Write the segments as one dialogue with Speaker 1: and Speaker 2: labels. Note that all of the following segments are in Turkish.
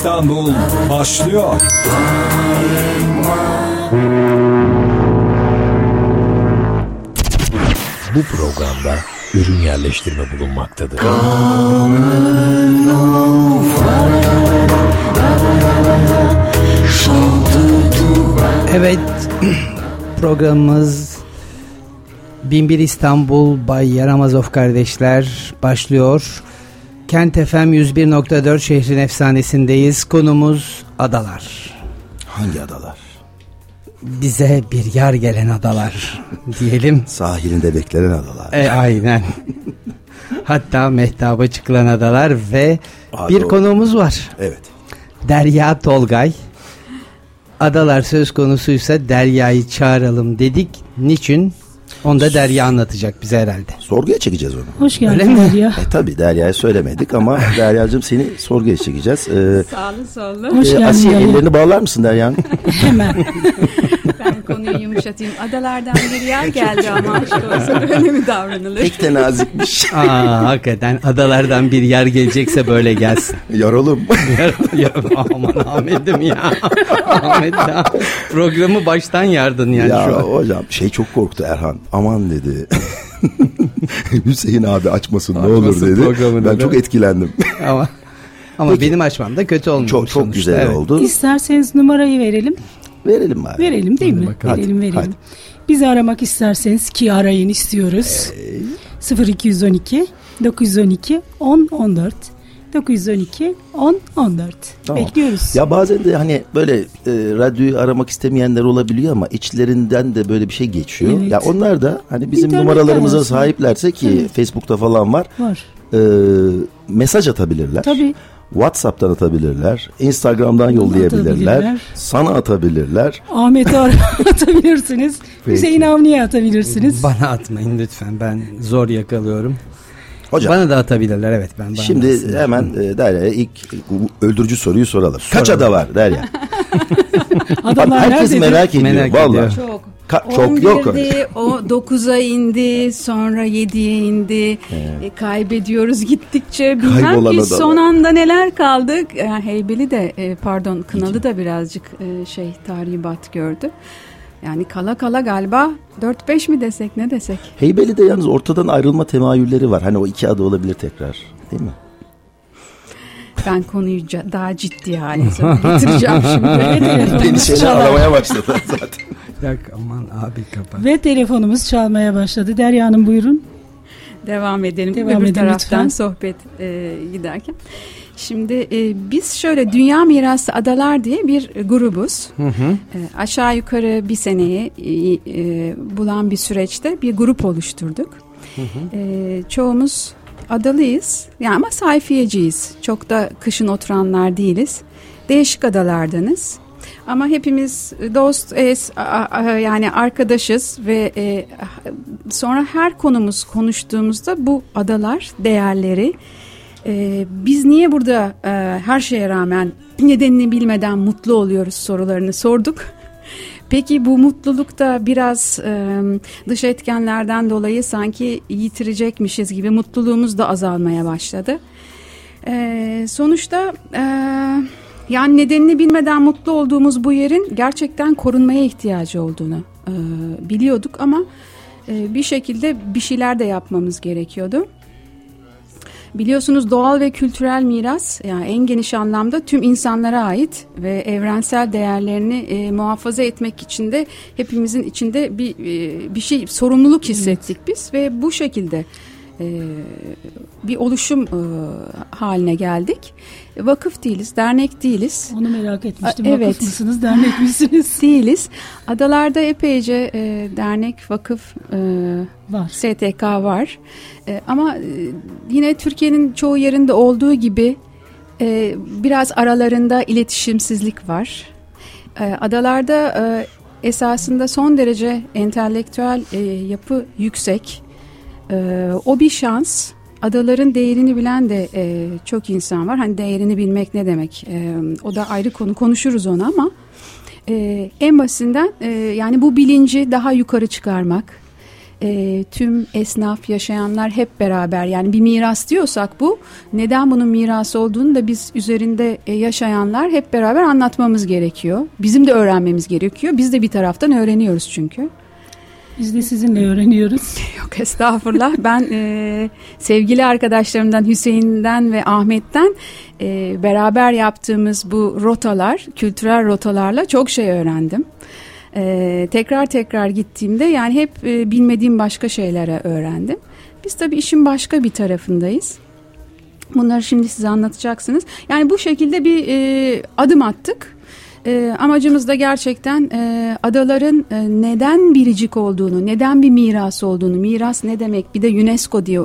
Speaker 1: İstanbul başlıyor.
Speaker 2: Bu programda ürün yerleştirme bulunmaktadır.
Speaker 3: Evet programımız Binbir İstanbul Bay Yaramazov kardeşler başlıyor. Kent FM 101.4 şehrin efsanesindeyiz. Konumuz adalar.
Speaker 4: Hangi adalar?
Speaker 3: Bize bir yar gelen adalar diyelim.
Speaker 4: Sahilinde beklenen adalar.
Speaker 3: E, aynen. Hatta mehtaba çıkılan adalar ve
Speaker 4: Abi
Speaker 3: bir
Speaker 4: o-
Speaker 3: konuğumuz var.
Speaker 4: Evet.
Speaker 3: Derya Tolgay. Adalar söz konusuysa Derya'yı çağıralım dedik. Niçin? Onu da Derya anlatacak bize herhalde.
Speaker 4: Sorguya çekeceğiz onu.
Speaker 5: Hoş geldin? Derya.
Speaker 4: E tabi Derya'ya söylemedik ama Derya'cığım seni sorguya çekeceğiz. Ee,
Speaker 6: Sağlı sollu.
Speaker 5: Hoş
Speaker 4: e,
Speaker 5: geldin
Speaker 4: Asiye
Speaker 5: Derya.
Speaker 4: ellerini bağlar mısın Derya'nın?
Speaker 5: Hemen.
Speaker 6: Ben konuyu yumuşatayım. Adalardan bir yer geldi ama aşk olsun böyle mi davranılır?
Speaker 4: Pek de nazikmiş.
Speaker 3: Aa, hakikaten adalardan bir yer gelecekse böyle gelsin.
Speaker 4: Yaralım.
Speaker 3: ya, aman Ahmet'im ya. Ahmet ya. Programı baştan yardın yani
Speaker 4: ya
Speaker 3: şu an.
Speaker 4: hocam şey çok korktu Erhan. Aman dedi. Hüseyin abi açmasın, ne
Speaker 3: Açmasın
Speaker 4: olur dedi. Ben çok etkilendim.
Speaker 3: Ama, ama benim açmam da kötü olmuş.
Speaker 4: çok çok
Speaker 3: sonuçta.
Speaker 4: güzel
Speaker 3: Evet.
Speaker 4: oldu.
Speaker 5: İsterseniz numarayı verelim.
Speaker 4: Verelim bari.
Speaker 5: Verelim değil mi?
Speaker 3: bakalım.
Speaker 5: Verelim
Speaker 4: Hadi,
Speaker 5: verelim.
Speaker 4: hadi.
Speaker 5: Bizi aramak isterseniz ki arayın istiyoruz.
Speaker 4: Ee?
Speaker 5: 0212 912 10 14 912 10 14
Speaker 4: Tamam.
Speaker 5: Bekliyoruz.
Speaker 4: Ya bazen de hani böyle e, radyoyu aramak istemeyenler olabiliyor ama içlerinden de böyle bir şey geçiyor.
Speaker 5: Evet.
Speaker 4: Ya onlar da hani bizim
Speaker 5: İnternet
Speaker 4: numaralarımıza sahiplerse ki Facebook'ta falan var.
Speaker 5: Var.
Speaker 4: e, mesaj atabilirler.
Speaker 5: Tabii.
Speaker 4: WhatsApp'tan atabilirler. Instagram'dan yollayabilirler.
Speaker 5: Atabilirler.
Speaker 4: Sana atabilirler.
Speaker 5: Ahmet'e ara- atabilirsiniz.
Speaker 4: Peki.
Speaker 5: Hüseyin Avni'ye atabilirsiniz.
Speaker 3: Bana atmayın lütfen ben zor yakalıyorum.
Speaker 4: Hocam
Speaker 3: Bana da atabilirler evet ben. bana
Speaker 4: şimdi
Speaker 3: atsınlar.
Speaker 4: hemen e, Derya'ya ilk öldürücü soruyu soralım. Kaç ada var Derya?
Speaker 5: Adamlar
Speaker 4: Herkes
Speaker 5: nerededir?
Speaker 4: merak ediyor.
Speaker 3: Merak
Speaker 4: Vallahi.
Speaker 3: ediyor.
Speaker 6: Çok.
Speaker 4: Ka- çok yok öyle.
Speaker 6: 11'di, o 9'a indi, sonra 7'ye indi. E, kaybediyoruz gittikçe. Bilmem ki son anda neler kaldı. E, Heybeli de e, pardon Kınalı da birazcık e, şey tahribat gördü. Yani kala kala galiba 4-5 mi desek ne desek?
Speaker 4: Heybeli'de yalnız ortadan ayrılma temayülleri var. Hani o iki ada olabilir tekrar. Değil mi?
Speaker 6: Ben konuyu ca- daha ciddi hale getireceğim şimdi.
Speaker 4: Beni şeyler aramaya başladı zaten.
Speaker 3: Yak aman abi kapat.
Speaker 5: Ve telefonumuz çalmaya başladı. Derya Hanım buyurun.
Speaker 6: Devam edelim.
Speaker 5: Devam
Speaker 6: Öbür
Speaker 5: edin
Speaker 6: taraftan
Speaker 5: lütfen.
Speaker 6: sohbet e, giderken. Şimdi e, biz şöyle Dünya Mirası Adalar diye bir grubuz. E, aşağı yukarı bir seneyi e, e, bulan bir süreçte bir grup oluşturduk. E, çoğumuz adalıyız. Yani ama sayfiyeciyiz. Çok da kışın oturanlar değiliz. Değişik adalardanız. Ama hepimiz dost, es, yani arkadaşız ve e, sonra her konumuz konuştuğumuzda bu adalar, değerleri, e, biz niye burada e, her şeye rağmen nedenini bilmeden mutlu oluyoruz sorularını sorduk. Peki bu mutlulukta biraz e, dış etkenlerden dolayı sanki yitirecekmişiz gibi mutluluğumuz da azalmaya başladı. E, sonuçta e, yani nedenini bilmeden mutlu olduğumuz bu yerin gerçekten korunmaya ihtiyacı olduğunu e, biliyorduk ama e, bir şekilde bir şeyler de yapmamız gerekiyordu. Biliyorsunuz doğal ve kültürel miras yani en geniş anlamda tüm insanlara ait ve evrensel değerlerini e, muhafaza etmek için de hepimizin içinde bir e, bir şey sorumluluk hissettik biz ve bu şekilde e, bir oluşum e, haline geldik. Vakıf değiliz, dernek değiliz.
Speaker 5: Onu merak etmiştim.
Speaker 6: A- evet.
Speaker 5: Vakıf mısınız, dernek misiniz?
Speaker 6: Değiliz. Adalarda epeyce e, dernek, vakıf, e,
Speaker 5: Var.
Speaker 6: STK var. E, ama e, yine Türkiye'nin çoğu yerinde olduğu gibi e, biraz aralarında iletişimsizlik var. E, adalarda e, esasında son derece entelektüel e, yapı yüksek. E, o bir şans. Adaların değerini bilen de e, çok insan var. Hani değerini bilmek ne demek? E, o da ayrı konu. Konuşuruz onu ama e, en basitinden e, yani bu bilinci daha yukarı çıkarmak, e, tüm esnaf yaşayanlar hep beraber yani bir miras diyorsak bu neden bunun miras olduğunu da biz üzerinde e, yaşayanlar hep beraber anlatmamız gerekiyor. Bizim de öğrenmemiz gerekiyor. Biz de bir taraftan öğreniyoruz çünkü.
Speaker 5: Biz de sizinle öğreniyoruz.
Speaker 6: Yok estağfurullah. Ben e, sevgili arkadaşlarımdan Hüseyin'den ve Ahmet'ten e, beraber yaptığımız bu rotalar, kültürel rotalarla çok şey öğrendim. E, tekrar tekrar gittiğimde yani hep e, bilmediğim başka şeylere öğrendim. Biz tabii işin başka bir tarafındayız. Bunları şimdi size anlatacaksınız. Yani bu şekilde bir e, adım attık. E, amacımız da gerçekten e, adaların e, neden biricik olduğunu, neden bir miras olduğunu, miras ne demek bir de UNESCO diye e,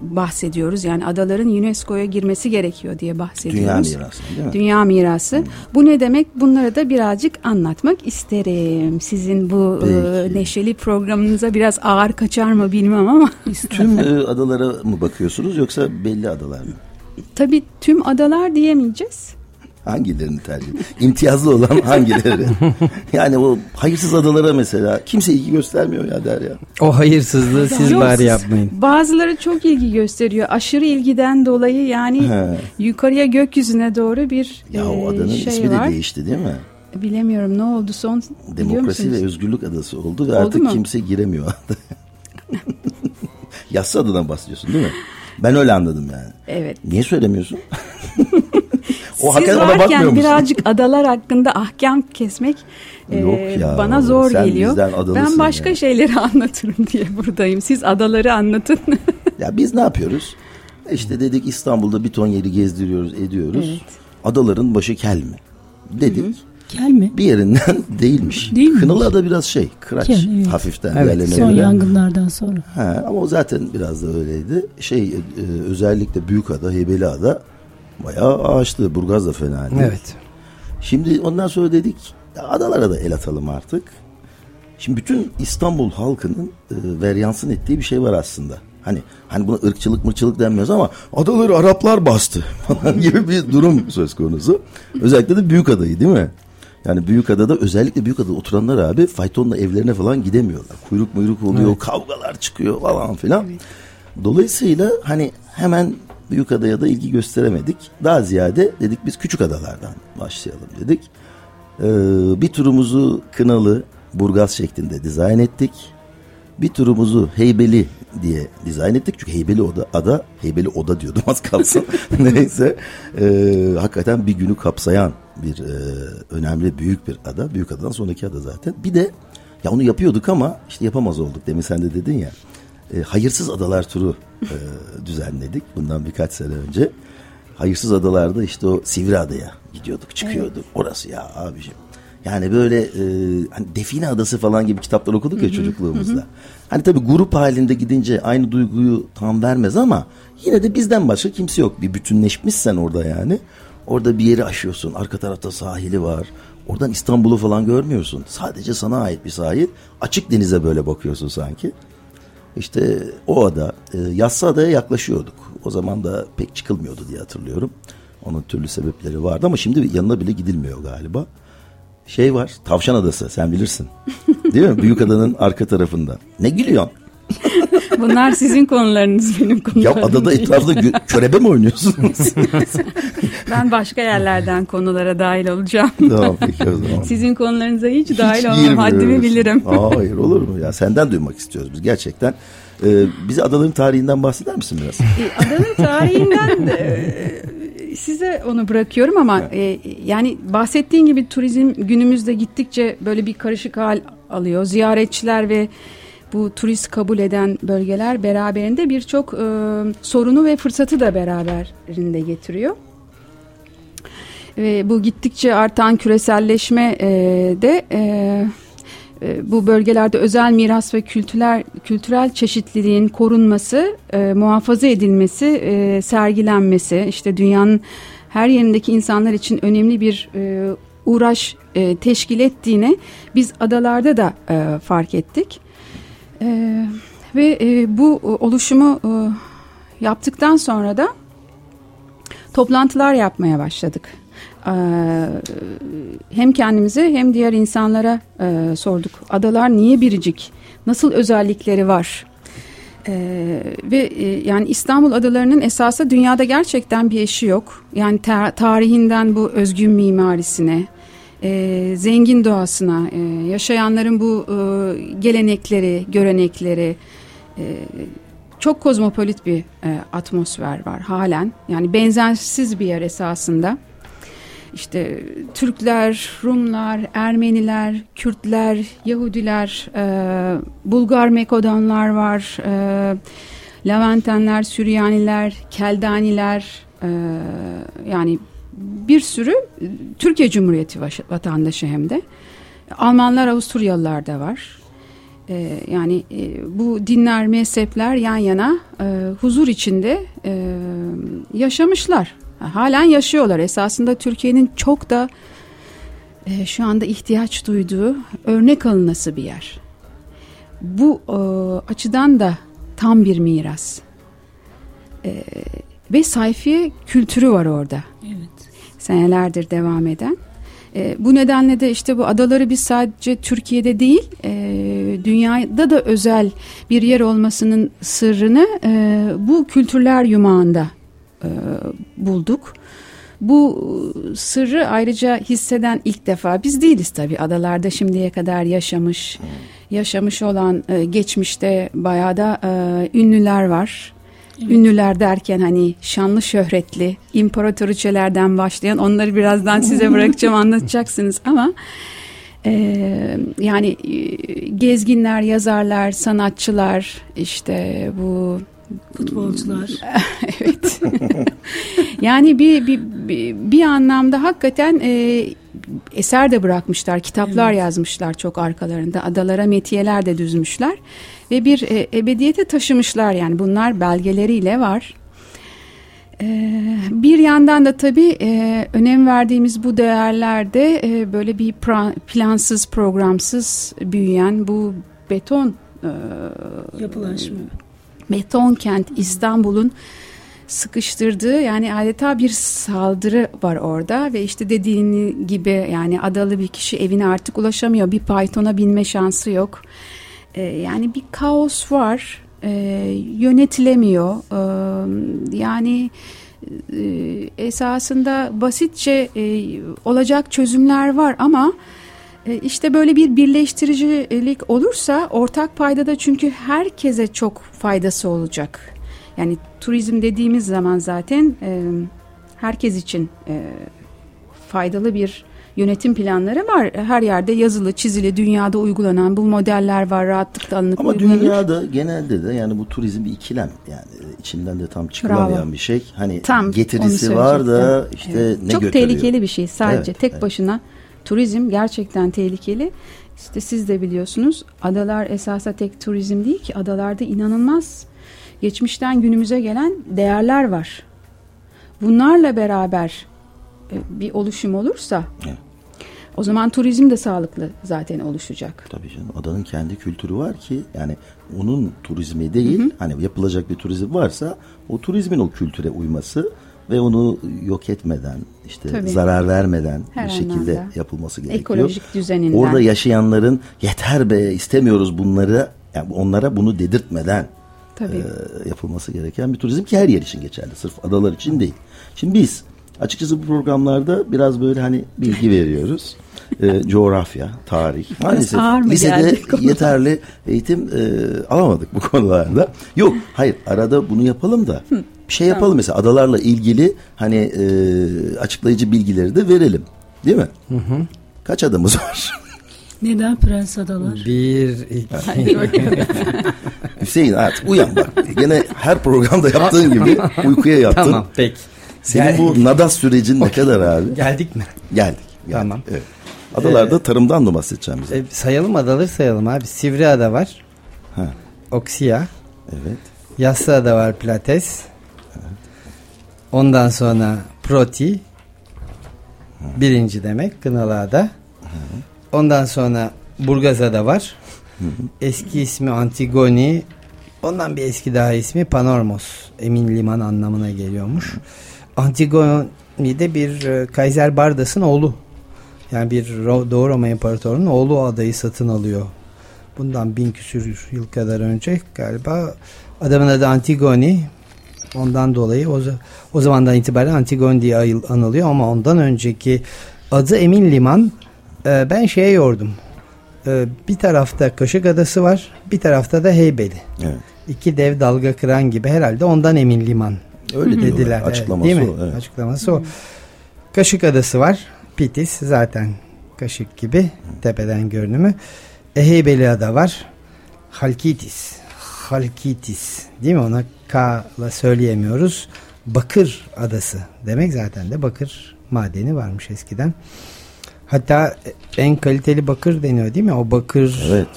Speaker 6: bahsediyoruz. Yani adaların UNESCO'ya girmesi gerekiyor diye
Speaker 4: Dünya
Speaker 6: bahsediyoruz.
Speaker 4: mirası değil mi?
Speaker 6: Dünya mirası. Bu ne demek? Bunları da birazcık anlatmak isterim. Sizin bu e, neşeli programınıza biraz ağır kaçar mı bilmem ama.
Speaker 4: Tüm e, adalara mı bakıyorsunuz yoksa belli adalar mı?
Speaker 6: Tabii tüm adalar diyemeyeceğiz.
Speaker 4: Hangilerini tercih ediyorsun? İmtiyazlı olan hangileri? yani o hayırsız adalara mesela kimse ilgi göstermiyor ya der ya.
Speaker 3: O hayırsızlığı siz
Speaker 6: Yok,
Speaker 3: bari yapmayın.
Speaker 6: Bazıları çok ilgi gösteriyor. Aşırı ilgiden dolayı yani
Speaker 4: He.
Speaker 6: yukarıya gökyüzüne doğru bir
Speaker 4: Ya o
Speaker 6: e,
Speaker 4: adanın
Speaker 6: şey
Speaker 4: ismi
Speaker 6: var.
Speaker 4: de değişti değil mi?
Speaker 6: Bilemiyorum ne oldu son
Speaker 4: Demokrasi ve Özgürlük Adası oldu ve
Speaker 6: Oldu
Speaker 4: artık
Speaker 6: mu?
Speaker 4: kimse giremiyor. Yassı adadan bahsediyorsun değil mi? Ben öyle anladım yani.
Speaker 6: Evet.
Speaker 4: Niye söylemiyorsun? o
Speaker 6: Siz
Speaker 4: hakikaten ona bakmıyor
Speaker 6: varken
Speaker 4: musun?
Speaker 6: birazcık adalar hakkında ahkam kesmek e,
Speaker 4: Yok ya,
Speaker 6: bana zor
Speaker 4: sen
Speaker 6: geliyor. Ben başka
Speaker 4: ya.
Speaker 6: şeyleri anlatırım diye buradayım. Siz adaları anlatın.
Speaker 4: Ya biz ne yapıyoruz? İşte dedik İstanbul'da bir ton yeri gezdiriyoruz, ediyoruz.
Speaker 6: Evet.
Speaker 4: Adaların başı kel mi? Dedik.
Speaker 5: Gel mi?
Speaker 4: Bir yerinden değilmiş.
Speaker 5: Değilmiş.
Speaker 4: Kınalı ada biraz şey, kıraç
Speaker 5: Kel, evet.
Speaker 4: hafiften
Speaker 3: Evet,
Speaker 5: Son
Speaker 4: göre.
Speaker 5: yangınlardan sonra.
Speaker 4: Ha, ama o zaten biraz da öyleydi. Şey e, özellikle Büyükada, Heybeliada bayağı ağaçlı. Burgaz da fena değil.
Speaker 3: Evet.
Speaker 4: Şimdi ondan sonra dedik adalara da el atalım artık. Şimdi bütün İstanbul halkının e, veryansın ettiği bir şey var aslında. Hani hani buna ırkçılık mırçılık denmiyoruz ama adaları Araplar bastı falan gibi bir durum söz konusu. Özellikle de Büyükada'yı değil mi? Yani Büyükada'da özellikle Büyükada'da oturanlar abi faytonla evlerine falan gidemiyorlar. Kuyruk muyruk oluyor, kavgalar çıkıyor falan filan. Dolayısıyla hani hemen Büyükada'ya da ilgi gösteremedik. Daha ziyade dedik biz küçük adalardan başlayalım dedik. Ee, bir turumuzu Kınalı, Burgaz şeklinde dizayn ettik. Bir turumuzu Heybeli diye dizayn ettik. Çünkü Heybeli Oda, ada, Heybeli Oda diyordum az kalsın. Neyse. Ee, hakikaten bir günü kapsayan bir e, önemli büyük bir ada. Büyük adadan sonraki ada zaten. Bir de ya onu yapıyorduk ama işte yapamaz olduk. Demin sen de dedin ya. E, hayırsız adalar turu e, düzenledik bundan birkaç sene önce. Hayırsız adalarda işte o Sivriada'ya gidiyorduk, çıkıyorduk. Orası ya abiciğim. Yani böyle e, hani Define Adası falan gibi kitaplar okuduk ya çocukluğumuzda. Hani tabii grup halinde gidince aynı duyguyu tam vermez ama yine de bizden başka kimse yok. Bir bütünleşmişsen orada yani. Orada bir yeri aşıyorsun. Arka tarafta sahili var. Oradan İstanbul'u falan görmüyorsun. Sadece sana ait bir sahil. Açık denize böyle bakıyorsun sanki. İşte o ada, e, Yassı Adaya yaklaşıyorduk. O zaman da pek çıkılmıyordu diye hatırlıyorum. Onun türlü sebepleri vardı ama şimdi yanına bile gidilmiyor galiba. Şey var, Tavşan Adası sen bilirsin. Değil mi? Büyük adanın arka tarafında. Ne gülüyorsun?
Speaker 6: Bunlar sizin konularınız benim
Speaker 4: Ya
Speaker 6: konularım
Speaker 4: adada
Speaker 6: değil.
Speaker 4: etrafında körebe mi oynuyorsunuz?
Speaker 6: Ben başka yerlerden konulara dahil olacağım.
Speaker 4: tamam peki o zaman.
Speaker 6: Sizin konularınıza hiç dahil
Speaker 4: Hiç
Speaker 6: olmam. Haddimi bilirim.
Speaker 4: Hayır olur mu? Ya senden duymak istiyoruz biz gerçekten. Ee, bize adaların tarihinden bahseder misin biraz?
Speaker 6: E, Adanın tarihinden de, size onu bırakıyorum ama e, yani bahsettiğin gibi turizm günümüzde gittikçe böyle bir karışık hal alıyor. Ziyaretçiler ve bu turist kabul eden bölgeler beraberinde birçok e, sorunu ve fırsatı da beraberinde getiriyor. Ve bu gittikçe artan küreselleşme e, de e, e, bu bölgelerde özel miras ve kültürel kültürel çeşitliliğin korunması, e, muhafaza edilmesi, e, sergilenmesi, işte dünyanın her yerindeki insanlar için önemli bir e, uğraş e, teşkil ettiğini biz adalarda da e, fark ettik. E, ve e, bu oluşumu e, yaptıktan sonra da toplantılar yapmaya başladık. Ee, hem kendimize hem diğer insanlara e, sorduk. Adalar niye biricik? nasıl özellikleri var? Ee, ve e, yani İstanbul adalarının esası dünyada gerçekten bir eşi yok. Yani ta- tarihinden bu özgün mimarisine, e, zengin doğasına, e, yaşayanların bu e, gelenekleri, görenekleri, e, çok kozmopolit bir e, atmosfer var halen. Yani benzersiz bir yer esasında. İşte Türkler, Rumlar, Ermeniler, Kürtler, Yahudiler, e, Bulgar Mekodonlar var, e, Levantenler, Süryaniler, Keldaniler, e, yani bir sürü Türkiye Cumhuriyeti vatandaşı hem de. Almanlar, Avusturyalılar da var. E, yani e, bu dinler, mezhepler yan yana e, huzur içinde e, yaşamışlar. Halen yaşıyorlar. Esasında Türkiye'nin çok da e, şu anda ihtiyaç duyduğu örnek alınası bir yer. Bu e, açıdan da tam bir miras. E, ve sayfiye kültürü var orada.
Speaker 5: Evet.
Speaker 6: Senelerdir devam eden. E, bu nedenle de işte bu adaları biz sadece Türkiye'de değil e, dünyada da özel bir yer olmasının sırrını e, bu kültürler yumağında e, bulduk. Bu sırrı ayrıca hisseden ilk defa biz değiliz tabii adalarda şimdiye kadar yaşamış yaşamış olan e, geçmişte bayağı da e, ünlüler var. Evet. Ünlüler derken hani şanlı şöhretli imparatoriçelerden başlayan onları birazdan size bırakacağım anlatacaksınız ama e, yani e, gezginler, yazarlar, sanatçılar işte bu
Speaker 5: futbolcular.
Speaker 6: evet. yani bir, bir bir bir anlamda hakikaten e, eser de bırakmışlar, kitaplar evet. yazmışlar çok arkalarında. Adalara metiyeler de düzmüşler ve bir e, ebediyete taşımışlar yani. Bunlar belgeleriyle var. E, bir yandan da tabii e, önem verdiğimiz bu değerlerde e, böyle bir plansız, programsız büyüyen bu beton
Speaker 5: yapılaşma.
Speaker 6: beton kent İstanbul'un sıkıştırdığı yani adeta bir saldırı var orada ve işte dediğin gibi yani adalı bir kişi evine artık ulaşamıyor. Bir Python'a binme şansı yok ee, yani bir kaos var ee, yönetilemiyor ee, yani e, esasında basitçe e, olacak çözümler var ama e, işte böyle bir birleştiricilik olursa ortak paydada çünkü herkese çok faydası olacak. Yani turizm dediğimiz zaman zaten e, herkes için e, faydalı bir yönetim planları var. Her yerde yazılı, çizili, dünyada uygulanan bu modeller var. Rahatlıkla alınıp
Speaker 4: Ama uygulanır. dünyada genelde de yani bu turizm bir ikilem. Yani içinden de tam çıkılamayan Bravo. bir şey. Hani tam getirisi var da işte evet. ne
Speaker 6: Çok
Speaker 4: götürüyor.
Speaker 6: tehlikeli bir şey. Sadece evet, tek evet. başına turizm gerçekten tehlikeli. İşte siz de biliyorsunuz adalar esasa tek turizm değil ki adalarda inanılmaz geçmişten günümüze gelen değerler var. Bunlarla beraber e, bir oluşum olursa evet. O zaman turizm de sağlıklı zaten oluşacak.
Speaker 4: Tabii canım adanın kendi kültürü var ki yani onun turizmi değil hı hı. hani yapılacak bir turizm varsa o turizmin o kültüre uyması ve onu yok etmeden işte Tabii. zarar vermeden Her bir şekilde anlamda. yapılması gerekiyor.
Speaker 6: Ekolojik düzeninden.
Speaker 4: Orada yaşayanların yeter be istemiyoruz bunları yani onlara bunu dedirtmeden Tabii. E, yapılması gereken bir turizm ki her yer için geçerli. Sırf adalar için değil. Şimdi biz açıkçası bu programlarda biraz böyle hani bilgi veriyoruz. E, coğrafya, tarih. Maalesef lisede yeterli eğitim e, alamadık bu konularda. Yok, hayır arada bunu yapalım da bir şey yapalım tamam. mesela adalarla ilgili hani e, açıklayıcı bilgileri de verelim. Değil mi? Hı hı. Kaç adamız var?
Speaker 5: Neden Prens Adalar?
Speaker 3: Bir, iki.
Speaker 4: Hüseyin artık uyan bak. Gene her programda yaptığın gibi uykuya yattın.
Speaker 3: Tamam peki.
Speaker 4: Senin Gel. bu nadas sürecin ne kadar abi?
Speaker 3: Geldik mi?
Speaker 4: Geldik. geldik. Tamam. Evet. Adalarda ee, tarımdan da bahsedeceğim bize.
Speaker 3: E, sayalım adaları sayalım abi. Sivriada var.
Speaker 4: Ha.
Speaker 3: Oksiya.
Speaker 4: Evet.
Speaker 3: Yassıada var Plates. Ondan sonra Proti birinci demek Kınalıada. Ondan sonra Burgazada var. Eski ismi Antigoni. Ondan bir eski daha ismi Panormos. Emin liman anlamına geliyormuş. Antigoni de bir e, Kaiser Bardas'ın oğlu. Yani bir Doğu Roma İmparatorluğu'nun oğlu adayı satın alıyor. bundan bin küsür yıl kadar önce galiba adamın adı Antigone ondan dolayı o, o zamandan itibaren Antigone diye anılıyor ama ondan önceki adı Emin Liman e, ben şeye yordum e, bir tarafta Kaşık Adası var bir tarafta da Heybeli
Speaker 4: Evet.
Speaker 3: İki dev dalga kıran gibi herhalde ondan Emin Liman
Speaker 4: Öyle
Speaker 3: dediler.
Speaker 4: diyorlar.
Speaker 3: Evet,
Speaker 4: Açıklaması
Speaker 3: değil mi?
Speaker 4: o. Evet.
Speaker 3: Açıklaması o. Kaşık Adası var. Pitis zaten kaşık gibi tepeden görünümü. Eheybeliada var. Halkitis. Halkitis. Değil mi? Ona K'la söyleyemiyoruz. Bakır Adası demek zaten de bakır madeni varmış eskiden. Hatta en kaliteli bakır deniyor değil mi? O bakır
Speaker 4: Evet.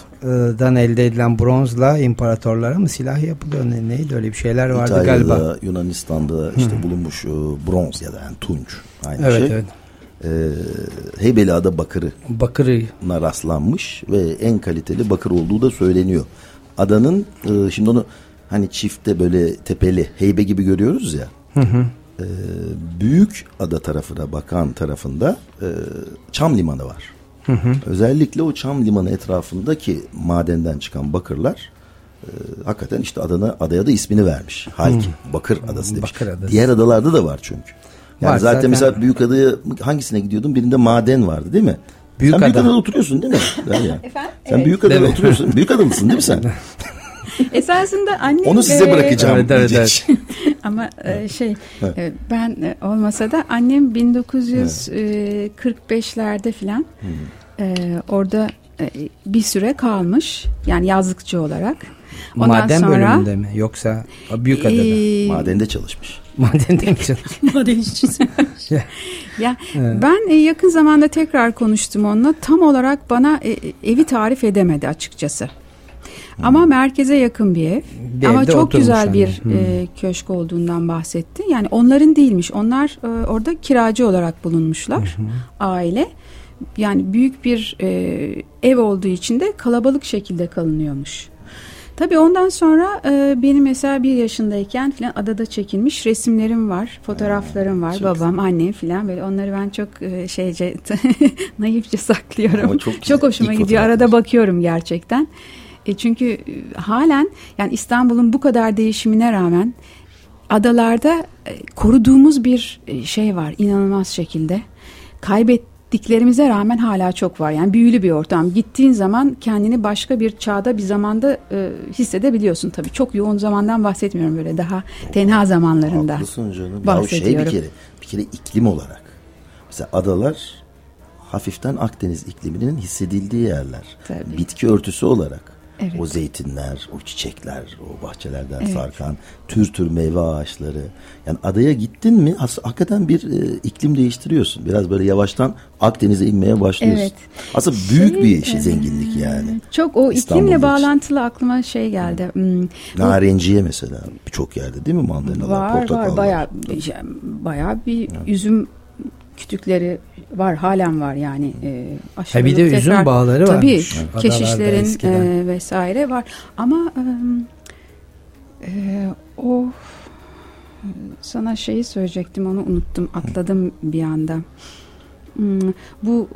Speaker 3: elde edilen bronzla imparatorlara mı silah yapılıyor ne, neydi öyle bir şeyler vardı
Speaker 4: İtalya'da,
Speaker 3: galiba.
Speaker 4: Yunanistan'da işte bulunmuş e, bronz ya da yani tunç aynı
Speaker 3: Evet
Speaker 4: şey.
Speaker 3: evet.
Speaker 4: E, Heybeliada bakırına
Speaker 3: Bakırı
Speaker 4: rastlanmış ve en kaliteli bakır olduğu da söyleniyor. Adanın e, şimdi onu hani çifte böyle tepeli heybe gibi görüyoruz ya. E, büyük ada tarafına bakan tarafında e, Çam Limanı var. Özellikle o Çam Limanı etrafındaki madenden çıkan bakırlar e, hakikaten işte adana adaya da ismini vermiş. Halki Bakır Adası demiş.
Speaker 3: Bakır Adası.
Speaker 4: Diğer adalarda da var çünkü. Yani
Speaker 3: Var
Speaker 4: zaten,
Speaker 3: zaten.
Speaker 4: mesela büyük adaya hangisine gidiyordun? Birinde maden vardı değil mi?
Speaker 3: Büyük
Speaker 4: sen büyük
Speaker 3: ada.
Speaker 4: adada oturuyorsun değil mi? Derya?
Speaker 6: Efendim?
Speaker 4: Sen büyük adada
Speaker 3: Evet.
Speaker 4: oturuyorsun. Büyük adalısın değil mi sen?
Speaker 6: Esasında annem
Speaker 4: Onu size
Speaker 6: e,
Speaker 4: bırakacağım.
Speaker 3: Evet, evet,
Speaker 4: diyecek.
Speaker 6: Ama e, şey
Speaker 4: Evet.
Speaker 6: e, ben olmasa da annem 1945'lerde filan e, orada bir süre kalmış. Yani yazlıkçı olarak. Ondan
Speaker 3: maden
Speaker 6: sonra
Speaker 3: bölümünde mi yoksa büyük adada?
Speaker 6: e,
Speaker 4: Madende çalışmış.
Speaker 3: Madende mi?
Speaker 5: Maden işçisi.
Speaker 6: Ya ben e, yakın zamanda tekrar konuştum onunla. Tam olarak bana e, evi tarif edemedi açıkçası. Ama merkeze yakın bir ev.
Speaker 3: Bir
Speaker 6: Ama çok güzel
Speaker 3: hani.
Speaker 6: bir e, köşk olduğundan bahsetti. Yani onların değilmiş. Onlar e, orada kiracı olarak bulunmuşlar. Aile. Yani büyük bir e, ev olduğu için de kalabalık şekilde kalınıyormuş. Tabii ondan sonra e, benim mesela bir yaşındayken filan adada çekilmiş resimlerim var, fotoğraflarım var. Babam, annem filan böyle onları ben çok e, şeyce naifçe saklıyorum.
Speaker 4: Ama çok güzel.
Speaker 6: hoşuma
Speaker 4: İlk
Speaker 6: gidiyor. Arada bakıyorum gerçekten. E, çünkü e, halen yani İstanbul'un bu kadar değişimine rağmen adalarda e, koruduğumuz bir e, şey var inanılmaz şekilde. Kaybettiklerimize rağmen hala çok var. Yani büyülü bir ortam. Gittiğin zaman kendini başka bir çağda bir zamanda e, hissedebiliyorsun tabii. Çok yoğun zamandan bahsetmiyorum böyle daha tenha zamanlarında.
Speaker 4: Haklısın canım. Ya o şey bir
Speaker 6: bahsediyorum.
Speaker 4: kere, bir kere iklim olarak. Mesela adalar hafiften Akdeniz ikliminin hissedildiği yerler.
Speaker 6: Tabii.
Speaker 4: Bitki örtüsü olarak.
Speaker 6: Evet.
Speaker 4: O zeytinler, o çiçekler, o bahçelerden sarkan tür tür meyve ağaçları. Yani adaya gittin mi as- hakikaten bir e, iklim değiştiriyorsun. Biraz böyle yavaştan Akdeniz'e inmeye başlıyorsun.
Speaker 6: Evet.
Speaker 4: Aslında büyük
Speaker 6: Şey,
Speaker 4: bir şey, zenginlik yani.
Speaker 6: Çok o iklimle bağlantılı aklıma şey geldi. Hmm,
Speaker 4: Narenciye mesela birçok yerde değil mi mandalinalar,
Speaker 6: Var
Speaker 4: portakallar?
Speaker 6: var bayağı bayağı bir üzüm kütükleri var halen var yani e,
Speaker 3: Ha
Speaker 6: aşırılık
Speaker 3: bir de üzüm
Speaker 6: tekrar-
Speaker 3: bağları
Speaker 6: tabii
Speaker 3: varmış.
Speaker 6: Keşişlerin e, vesaire var ama e, e, o sana şeyi söyleyecektim onu unuttum atladım bir anda. Bu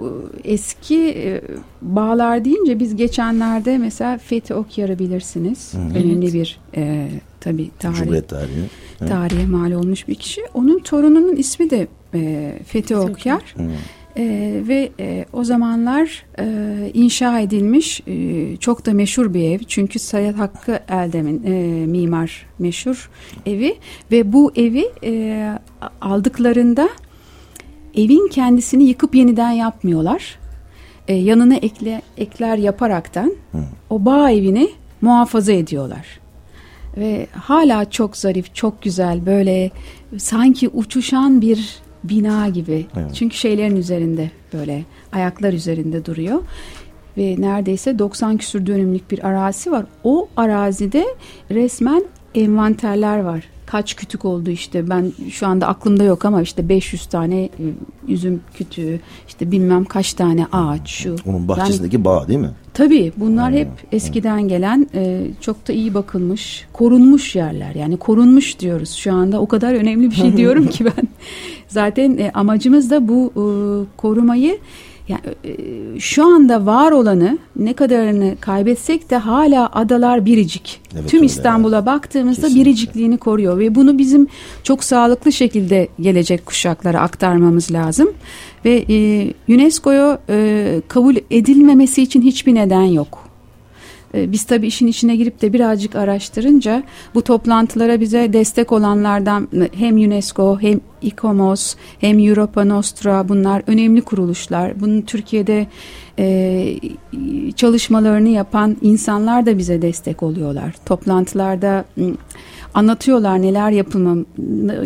Speaker 6: e, eski e, bağlar deyince biz geçenlerde mesela Fethi Okyar'ı bilirsiniz. Önemli bir e, tabii tarih
Speaker 4: Cumhuriyet tarihi. Evet.
Speaker 6: tarihe mal olmuş bir kişi. Onun torununun ismi de e, Fethi Okyar. E, ve e, o zamanlar e, inşa edilmiş e, çok da meşhur bir ev. Çünkü Sayat Hakkı Eldem'in e, mimar meşhur evi. Ve bu evi e, aldıklarında evin kendisini yıkıp yeniden yapmıyorlar. E, yanına ekle, ekler yaparaktan o bağ evini muhafaza ediyorlar. Ve hala çok zarif, çok güzel böyle sanki uçuşan bir bina gibi. Çünkü şeylerin üzerinde böyle ayaklar üzerinde duruyor. Ve neredeyse 90 küsür dönümlük bir arazi var. O arazide resmen envanterler var. Kaç kütük oldu işte ben şu anda aklımda yok ama işte 500 tane e, üzüm kütüğü işte bilmem kaç tane ağaç şu.
Speaker 4: Onun
Speaker 6: Yani
Speaker 4: bahçesindeki bağ değil mi?
Speaker 6: Tabii bunlar hep eskiden gelen e, çok da iyi bakılmış, korunmuş yerler. Yani korunmuş diyoruz şu anda. O kadar önemli bir şey diyorum ki ben. Zaten e, amacımız da bu e, korumayı Yani e, şu anda var olanı ne kadarını kaybetsek de hala adalar biricik.
Speaker 4: Evet,
Speaker 6: Tüm İstanbul'a baktığımızda
Speaker 4: Kesinlikle.
Speaker 6: biricikliğini koruyor ve bunu bizim çok sağlıklı şekilde gelecek kuşaklara aktarmamız lazım. Ve e, UNESCO'ya e, kabul edilmemesi için hiçbir neden yok. E, Biz tabii işin içine girip de birazcık araştırınca bu toplantılara bize destek olanlardan hem UNESCO hem İKOMOS hem Europa Nostra bunlar önemli kuruluşlar. Bunun Türkiye'de e, çalışmalarını yapan insanlar da bize destek oluyorlar. Toplantılarda m, anlatıyorlar neler yapılma,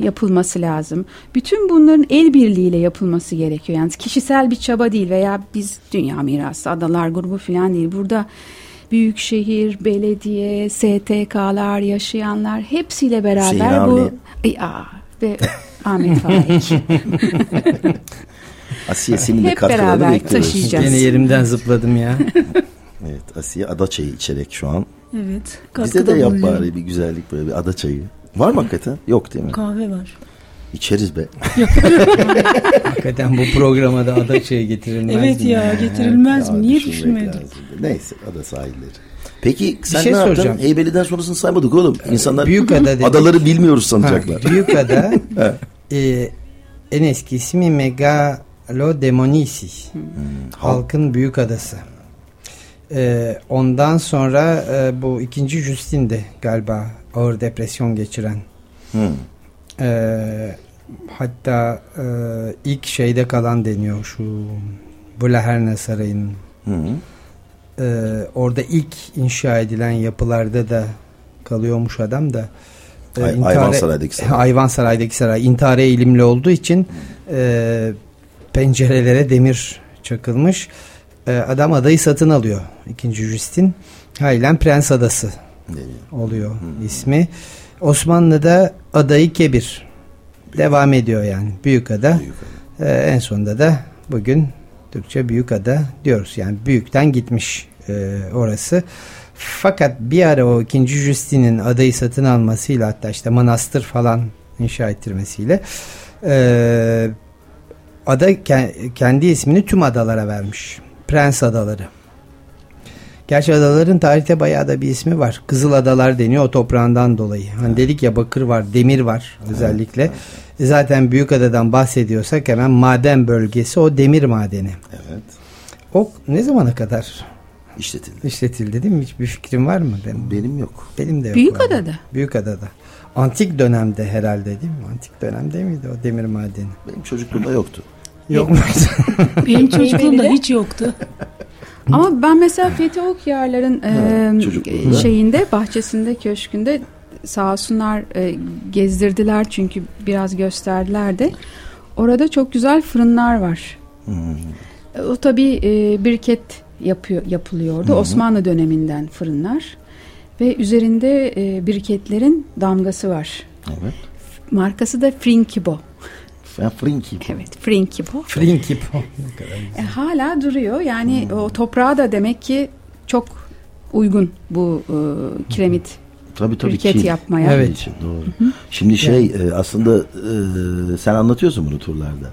Speaker 6: yapılması lazım. Bütün bunların el birliğiyle yapılması gerekiyor. Yani kişisel bir çaba değil veya biz Dünya Mirası Adalar grubu falan değil. Burada büyükşehir, belediye, STK'lar, yaşayanlar hepsiyle beraber bu
Speaker 4: Avni.
Speaker 6: Ay, aa, ve Ahmet Faik.
Speaker 4: Asiye senin de
Speaker 6: Hep
Speaker 4: katkılarını
Speaker 6: beraber
Speaker 4: bekliyoruz.
Speaker 6: taşıyacağız.
Speaker 3: Gene yerimden zıpladım ya.
Speaker 4: Evet Asiye ada çayı içerek şu an.
Speaker 5: Evet.
Speaker 4: Bize de yap bari bir güzellik böyle bir ada çayı. Var mı hakikaten? Yok değil mi?
Speaker 5: Kahve var.
Speaker 4: İçeriz be.
Speaker 3: Hakikaten bu programa da Adaçay'ı getirilmez
Speaker 5: Evet
Speaker 3: mi?
Speaker 5: ya getirilmez
Speaker 4: Ya
Speaker 5: mi? Niye düşünmedik?
Speaker 4: lazım. Neyse ada sahilleri. Peki sen
Speaker 3: şey
Speaker 4: ne yaptın?
Speaker 3: soracağım.
Speaker 4: Heybeli'den sonrasını saymadık oğlum. İnsanlar
Speaker 3: Büyükada dedik.
Speaker 4: adaları bilmiyoruz sanacaklar.
Speaker 3: Ha, Büyükada e, en eski ismi Megalodemonisi. Halkın büyük adası. E, ondan sonra e, bu ikinci Justin'di galiba ağır depresyon geçiren.
Speaker 4: Hı.
Speaker 3: E, hatta e, ilk şeyde kalan deniyor şu Blaherne Sarayı'nın
Speaker 4: Hı.
Speaker 3: Ee, orada ilk inşa edilen yapılarda da kalıyormuş adam da. Ee,
Speaker 4: Ay- Ayvansaray'daki saray.
Speaker 3: Ayvansaray'daki saray intihara eğilimli olduğu için e, pencerelere demir çakılmış. E, adam adayı satın alıyor. İkinci Justin. Halen Prens Adası oluyor ismi. Osmanlı'da adayı Kebir. Devam ediyor yani. Büyük ada.
Speaker 4: Büyük
Speaker 3: Ee, en sonunda da bugün Türkçe büyük ada diyoruz. Yani büyükten gitmiş e, orası. Fakat bir ara o ikinci Justin'in adayı satın almasıyla hatta işte manastır falan inşa ettirmesiyle e, ada ke- kendi ismini tüm adalara vermiş. Prens Adaları. Gerçi adaların tarihte bayağı da bir ismi var. Kızıl Adalar deniyor o toprağından dolayı. Hani dedik ya bakır var, demir var özellikle. E Zaten Büyükada'dan bahsediyorsak hemen maden bölgesi o demir madeni.
Speaker 4: Evet.
Speaker 3: O ne zamana kadar
Speaker 4: İşletildi.
Speaker 3: işletildi değil mi? Hiçbir fikrim var mı? Benim,
Speaker 4: Benim yok.
Speaker 3: benim de yok.
Speaker 6: Büyükada'da.
Speaker 3: vallahi. Büyükada'da. Antik dönemde herhalde değil mi? Antik dönemde miydi o demir madeni?
Speaker 4: Benim çocukluğumda yoktu.
Speaker 3: Yok mu?
Speaker 5: Benim çocukluğumda hiç yoktu.
Speaker 6: Ama ben mesela Fethi Okyarlar'ın e, şeyinde bahçesinde köşkünde sağ olsunlar e, gezdirdiler çünkü biraz gösterdiler de. Orada çok güzel fırınlar var.
Speaker 4: Hı.
Speaker 6: E, O tabii e, briket yapıyor yapılıyordu. Osmanlı döneminden fırınlar ve üzerinde e, briketlerin damgası var.
Speaker 4: Evet.
Speaker 6: Markası da Frinkibo.
Speaker 4: Ben Frinky.
Speaker 6: Evet, Frinkibo.
Speaker 3: Frinkip.
Speaker 6: E, hala duruyor. Yani o toprağa da demek ki çok uygun bu e, kiremit
Speaker 4: Tabii tabii
Speaker 6: briket
Speaker 4: ki.
Speaker 6: yapmaya.
Speaker 3: Evet.
Speaker 4: için, doğru. Şimdi şey e, aslında e, sen anlatıyorsun bunu turlarda.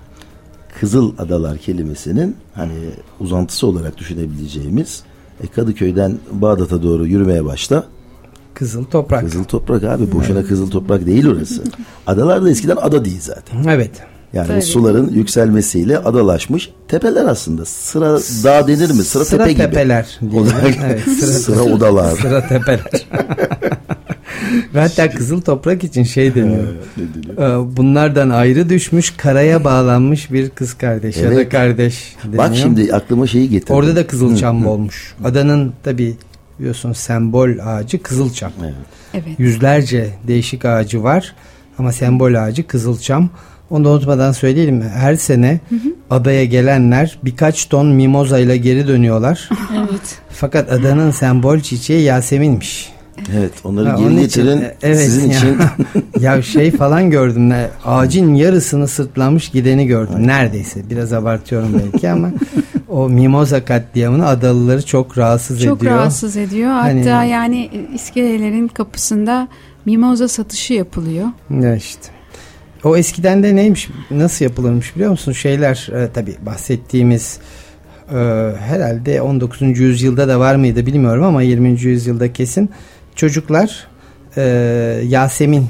Speaker 4: Kızıl Adalar kelimesinin hani uzantısı olarak düşünebileceğimiz e, Kadıköy'den Bağdat'a doğru yürümeye başla.
Speaker 3: Kızıl toprak.
Speaker 4: Kızıl toprak abi boşuna kızıl toprak değil orası. Adalar da eskiden ada değil zaten.
Speaker 3: Evet.
Speaker 4: Yani
Speaker 6: Tabii.
Speaker 4: suların yükselmesiyle adalaşmış tepeler aslında. Sıra dağ denir mi? Sıra,
Speaker 3: Sıra
Speaker 4: tepe gibi.
Speaker 3: tepeler. diyelim.
Speaker 4: Oda-
Speaker 3: evet,
Speaker 4: sıra odalar.
Speaker 3: Sıra tepeler. Ve hatta kızıl toprak için şey deniyor. Ee, Bunlardan ayrı düşmüş, karaya bağlanmış bir kız kardeş ya da
Speaker 4: Evet.
Speaker 3: kardeş deniyor.
Speaker 4: Bak şimdi aklıma şeyi getirdim.
Speaker 3: Orada da kızılçam olmuş. Adanın tabi biliyorsun sembol ağacı kızılçam.
Speaker 4: Evet.
Speaker 6: Evet.
Speaker 3: Yüzlerce değişik ağacı var ama sembol ağacı kızılçam. Onu da unutmadan söyleyelim. Her sene adaya gelenler birkaç ton mimoza ile geri dönüyorlar.
Speaker 5: Evet.
Speaker 3: Fakat adanın sembol çiçeği Yasemin'miş.
Speaker 4: Evet onları
Speaker 3: Ha,
Speaker 4: geri
Speaker 3: onun için-
Speaker 4: getirin
Speaker 3: evet
Speaker 4: sizin
Speaker 3: ya.
Speaker 4: için.
Speaker 3: ya şey falan gördüm. ne- Ağacın yarısını sırtlamış gideni gördüm. Neredeyse. Biraz abartıyorum belki ama o mimoza katliamını adalıları çok rahatsız
Speaker 6: Çok
Speaker 3: ediyor.
Speaker 6: rahatsız ediyor.
Speaker 3: Hani-
Speaker 6: Hatta yani e, iskelelerin kapısında mimoza satışı yapılıyor.
Speaker 3: Ya işte. O eskiden de neymiş nasıl yapılırmış biliyor musun? Şeyler e, tabi bahsettiğimiz Ee, herhalde 19. yüzyılda da var mıydı bilmiyorum ama 20. yüzyılda kesin çocuklar e, Yasemin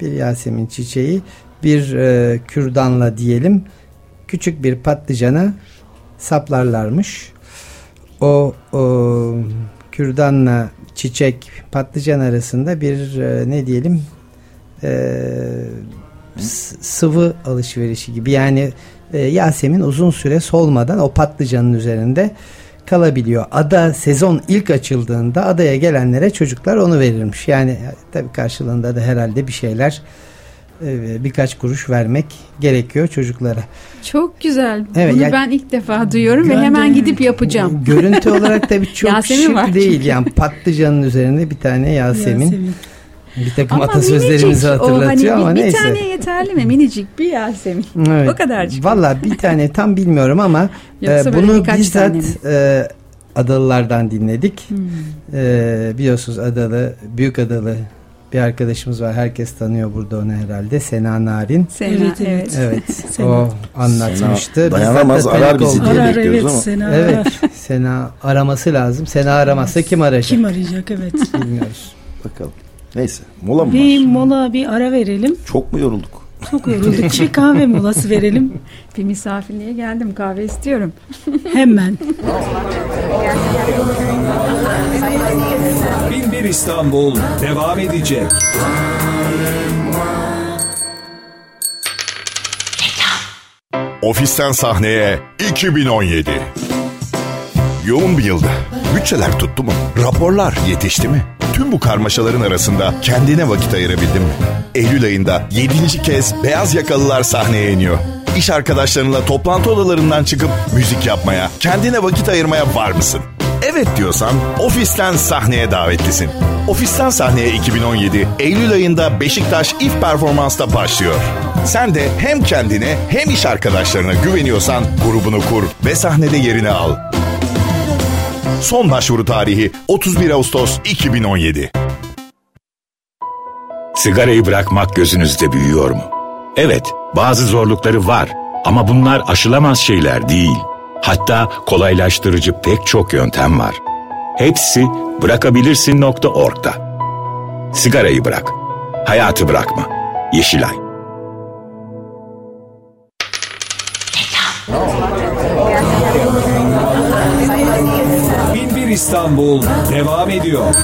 Speaker 3: bir Yasemin çiçeği bir e, kürdanla diyelim küçük bir patlıcana saplarlarmış. O, o kürdanla çiçek patlıcan arasında bir e, ne diyelim e, sıvı alışverişi gibi yani e, Yasemin uzun süre solmadan o patlıcanın üzerinde kalabiliyor. Ada sezon ilk açıldığında adaya gelenlere çocuklar onu verirmiş. Yani e, tabii karşılığında da herhalde bir şeyler e, birkaç kuruş vermek gerekiyor çocuklara.
Speaker 6: Çok güzel.
Speaker 3: Evet,
Speaker 6: Bunu
Speaker 3: ya-
Speaker 6: ben ilk defa duyuyorum ve
Speaker 5: Ben de
Speaker 6: hemen gidip yapacağım.
Speaker 3: Görüntü olarak tabii çok şık değil. Yani patlıcanın üzerinde bir tane Yasemin.
Speaker 5: Yasemin.
Speaker 3: Bir takım
Speaker 6: Ama
Speaker 3: atasözlerimizi
Speaker 6: minicik, o
Speaker 3: hatırlatıyor
Speaker 6: hani
Speaker 3: ama
Speaker 6: bir,
Speaker 3: neyse.
Speaker 6: Bir tane yeterli mi? Minicik bir Yasemin.
Speaker 3: Evet.
Speaker 6: O kadarcık.
Speaker 3: Valla bir tane tam bilmiyorum ama e, bunu bizzat e, Adalılardan dinledik.
Speaker 6: Hmm.
Speaker 3: E, biliyorsunuz Adalı, Büyük Adalı bir arkadaşımız var. Herkes tanıyor burada onu herhalde. Sena Narin.
Speaker 6: Sena,
Speaker 5: Evet,
Speaker 6: evet.
Speaker 5: evet. Sena.
Speaker 3: o anlatmıştı. Bizzat
Speaker 4: dayanamaz,
Speaker 3: da
Speaker 4: arar bizi diye
Speaker 5: Arar
Speaker 4: bekliyoruz
Speaker 5: evet
Speaker 4: ama.
Speaker 5: Sena
Speaker 3: Evet.
Speaker 5: arar.
Speaker 3: Sena araması lazım. Sena aramazsa kim arayacak?
Speaker 5: Kim arayacak evet.
Speaker 3: Bilmiyoruz.
Speaker 4: Bakalım. Neyse mola mı
Speaker 5: bir
Speaker 4: var?
Speaker 5: mola bir ara verelim.
Speaker 4: Çok mu yorulduk?
Speaker 5: Çok yorulduk. bir kahve molası verelim.
Speaker 6: Bir misafirliğe geldim kahve istiyorum.
Speaker 5: Hemen.
Speaker 1: Bin bir İstanbul devam edecek.
Speaker 7: Ofisten sahneye 2017. Yoğun bir yıldı. Bütçeler tuttu mu? Raporlar yetişti mi? Tüm bu karmaşaların arasında kendine vakit ayırabildin mi? Eylül ayında 7. kez Beyaz Yakalılar sahneye iniyor. İş arkadaşlarınla toplantı odalarından çıkıp müzik yapmaya, kendine vakit ayırmaya var mısın? Evet diyorsan ofisten sahneye davetlisin. Ofisten sahneye 2017 Eylül ayında Beşiktaş İF Performans'ta başlıyor. Sen de hem kendine hem iş arkadaşlarına güveniyorsan grubunu kur ve sahnede yerini al. Son başvuru tarihi 31 Ağustos 2017.
Speaker 8: Sigarayı bırakmak gözünüzde büyüyor mu? Evet, bazı zorlukları var ama bunlar aşılamaz şeyler değil. Hatta kolaylaştırıcı pek çok yöntem var. Hepsi bırakabilirsin.org'da. Sigarayı bırak. Hayatı bırakma. Yeşilay.
Speaker 1: İstanbul devam ediyor.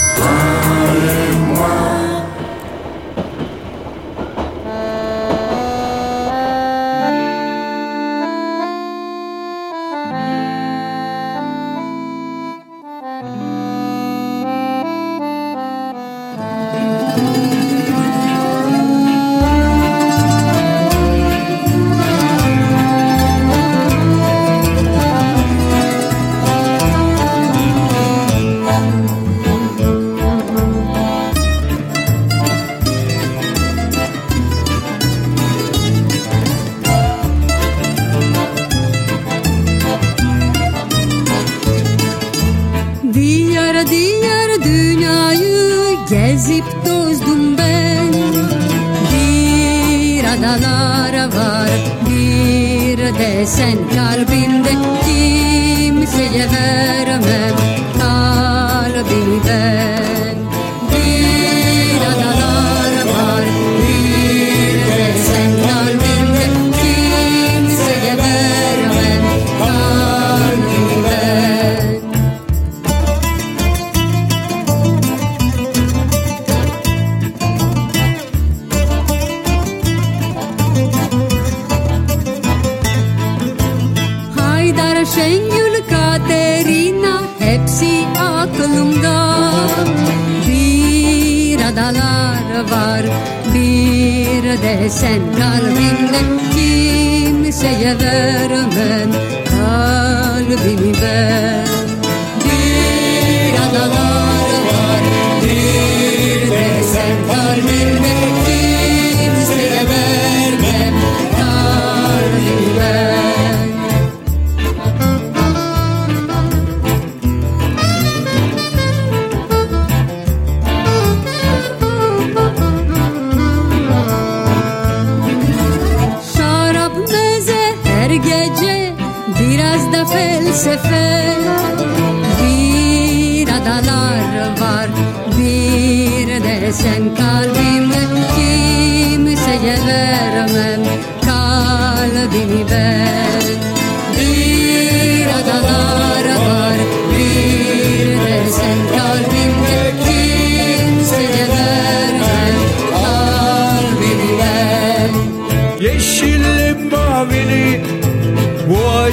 Speaker 9: Sen kalbimde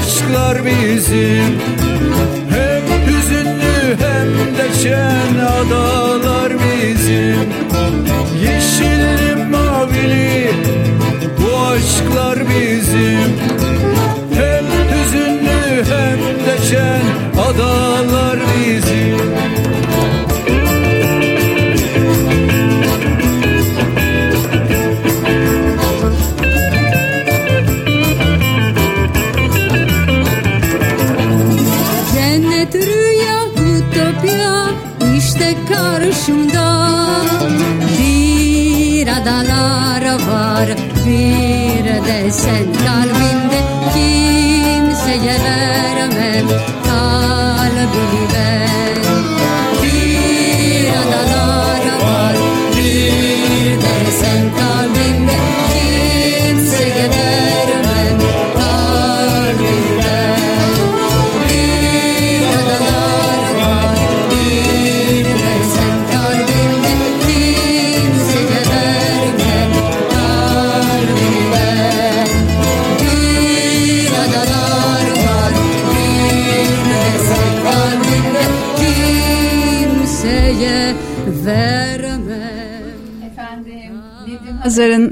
Speaker 1: aşklar bizim. Hem hüzünlü hem de şen adalar bizim. Yeşilli mavili bu aşklar bizim. Hem hüzünlü hem de şen adalar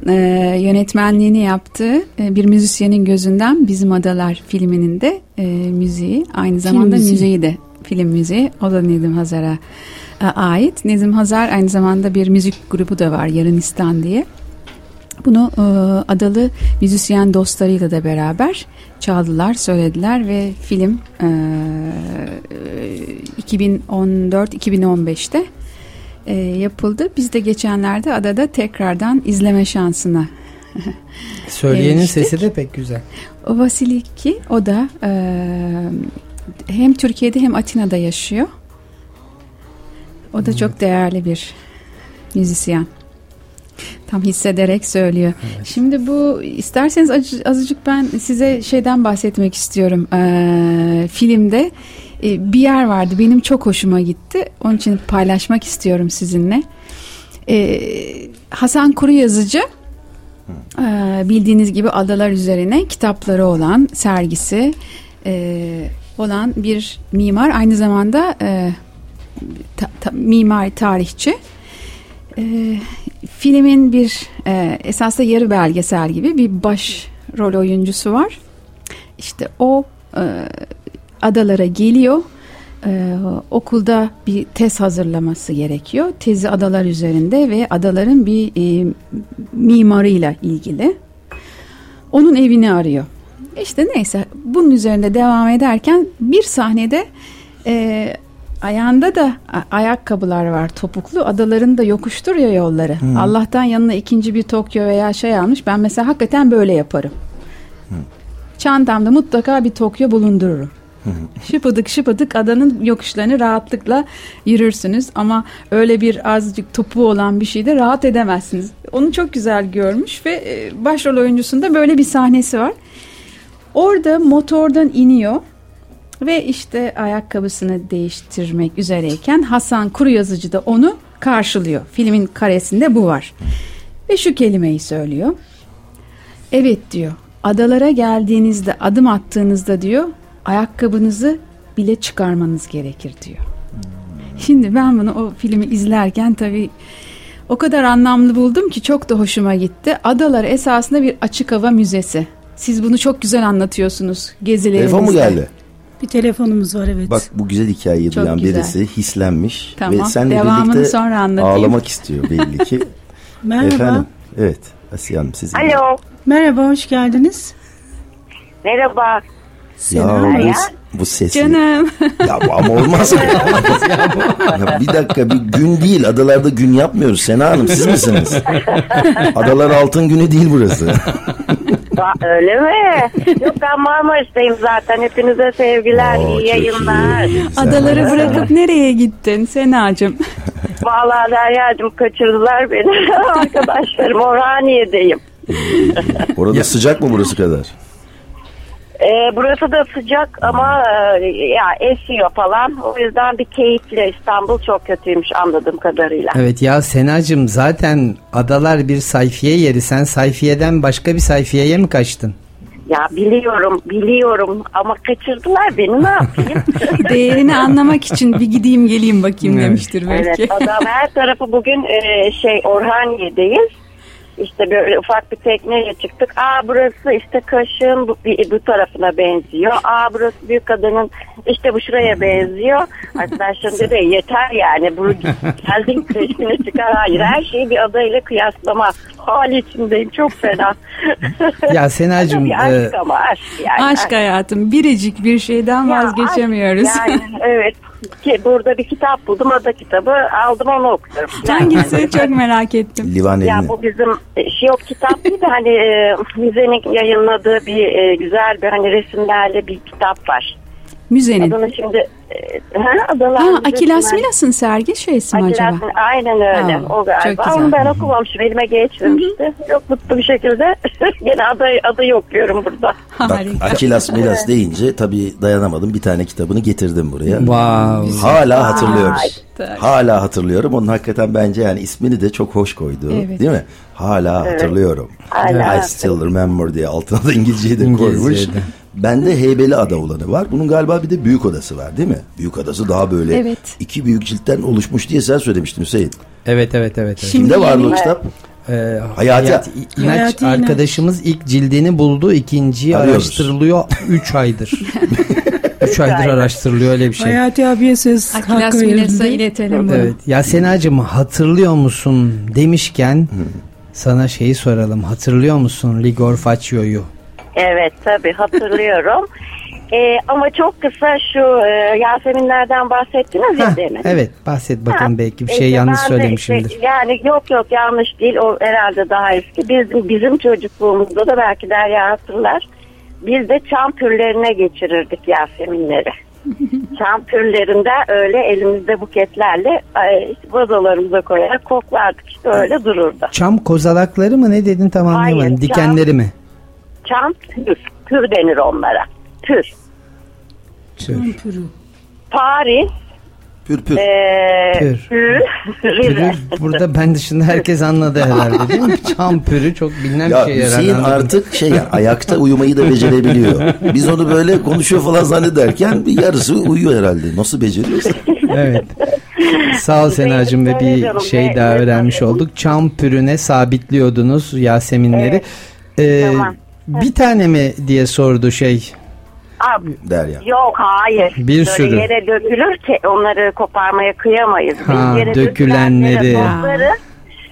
Speaker 6: E, yönetmenliğini yaptığı e, bir müzisyenin gözünden Bizim Adalar filminin de e, müziği aynı zamanda
Speaker 5: müziği.
Speaker 6: müziği de film müziği o da Nedim Hazar'a e, ait. Nedim Hazar aynı zamanda bir müzik grubu da var Yarınistan diye. Bunu e, adalı müzisyen dostlarıyla da beraber çaldılar, söylediler ve film e, e, 2014-2015'te e, yapıldı. Biz de geçenlerde adada tekrardan izleme şansına
Speaker 3: Söyleyenin
Speaker 6: Eriştik.
Speaker 3: sesi de pek güzel.
Speaker 6: o Vasiliki o da e, hem Türkiye'de hem Atina'da yaşıyor. O da çok değerli bir müzisyen. Tam hissederek söylüyor. Şimdi bu isterseniz azıcık ben size şeyden bahsetmek istiyorum. Ee, filmde e, bir yer vardı benim çok hoşuma gitti. Onun için paylaşmak istiyorum sizinle. Ee, Hasan Kuru Yazıcı ee, bildiğiniz gibi adalar üzerine kitapları olan sergisi e, olan bir mimar aynı zamanda e, ta- ta- mimar tarihçi E, filmin bir e, esasında yarı belgesel gibi bir baş rol oyuncusu var işte o e, adalara geliyor. E, okulda bir tez hazırlaması gerekiyor. Tezi adalar üzerinde ve adaların bir e, mimarıyla ilgili. Onun evini arıyor. İşte neyse bunun üzerinde devam ederken bir sahnede e, ayağında da ayakkabılar var topuklu. Adaların da yokuştur ya yolları Allah'tan yanına ikinci bir Tokyo veya şey almış. Ben mesela hakikaten böyle yaparım. Çantamda mutlaka bir Tokyo bulundururum şıpıdık şıpıdık adanın yokuşlarını rahatlıkla yürürsünüz ama öyle bir azıcık topuğu olan bir şeyde rahat edemezsiniz. Onu çok güzel görmüş ve e, başrol oyuncusunda böyle bir sahnesi var. Orada motordan iniyor ve işte ayakkabısını değiştirmek üzereyken Hasan Kuru Yazıcı da onu karşılıyor. Filmin karesinde bu var. Ve şu kelimeyi söylüyor. Evet diyor. Adalara geldiğinizde adım attığınızda diyor ayakkabınızı bile çıkarmanız gerekir diyor. Şimdi ben bunu o filmi izlerken tabii o kadar anlamlı buldum ki çok da hoşuma gitti. Adalar esasında bir açık hava müzesi. Siz bunu çok güzel anlatıyorsunuz gezilerinizde.
Speaker 4: Telefon mu geldi?
Speaker 5: Bir telefonumuz var evet.
Speaker 4: Bak bu güzel hikayeyi
Speaker 6: Çok
Speaker 4: duyan
Speaker 6: güzel.
Speaker 4: birisi hislenmiş
Speaker 6: Tamam,
Speaker 4: ve seninle
Speaker 6: devamını
Speaker 4: birlikte
Speaker 6: sonra anlatayım.
Speaker 4: ağlamak istiyor belli ki.
Speaker 5: Merhaba.
Speaker 4: Efendim evet Asiye Hanım siz
Speaker 10: Alo.
Speaker 5: Merhaba hoş geldiniz.
Speaker 10: Merhaba.
Speaker 4: Ya
Speaker 5: Selam.
Speaker 4: bu, bu sesi.
Speaker 6: Canım.
Speaker 4: Ya bu ama olmaz ki. ya bir dakika bir gün değil adalarda gün yapmıyoruz Sena Hanım siz misiniz? Adalar altın günü değil burası.
Speaker 10: Öyle mi? Yok ben Marmaris'teyim zaten. Hepinize sevgiler,
Speaker 4: Oo,
Speaker 10: iyi yayınlar.
Speaker 4: iyi.
Speaker 6: Adaları bırakıp nereye gittin Senacığım?
Speaker 10: Vallahi Derya'cığım kaçırdılar beni. Arkadaşlarım Orhaniye'deyim.
Speaker 4: Orada sıcak mı burası kadar?
Speaker 10: Ee, burası da sıcak ama e, ya esiyor falan. O yüzden bir keyifli. İstanbul çok kötüymüş anladığım kadarıyla.
Speaker 3: Evet ya Senacığım zaten adalar bir sayfiye yeri. Sen sayfiyeden başka bir sayfiyeye mi kaçtın?
Speaker 10: Ya biliyorum, biliyorum ama kaçırdılar beni ne yapayım?
Speaker 6: Değerini anlamak için bir gideyim geleyim bakayım
Speaker 3: Evet.
Speaker 6: demiştir belki.
Speaker 10: evet, adam her tarafı bugün e, şey Orhaniye'deyiz. İşte böyle ufak bir tekneyle çıktık. Aa burası işte Kaş'ın bu, bir- bu tarafına benziyor. Aa burası Büyükada'nın işte bu şuraya benziyor. Arkadaşlarım dedi yeter yani. Bu geldin Kaş'ını çıkar. Hayır her şeyi bir adayla kıyaslama hali içindeyim. Çok fena.
Speaker 3: Ya Senacığım,
Speaker 10: bir aşk
Speaker 3: e,
Speaker 10: ama aşk yani.
Speaker 6: Aşk hayatım biricik bir şeyden
Speaker 10: Ya
Speaker 6: vazgeçemiyoruz.
Speaker 10: aşk Yani evet. Ki burada bir kitap buldum. Ada kitabı aldım onu okuyorum.
Speaker 6: Hangisi çok merak ettim.
Speaker 4: Livan
Speaker 10: Ya bu bizim e, şey yok kitap değil de hani e, müzenin yayınladığı bir e, güzel bir hani resimlerle bir kitap var.
Speaker 6: Müzenin.
Speaker 10: Adını şimdi ha, Adalar
Speaker 6: Ha,
Speaker 10: Müzesi'nden-
Speaker 6: Akilas Milas'ın sergi şeysi mi
Speaker 10: Akilas
Speaker 6: acaba?
Speaker 10: Aynen öyle.
Speaker 6: Ha,
Speaker 10: o galiba.
Speaker 6: çok güzel.
Speaker 10: Ama ben okumamışım. Elime geçmemişti. Yok mutlu bir şekilde. Gene adı, adıyı okuyorum burada.
Speaker 4: Bak. Akilas Milas deyince tabii dayanamadım. Bir tane kitabını getirdim buraya.
Speaker 3: Wow.
Speaker 4: Hala hatırlıyoruz. Hala hatırlıyorum. Onun hakikaten bence yani ismini de çok hoş koydu.
Speaker 6: Evet.
Speaker 4: Değil mi? Hala hatırlıyorum.
Speaker 10: Hala.
Speaker 4: I still remember diye altına da İngilizceyi de koymuş.
Speaker 3: de.
Speaker 4: Bende Heybeli Ada olanı var. Bunun galiba bir de büyük odası var değil mi? Büyük odası daha böyle
Speaker 6: Evet.
Speaker 4: iki büyük ciltten oluşmuş diye sen söylemiştin Hüseyin.
Speaker 3: Evet evet evet. evet.
Speaker 6: Şimdi
Speaker 4: Kimde vardı o kitap?
Speaker 3: Ee,
Speaker 4: Hayati.
Speaker 3: Hayati İnanç
Speaker 5: Hayati İnanç.
Speaker 3: arkadaşımız ilk cildini buldu. ikinciyi
Speaker 4: Arıyoruz.
Speaker 3: araştırılıyor 3 aydır. 3 aydır araştırılıyor öyle bir şey.
Speaker 5: Hayati abiye söz hakkı verildi.
Speaker 6: iletelim.
Speaker 3: Evet. Ya Senacığım hatırlıyor musun demişken sana şeyi soralım. Hatırlıyor musun Ligor Faccio'yu?
Speaker 10: Evet tabii hatırlıyorum. Ee, ama çok kısa şu e, Yaseminlerden bahsettiniz ya demin.
Speaker 3: evet bahset bakalım
Speaker 10: Ha,
Speaker 3: belki bir
Speaker 10: işte
Speaker 3: şey yanlış
Speaker 10: ben de
Speaker 3: söylemişimdir.
Speaker 10: işte yani yok yok yanlış değil o herhalde daha eski. Bizim, bizim çocukluğumuzda da belki Derya hatırlar. Biz de çam türlerine geçirirdik Yaseminleri. çam türlerinde öyle elimizde buketlerle vazolarımıza koyarak koklardık işte öyle dururdu.
Speaker 3: Çam kozalakları mı ne dedin tam anlayamadım.
Speaker 10: Hayır, çam-
Speaker 3: Dikenleri mi?
Speaker 10: Çam tür, tür denir onlara. Tür.
Speaker 3: Tür.
Speaker 5: Pürü.
Speaker 10: Paris,
Speaker 4: Pür pür.
Speaker 10: e,
Speaker 3: Tür.
Speaker 10: Pür,
Speaker 3: Pürü burada ben dışında herkes anladı herhalde değil mi? Çam pürü çok bilinen
Speaker 4: Ya
Speaker 3: bir şey
Speaker 4: Hüseyin
Speaker 3: herhalde. anladım.
Speaker 4: artık şey ya, ayakta uyumayı da becerebiliyor. Biz onu böyle konuşuyor falan zannederken bir yarısı uyuyor herhalde. Nasıl beceriyorsa.
Speaker 3: Evet. Sağ ol Senacığım ve bir şey daha öğrenmiş olduk. Çam pürüne sabitliyordunuz Yaseminleri. Ee,
Speaker 10: Tamam.
Speaker 3: Bir tane mi diye sordu şey.
Speaker 10: Aa,
Speaker 4: Derya.
Speaker 10: Yok hayır.
Speaker 3: Bir
Speaker 10: Böyle
Speaker 3: sürü.
Speaker 10: yere dökülür ki onları koparmaya kıyamayız.
Speaker 3: Ha,
Speaker 10: yere
Speaker 3: dökülenleri.
Speaker 10: Ondan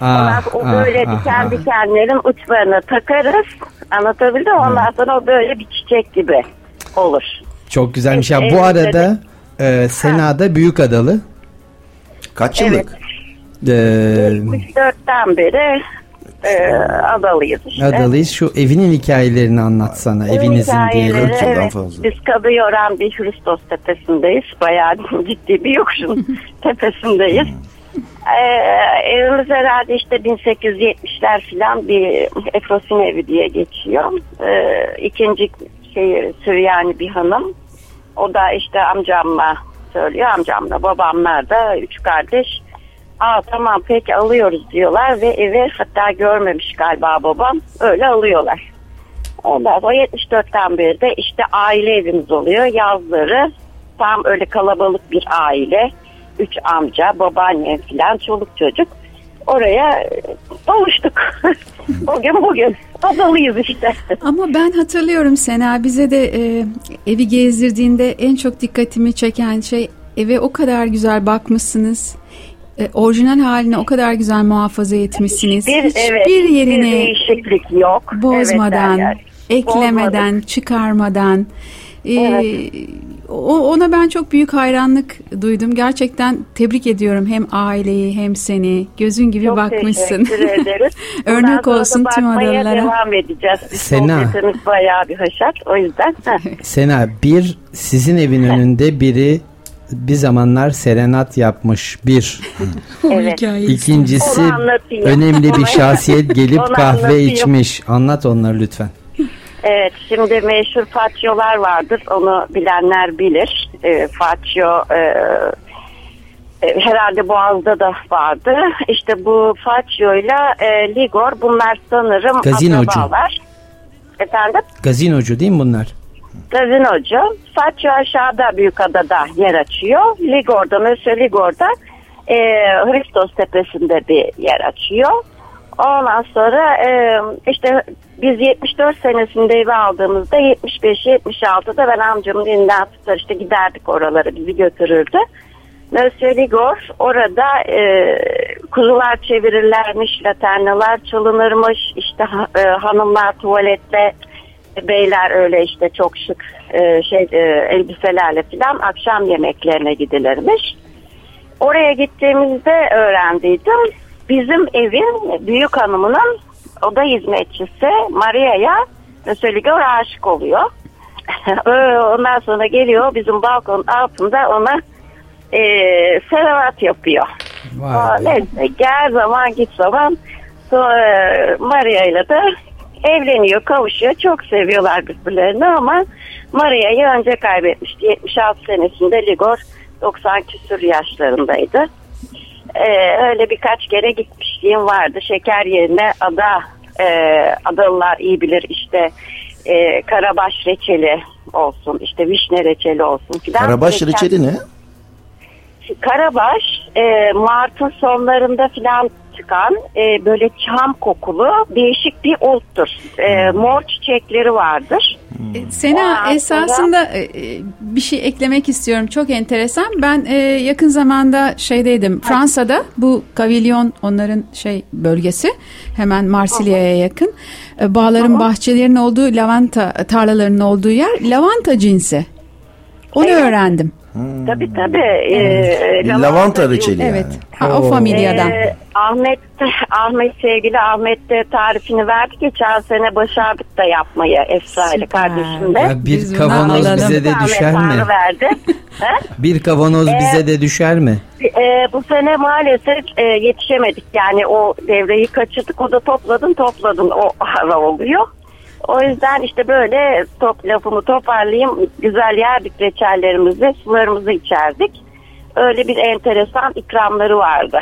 Speaker 3: Ah,
Speaker 10: o
Speaker 3: ah,
Speaker 10: böyle
Speaker 3: ah,
Speaker 10: diken
Speaker 3: ah.
Speaker 10: dikenlerin uçlarına takarız. Anlatabildim mi? Ondan sonra o böyle bir çiçek gibi olur.
Speaker 3: Çok güzelmiş. Ya
Speaker 10: Evet,
Speaker 3: bu
Speaker 10: evet,
Speaker 3: arada e, Sena'da Büyük Adalı.
Speaker 4: Kaç
Speaker 10: Evet.
Speaker 4: yıllık?
Speaker 3: E,
Speaker 10: 74'ten beri e, adalıyız işte.
Speaker 3: adalıyız. Şu evinin hikayelerini anlatsana.
Speaker 10: Evin
Speaker 3: Evinizin diyelim.
Speaker 10: Evet.
Speaker 4: fazla.
Speaker 10: Biz Kadıyoran bir Hristos tepesindeyiz. Bayağı ciddi bir yokuşun tepesindeyiz. Ee, evimiz herhalde işte 1870'ler filan bir Efrosin evi diye geçiyor. Ee, ikinci şey Süryani bir hanım. O da işte amcamla söylüyor. Amcamla babamlar da üç kardeş. Aa tamam peki alıyoruz diyorlar ve evi hatta görmemiş galiba babam. Öyle alıyorlar. Ondan sonra 74'ten beri de işte aile evimiz oluyor. Yazları tam öyle kalabalık bir aile. Üç amca, babaannem filan, çoluk çocuk. Oraya e, doluştuk. bugün bugün. Adalıyız işte.
Speaker 6: Ama ben hatırlıyorum Sena bize de e, evi gezdirdiğinde en çok dikkatimi çeken şey eve o kadar güzel bakmışsınız. E, orijinal haline o kadar güzel muhafaza etmişsiniz.
Speaker 10: Bir,
Speaker 6: Hiçbir
Speaker 10: evet, bir
Speaker 6: yerini
Speaker 10: değişiklik yok.
Speaker 6: bozmadan.
Speaker 10: Evet,
Speaker 6: eklemeden, çıkarmadan. Ee, o, ona ben çok büyük hayranlık duydum. Gerçekten tebrik ediyorum hem aileyi hem seni. Gözün gibi
Speaker 10: Çok
Speaker 6: bakmışsın.
Speaker 10: teşekkür ederiz.
Speaker 6: Örnek olsun tüm adalara.
Speaker 10: devam edeceğiz. Biz
Speaker 3: Sena.
Speaker 10: bayağı bir haşat. O yüzden.
Speaker 3: Sena bir sizin evin önünde biri bir zamanlar serenat yapmış bir.
Speaker 10: Evet.
Speaker 3: İkincisi önemli bir şahsiyet gelip
Speaker 10: Onu
Speaker 3: kahve
Speaker 10: anlatayım.
Speaker 3: içmiş. Anlat onları lütfen.
Speaker 10: Evet, şimdi meşhur fatyolar vardır. Onu bilenler bilir. E, fatyo e, herhalde Boğaz'da da vardı. İşte bu fatyoyla e, Ligor bunlar sanırım
Speaker 3: Gazinocu.
Speaker 10: akrabalar. Efendim?
Speaker 3: Gazinocu değil mi bunlar?
Speaker 10: Gazinocu. Fatyo aşağıda Büyükada'da yer açıyor. Ligor'da, Mösyö Ligor'da e, Hristos Tepesi'nde bir yer açıyor. Ondan sonra e, işte biz 74 senesinde evi aldığımızda 75-76'da ben amcamın elinden tutar işte giderdik oralara bizi götürürdü. Mösyö Ligor orada e, kuzular çevirirlermiş, laternalar çalınırmış, işte e, hanımlar tuvalette beyler öyle işte çok şık e, şey e, elbiselerle filan akşam yemeklerine gidilirmiş. Oraya gittiğimizde öğrendiydim. Bizim evin büyük hanımının oda hizmetçisi Maria'ya Söligor aşık oluyor. Ondan sonra geliyor bizim balkonun altında ona e, serevat yapıyor. Aa,
Speaker 3: Vay be.
Speaker 10: Neyse gel zaman git zaman sonra Maria ile de evleniyor kavuşuyor çok seviyorlar birbirlerini ama Maria'yı önce kaybetmişti 76 senesinde Ligor 90 küsur yaşlarındaydı Ee, öyle birkaç kere gitmişliğim vardı şeker yerine ada e, adalılar iyi bilir işte e, karabaş reçeli olsun işte vişne reçeli olsun filan.
Speaker 4: Karabaş reçeli ne?
Speaker 10: Karabaş e, Mart'ın sonlarında filan çıkan e, böyle çam kokulu değişik bir ottur. E, mor çiçekleri vardır.
Speaker 6: E, Sena
Speaker 10: Ondan
Speaker 6: esasında e, e, bir şey eklemek istiyorum. Çok enteresan. Ben e, yakın zamanda şeydeydim. Fransa'da bu Kavilyon onların şey bölgesi. Hemen Marsilya'ya yakın. E, Bağların, bahçelerin olduğu lavanta tarlalarının olduğu yer lavanta cinsi. Onu öğrendim.
Speaker 10: Tabii tabii. E,
Speaker 4: Bir lavanta reçeli
Speaker 6: Evet.
Speaker 4: yani.
Speaker 6: Ha, o familyadan.
Speaker 10: E, Ahmet Ahmet sevgili Ahmet de tarifini verdi. Geçen sene başardık da yapmayı Esra ile kardeşimle.
Speaker 3: Ya bir
Speaker 6: Biz
Speaker 3: kavanoz
Speaker 6: alalım.
Speaker 3: bize de
Speaker 10: Ahmet
Speaker 3: düşer mi?
Speaker 10: verdi.
Speaker 3: Bir kavanoz bize de düşer mi?
Speaker 10: E, bu sene maalesef e, yetişemedik. Yani o devreyi kaçırdık. O da topladın topladın o hava oluyor. O yüzden işte böyle top lafımı toparlayayım. Güzel yerdik reçellerimizi, sularımızı içerdik. Öyle bir enteresan ikramları vardı.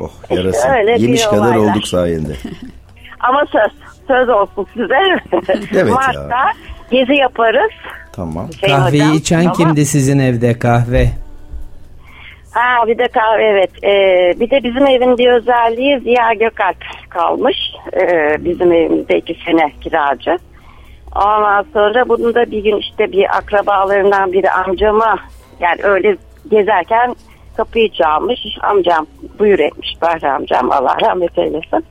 Speaker 4: Oh yarasın.
Speaker 10: öyle bir
Speaker 4: Yemiş kadar
Speaker 10: olaylar.
Speaker 4: olduk sayende.
Speaker 10: Ama söz, söz olsun size.
Speaker 4: Evet ya.
Speaker 10: Mart'ta gezi yaparız.
Speaker 4: Tamam.
Speaker 10: Hüseyin
Speaker 3: Kahveyi
Speaker 10: hocam.
Speaker 3: içen
Speaker 10: Ama-
Speaker 3: kimdi sizin evde kahve?
Speaker 10: Ha bir de kahve evet. Ee, bir de bizim evin bir özelliği Ziya Gökalp kalmış. Ee, bizim evimizde iki sene kiracı. Ondan sonra bunun da bir gün işte bir akrabalarından biri amcama yani öyle gezerken kapıyı çalmış. Amcam buyur etmiş Bahri amcam Allah rahmet eylesin.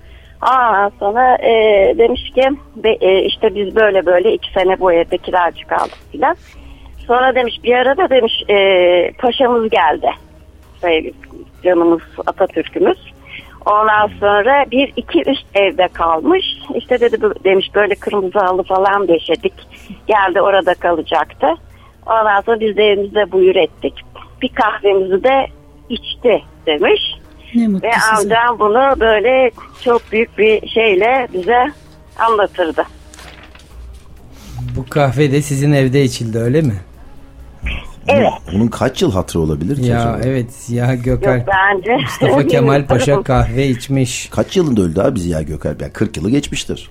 Speaker 10: Ondan sonra e, demiş ki be- e, işte biz böyle böyle iki sene bu evde kiracı kaldık filan. Sonra demiş bir arada demiş e, paşamız geldi. Canımız Atatürk'ümüz. Ondan sonra bir iki üst evde kalmış. İşte dedi demiş böyle kırmızı halı falan döşedik. Geldi orada kalacaktı. Ondan sonra biz de evimizde buyur ettik. Bir kahvemizi de içti demiş.
Speaker 5: Ne mutlu
Speaker 10: Ve
Speaker 5: size.
Speaker 10: amcam bunu böyle çok büyük bir şeyle bize anlatırdı.
Speaker 3: Bu kahve de sizin evde içildi öyle mi?
Speaker 10: Evet.
Speaker 4: Onun kaç yıl hatırı olabilir ki
Speaker 3: Ya
Speaker 4: acaba?
Speaker 3: evet Ziya
Speaker 10: Yok
Speaker 3: Gökalp.
Speaker 10: bence.
Speaker 3: Mustafa Kemal Paşa kahve içmiş.
Speaker 4: Kaç yılında öldü abi Ziya Gökalp? Yani 40 yılı geçmiştir.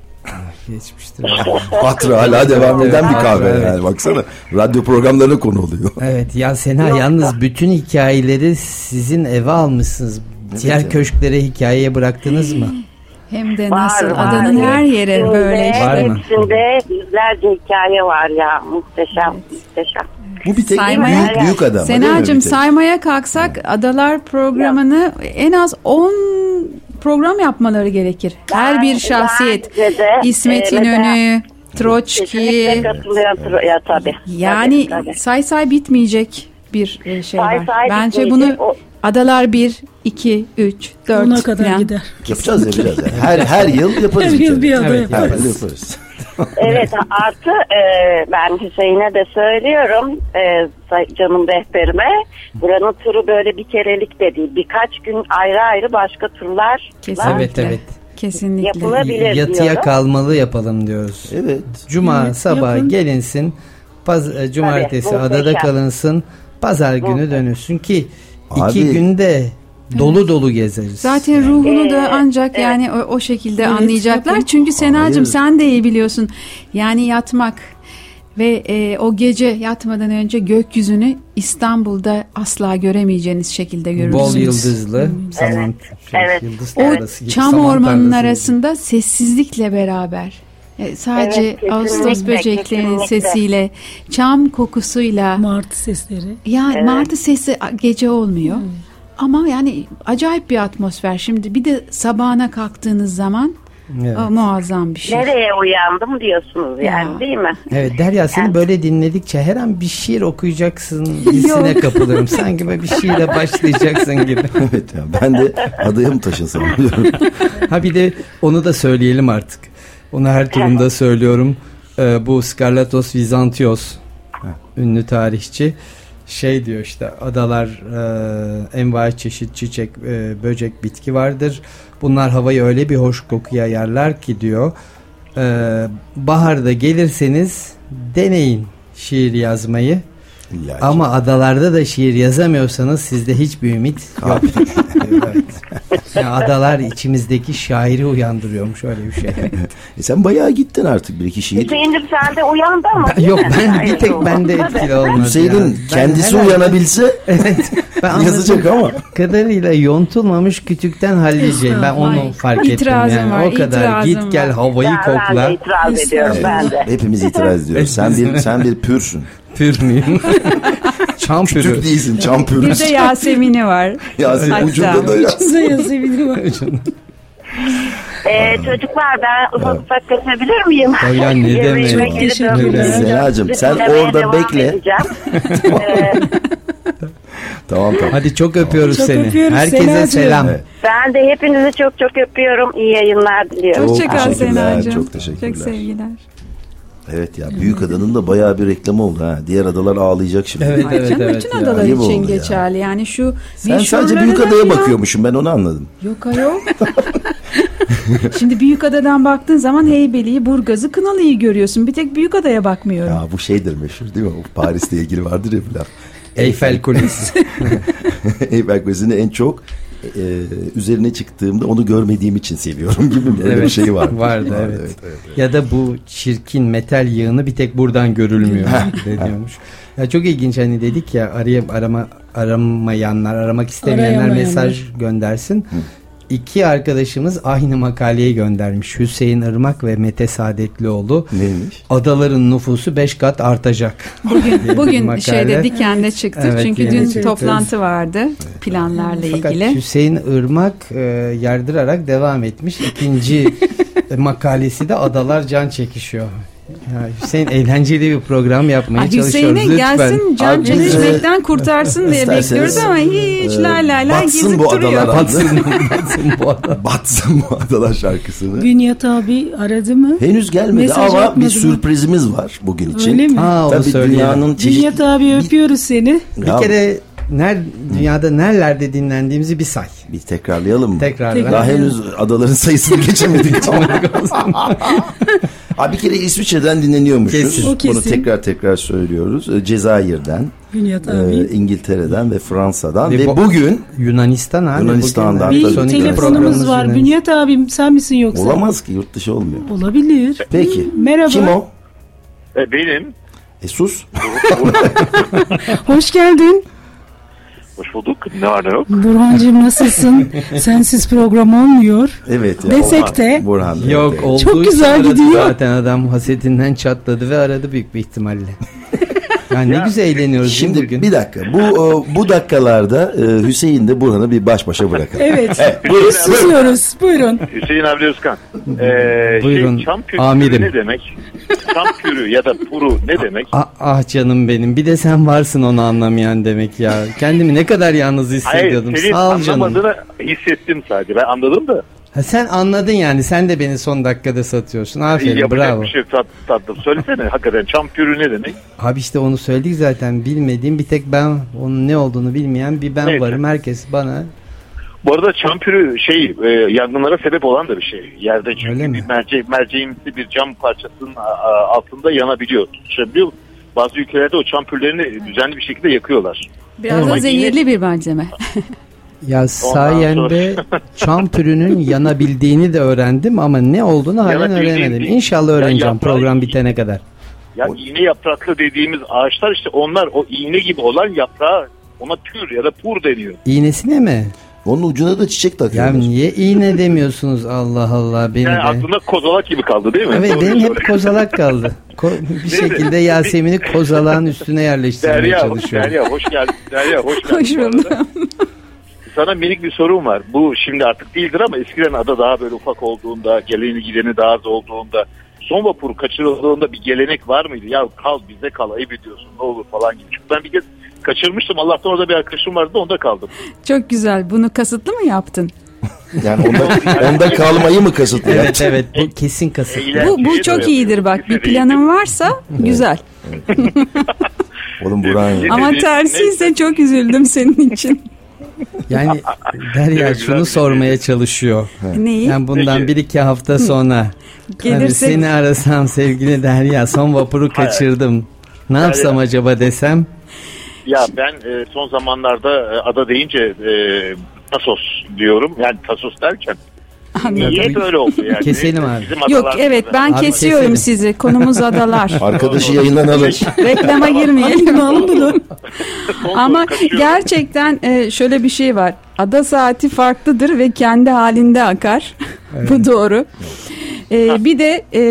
Speaker 3: Geçmiştir.
Speaker 4: Hatırı hala devam eden bir
Speaker 3: Evet,
Speaker 4: kahve
Speaker 3: evet.
Speaker 4: yani baksana. Radyo programlarına konu oluyor.
Speaker 3: Evet ya Sena yalnız bütün hikayeleri sizin eve almışsınız. Diğer
Speaker 4: ya.
Speaker 3: köşklere hikayeye bıraktınız mı?
Speaker 6: Hem de
Speaker 10: Var,
Speaker 6: nasıl
Speaker 10: var.
Speaker 6: adanın her yeri böyle.
Speaker 3: Var mı?
Speaker 10: Hepsinde yüzlerce hikaye var ya. Muhteşem, muhteşem.
Speaker 4: Bu bir tek
Speaker 6: Saymaya-
Speaker 4: büyük, büyük adam.
Speaker 6: Senacığım saymaya kalksak adalar programını en az 10 program yapmaları gerekir. Her bir
Speaker 10: Ben-
Speaker 6: şahsiyet.
Speaker 10: de,
Speaker 6: İsmet
Speaker 10: e,
Speaker 6: İnönü, Troçki.
Speaker 10: Katılıyorum. Ya tabii.
Speaker 6: Yani
Speaker 10: Tabii, tabii.
Speaker 6: say say bitmeyecek bir e, şey
Speaker 10: Say
Speaker 6: var.
Speaker 10: say
Speaker 6: Bence
Speaker 10: bitmeyecek.
Speaker 6: bunu
Speaker 10: O-
Speaker 6: adalar 1, 2, 3, 4
Speaker 5: Ona kadar gider.
Speaker 4: Yapacağız yapacağız. Yani. Her, her yıl yaparız.
Speaker 5: Her yıl bir ada
Speaker 3: Evet,
Speaker 5: yaparız.
Speaker 4: yıl yaparız.
Speaker 10: Evet artı e, ben Hüseyin'e de söylüyorum e, canım rehberime buranın turu böyle bir kerelik de değil birkaç gün ayrı ayrı başka turlar
Speaker 6: Kesinlikle.
Speaker 3: Evet evet.
Speaker 6: Kesinlikle.
Speaker 10: yapılabilir
Speaker 3: Yatıya
Speaker 10: diyorum.
Speaker 3: kalmalı yapalım diyoruz.
Speaker 4: Evet.
Speaker 3: Cuma
Speaker 5: Evet,
Speaker 3: sabah
Speaker 5: yapın.
Speaker 3: gelinsin. Paz, e, cumartesi
Speaker 10: Tabii,
Speaker 3: adada kalınsın. Pazar günü dönülsün ki iki
Speaker 4: Abi-
Speaker 3: günde dolu dolu gezeriz.
Speaker 6: Zaten ruhunu da ancak
Speaker 10: evet.
Speaker 6: yani o, o şekilde
Speaker 5: Evet,
Speaker 6: anlayacaklar.
Speaker 5: yapın.
Speaker 6: Çünkü Senacığım sen de iyi biliyorsun. Yani yatmak ve e, o gece yatmadan önce gökyüzünü İstanbul'da asla göremeyeceğiniz şekilde görürsünüz.
Speaker 3: Bol yıldızlı. Saman, şey,
Speaker 10: Evet.
Speaker 3: Yıldız
Speaker 6: O
Speaker 3: gibi,
Speaker 6: çam
Speaker 3: saman
Speaker 6: ormanının
Speaker 3: tarlası gibi.
Speaker 6: arasında sessizlikle beraber e, sadece
Speaker 10: Evet, kesinlikle,
Speaker 6: Ağustos böceklerinin
Speaker 10: kesinlikle.
Speaker 6: sesiyle, çam kokusuyla
Speaker 5: Martı sesleri.
Speaker 6: yani martı sesi gece olmuyor. Ama yani acayip bir atmosfer. Şimdi bir de sabahına kalktığınız zaman
Speaker 3: Evet.
Speaker 6: o muazzam bir şey.
Speaker 10: Nereye uyandım diyorsunuz yani
Speaker 6: Ya.
Speaker 10: değil mi?
Speaker 3: Evet Derya seni böyle dinledikçe her an bir şiir okuyacaksın hissine kapılıyorum. Sanki böyle bir şiirle başlayacaksın gibi.
Speaker 4: Evet ya. Ben de adaya mı taşınsam diyorum.
Speaker 3: Ha bir de onu da söyleyelim artık. Onu her turunda söylüyorum. Ee, bu Skarlatos Vizantios ünlü tarihçi şey diyor işte adalar e, envai çeşit çiçek, e, böcek, bitki vardır. Bunlar havayı öyle bir hoş koku yayarlar ki diyor. E, baharda gelirseniz deneyin şiir yazmayı.
Speaker 4: İlla ki.
Speaker 3: Ama adalarda da şiir yazamıyorsanız sizde hiçbir ümit yok. evet. Yani adalar içimizdeki şairi uyandırıyormuş öyle bir şey.
Speaker 4: E sen bayağı gittin artık bir iki şiir.
Speaker 10: Hüseyin'cim sen de uyandı ama
Speaker 3: Ben- yok ben bir tek bende etkili olmadı.
Speaker 4: Hüseyin'in
Speaker 3: yani. Ben
Speaker 4: kendisi
Speaker 3: herhalde-
Speaker 4: uyanabilse
Speaker 3: Evet. Ben
Speaker 4: yazacak ama.
Speaker 3: kadarıyla yontulmamış kütükten halliceğim. Ben onu fark ettim
Speaker 6: itirazım
Speaker 3: yani.
Speaker 6: var,
Speaker 3: o kadar git gel havayı
Speaker 10: Ben, ben
Speaker 3: kokla.
Speaker 10: de itiraz ediyorum ben de.
Speaker 4: Hepimiz itiraz ediyoruz. Sen bir sen bir pürsün.
Speaker 3: Pür müyüm? Çam pürü.
Speaker 4: Türk değilsin, çam
Speaker 6: Bir
Speaker 4: pürüz.
Speaker 6: de Yasemin'i var.
Speaker 4: Yasemin
Speaker 6: Hatta.
Speaker 4: ucunda da yaz.
Speaker 5: Size yazabilirim.
Speaker 10: Ee, çocuklar ben ufak ufak kaçabilir miyim?
Speaker 3: Ya, ne demek.
Speaker 10: geri
Speaker 5: Çok teşekkür
Speaker 10: dönmeyeceğim.
Speaker 5: ederim.
Speaker 4: Senacığım, sen orada bekle.
Speaker 10: Ee,
Speaker 4: Tamam tamam.
Speaker 3: Hadi çok öpüyoruz
Speaker 5: Çok
Speaker 3: seni.
Speaker 5: öpüyoruz
Speaker 3: Herkese
Speaker 5: Senacığım.
Speaker 3: selam.
Speaker 4: Evet.
Speaker 10: ben de hepinizi çok çok öpüyorum. İyi yayınlar diliyorum.
Speaker 4: Çok
Speaker 6: Hoşçakal
Speaker 4: teşekkürler,
Speaker 6: Senacığım.
Speaker 4: çok teşekkürler.
Speaker 6: Çok sevgiler.
Speaker 4: Evet ya büyük adanın da bayağı bir reklamı oldu ha. Diğer adalar ağlayacak şimdi.
Speaker 3: Evet,
Speaker 6: Ay canım,
Speaker 3: evet
Speaker 6: bütün
Speaker 3: ya.
Speaker 6: adalar
Speaker 4: Ayıp
Speaker 6: için
Speaker 4: oldu ya.
Speaker 6: geçerli. Yani şu
Speaker 4: Sen sadece büyük
Speaker 6: da
Speaker 4: adaya
Speaker 6: ya.
Speaker 4: bakıyormuşum ben onu anladım.
Speaker 6: Yok ayol. Şimdi büyük adadan baktığın zaman Heybeli'yi, Burgaz'ı, Kınalı'yı görüyorsun. Bir tek büyük adaya bakmıyorum.
Speaker 4: Ya bu şeydir meşhur değil mi? O Paris'le ilgili vardır ya bir laf.
Speaker 3: Eyfel Kulesi.
Speaker 4: Eyfel Kulesi'ni en çok e, üzerine çıktığımda onu görmediğim için seviyorum gibi böyle bir şey var.
Speaker 3: Vardı evet. Ya da bu çirkin metal yığını bir tek buradan görülmüyor deniyormuş. Ya çok ilginç hani dedik ya arayıp arama aramayanlar, aramak istemeyenler mesaj göndersin. İki arkadaşımız aynı makaleyi göndermiş. Hüseyin Irmak ve Mete Saadetlioğlu.
Speaker 4: Neymiş?
Speaker 3: Adaların nüfusu 5 kat artacak.
Speaker 6: Bugün bugün şeyde Diken'de çıktık.
Speaker 3: Evet,
Speaker 6: Çünkü dün
Speaker 3: çıktı.
Speaker 6: toplantı vardı planlarla
Speaker 3: Fakat
Speaker 6: ilgili.
Speaker 3: Hüseyin Irmak e, yardırarak devam etmiş. İkinci makalesi de Adalar Can Çekişiyor. Ya Hüseyin eğlenceli bir program yapmaya
Speaker 6: Ay
Speaker 3: çalışıyoruz
Speaker 6: Hüseyin'e
Speaker 3: lütfen.
Speaker 6: gelsin can çekişmekten kurtarsın diye bekliyoruz ama hiç
Speaker 4: e,
Speaker 6: la la la
Speaker 4: batsın
Speaker 6: gezip
Speaker 4: bu
Speaker 6: duruyor.
Speaker 4: adalar.
Speaker 3: Batsın, batsın bu adam.
Speaker 4: Batsın bu adalar şarkısını.
Speaker 5: Bünyat abi aradı mı?
Speaker 4: Henüz gelmedi
Speaker 5: Mesaj
Speaker 4: ama bir
Speaker 5: mı?
Speaker 4: sürprizimiz var bugün için.
Speaker 5: Öyle mi?
Speaker 3: Ha,
Speaker 4: Tabii dünyanın çeşitli...
Speaker 5: Bünyat abi öpüyoruz seni.
Speaker 3: Bir
Speaker 4: Ya,
Speaker 3: kere ner, dünyada nerelerde dinlendiğimizi bir say.
Speaker 4: bir tekrarlayalım mı?
Speaker 3: Tekrar.
Speaker 5: Tekrar.
Speaker 4: Daha henüz adaların sayısını geçemedik. Abi bir kere İsviçre'den dinleniyormuşuz.
Speaker 3: Kesin.
Speaker 5: O kesin.
Speaker 4: Bunu tekrar tekrar söylüyoruz. Ee, Cezayir'den, e,
Speaker 5: abi.
Speaker 4: İngiltere'den ve Fransa'dan
Speaker 3: Ve
Speaker 4: ve,
Speaker 3: bu-
Speaker 4: bugün
Speaker 3: Yunanistan abi.
Speaker 4: Yunanistan'dan.
Speaker 3: bugün-
Speaker 5: bir
Speaker 4: tabii,
Speaker 5: telefonumuz var. Bünyat abim sen misin yoksa?
Speaker 4: olamaz ki yurt dışı olmuyor.
Speaker 5: Olabilir.
Speaker 4: Peki.
Speaker 5: Merhaba.
Speaker 4: Kim o?
Speaker 11: E, benim.
Speaker 4: E sus.
Speaker 5: Hoş geldin.
Speaker 11: Hoş bulduk. Ne var ne yok?
Speaker 5: Burhancığım nasılsın? Sensiz program olmuyor.
Speaker 4: Evet ya.
Speaker 5: Desek de
Speaker 4: Burhan.
Speaker 3: Yok
Speaker 4: evet.
Speaker 3: olduğu
Speaker 5: Çok güzel gidiyor.
Speaker 3: Zaten adam hasetinden çatladı ve aradı büyük bir ihtimalle. Ya ne güzel eğleniyoruz
Speaker 4: Şimdi
Speaker 3: bugün.
Speaker 4: bir dakika. Bu e, bu dakikalarda e, Hüseyin de Burhan'ı bir baş başa bırakalım.
Speaker 5: Evet.
Speaker 4: buyurun.
Speaker 5: Susuyoruz. Buyurun.
Speaker 11: Hüseyin Avni Özkan. Ee,
Speaker 3: Buyurun,
Speaker 11: Şey, çam kürü
Speaker 3: amirim.
Speaker 11: ne demek? Çam kürü ya da puru ne demek?
Speaker 3: Ah, ah canım benim. Bir de sen varsın onu anlamayan demek ya. Kendimi ne kadar yalnız hissediyordum.
Speaker 11: Hayır
Speaker 3: Sağ ol canım.
Speaker 11: hissettim sadece. Ben anladım da.
Speaker 3: Ha, sen anladın yani. Sen de beni son dakikada satıyorsun. Aferin
Speaker 11: Yapacak
Speaker 3: bravo.
Speaker 11: bir şey tat, tatlım. Söylesene hakikaten çam ne demek?
Speaker 3: Abi işte onu söyledik zaten. Bilmediğim bir tek ben onun ne olduğunu bilmeyen bir ben
Speaker 11: Neyse.
Speaker 3: varım. Herkes bana
Speaker 11: Bu arada çampürü şey e, yangınlara sebep olan da bir şey. Yerde çünkü
Speaker 3: Öyle mi?
Speaker 11: bir merce, merceğimsi bir cam parçasının a- a- altında yanabiliyor, tutuşabiliyor. Bazı ülkelerde o çampürlerini düzenli bir şekilde yakıyorlar.
Speaker 6: Biraz da zehirli bir malzeme.
Speaker 3: Ya sayende çam türünün yanabildiğini de öğrendim ama ne olduğunu halen öğrenemedim. İnşallah
Speaker 11: Ya
Speaker 3: öğreneceğim
Speaker 11: yaprağı-
Speaker 3: program bitene kadar.
Speaker 11: Ya iğne yapraklı dediğimiz ağaçlar işte onlar o iğne gibi olan yaprağı ona pür ya da pur deniyor.
Speaker 3: İğnesine mi?
Speaker 4: Onun ucuna da çiçek
Speaker 3: Ya
Speaker 4: takıyorlar.
Speaker 3: niye iğne demiyorsunuz Allah Allah beni
Speaker 11: Yani
Speaker 3: de.
Speaker 11: aklında kozalak gibi kaldı değil mi?
Speaker 3: Evet
Speaker 11: Doğru
Speaker 3: benim hep kozalak kaldı. Ko- bir şekilde Yasemin'i kozalağın üstüne yerleştirmeye
Speaker 11: Derya,
Speaker 3: çalışıyorum.
Speaker 11: Derya hoş geldin. Derya hoş geldin.
Speaker 6: Hoş buldum.
Speaker 11: Sana minik bir sorum var. Bu şimdi artık değildir ama eskiden ada daha böyle ufak olduğunda, geleni gideni daha az olduğunda, son vapur kaçırıldığında bir gelenek var mıydı? Ya kal bizde kal ayıp ediyorsun ne olur falan gibi. Çünkü ben bir kez kaçırmıştım. Allah'tan orada bir arkadaşım vardı onda kaldım.
Speaker 6: Çok güzel. Bunu kasıtlı mı yaptın?
Speaker 4: Yani onda, onda kalmayı mı kasıtlı
Speaker 3: Evet
Speaker 4: yaptın?
Speaker 3: evet bu kesin kasıt.
Speaker 6: Bu, bu çok iyidir bak. Bir planın varsa güzel.
Speaker 4: Oğlum Burhan ya.
Speaker 6: Ama tersi ise çok üzüldüm senin için.
Speaker 3: Yani Derya şunu sormaya çalışıyor.
Speaker 6: Neyi?
Speaker 3: Yani bundan
Speaker 11: Peki.
Speaker 3: bir iki hafta sonra hani seni arasam sevgili Derya son vapuru kaçırdım. Ne yapsam acaba desem?
Speaker 11: Ya ben e, son zamanlarda e, ada deyince e, Tasos diyorum. Yani Tasos derken niye böyle oldu yani?
Speaker 3: Keselim abi.
Speaker 11: Bizim
Speaker 6: Yok evet ben
Speaker 3: Abi
Speaker 6: kesiyorum
Speaker 3: keselim.
Speaker 6: sizi. Konumuz adalar.
Speaker 4: Arkadaşı yayından alır.
Speaker 6: Reklama girmeyelim.
Speaker 5: Bunu.
Speaker 11: Son
Speaker 6: Ama
Speaker 11: kaçıyorum.
Speaker 6: gerçekten e, şöyle bir şey var. Ada saati farklıdır ve kendi halinde akar. Bu doğru. E, bir de e,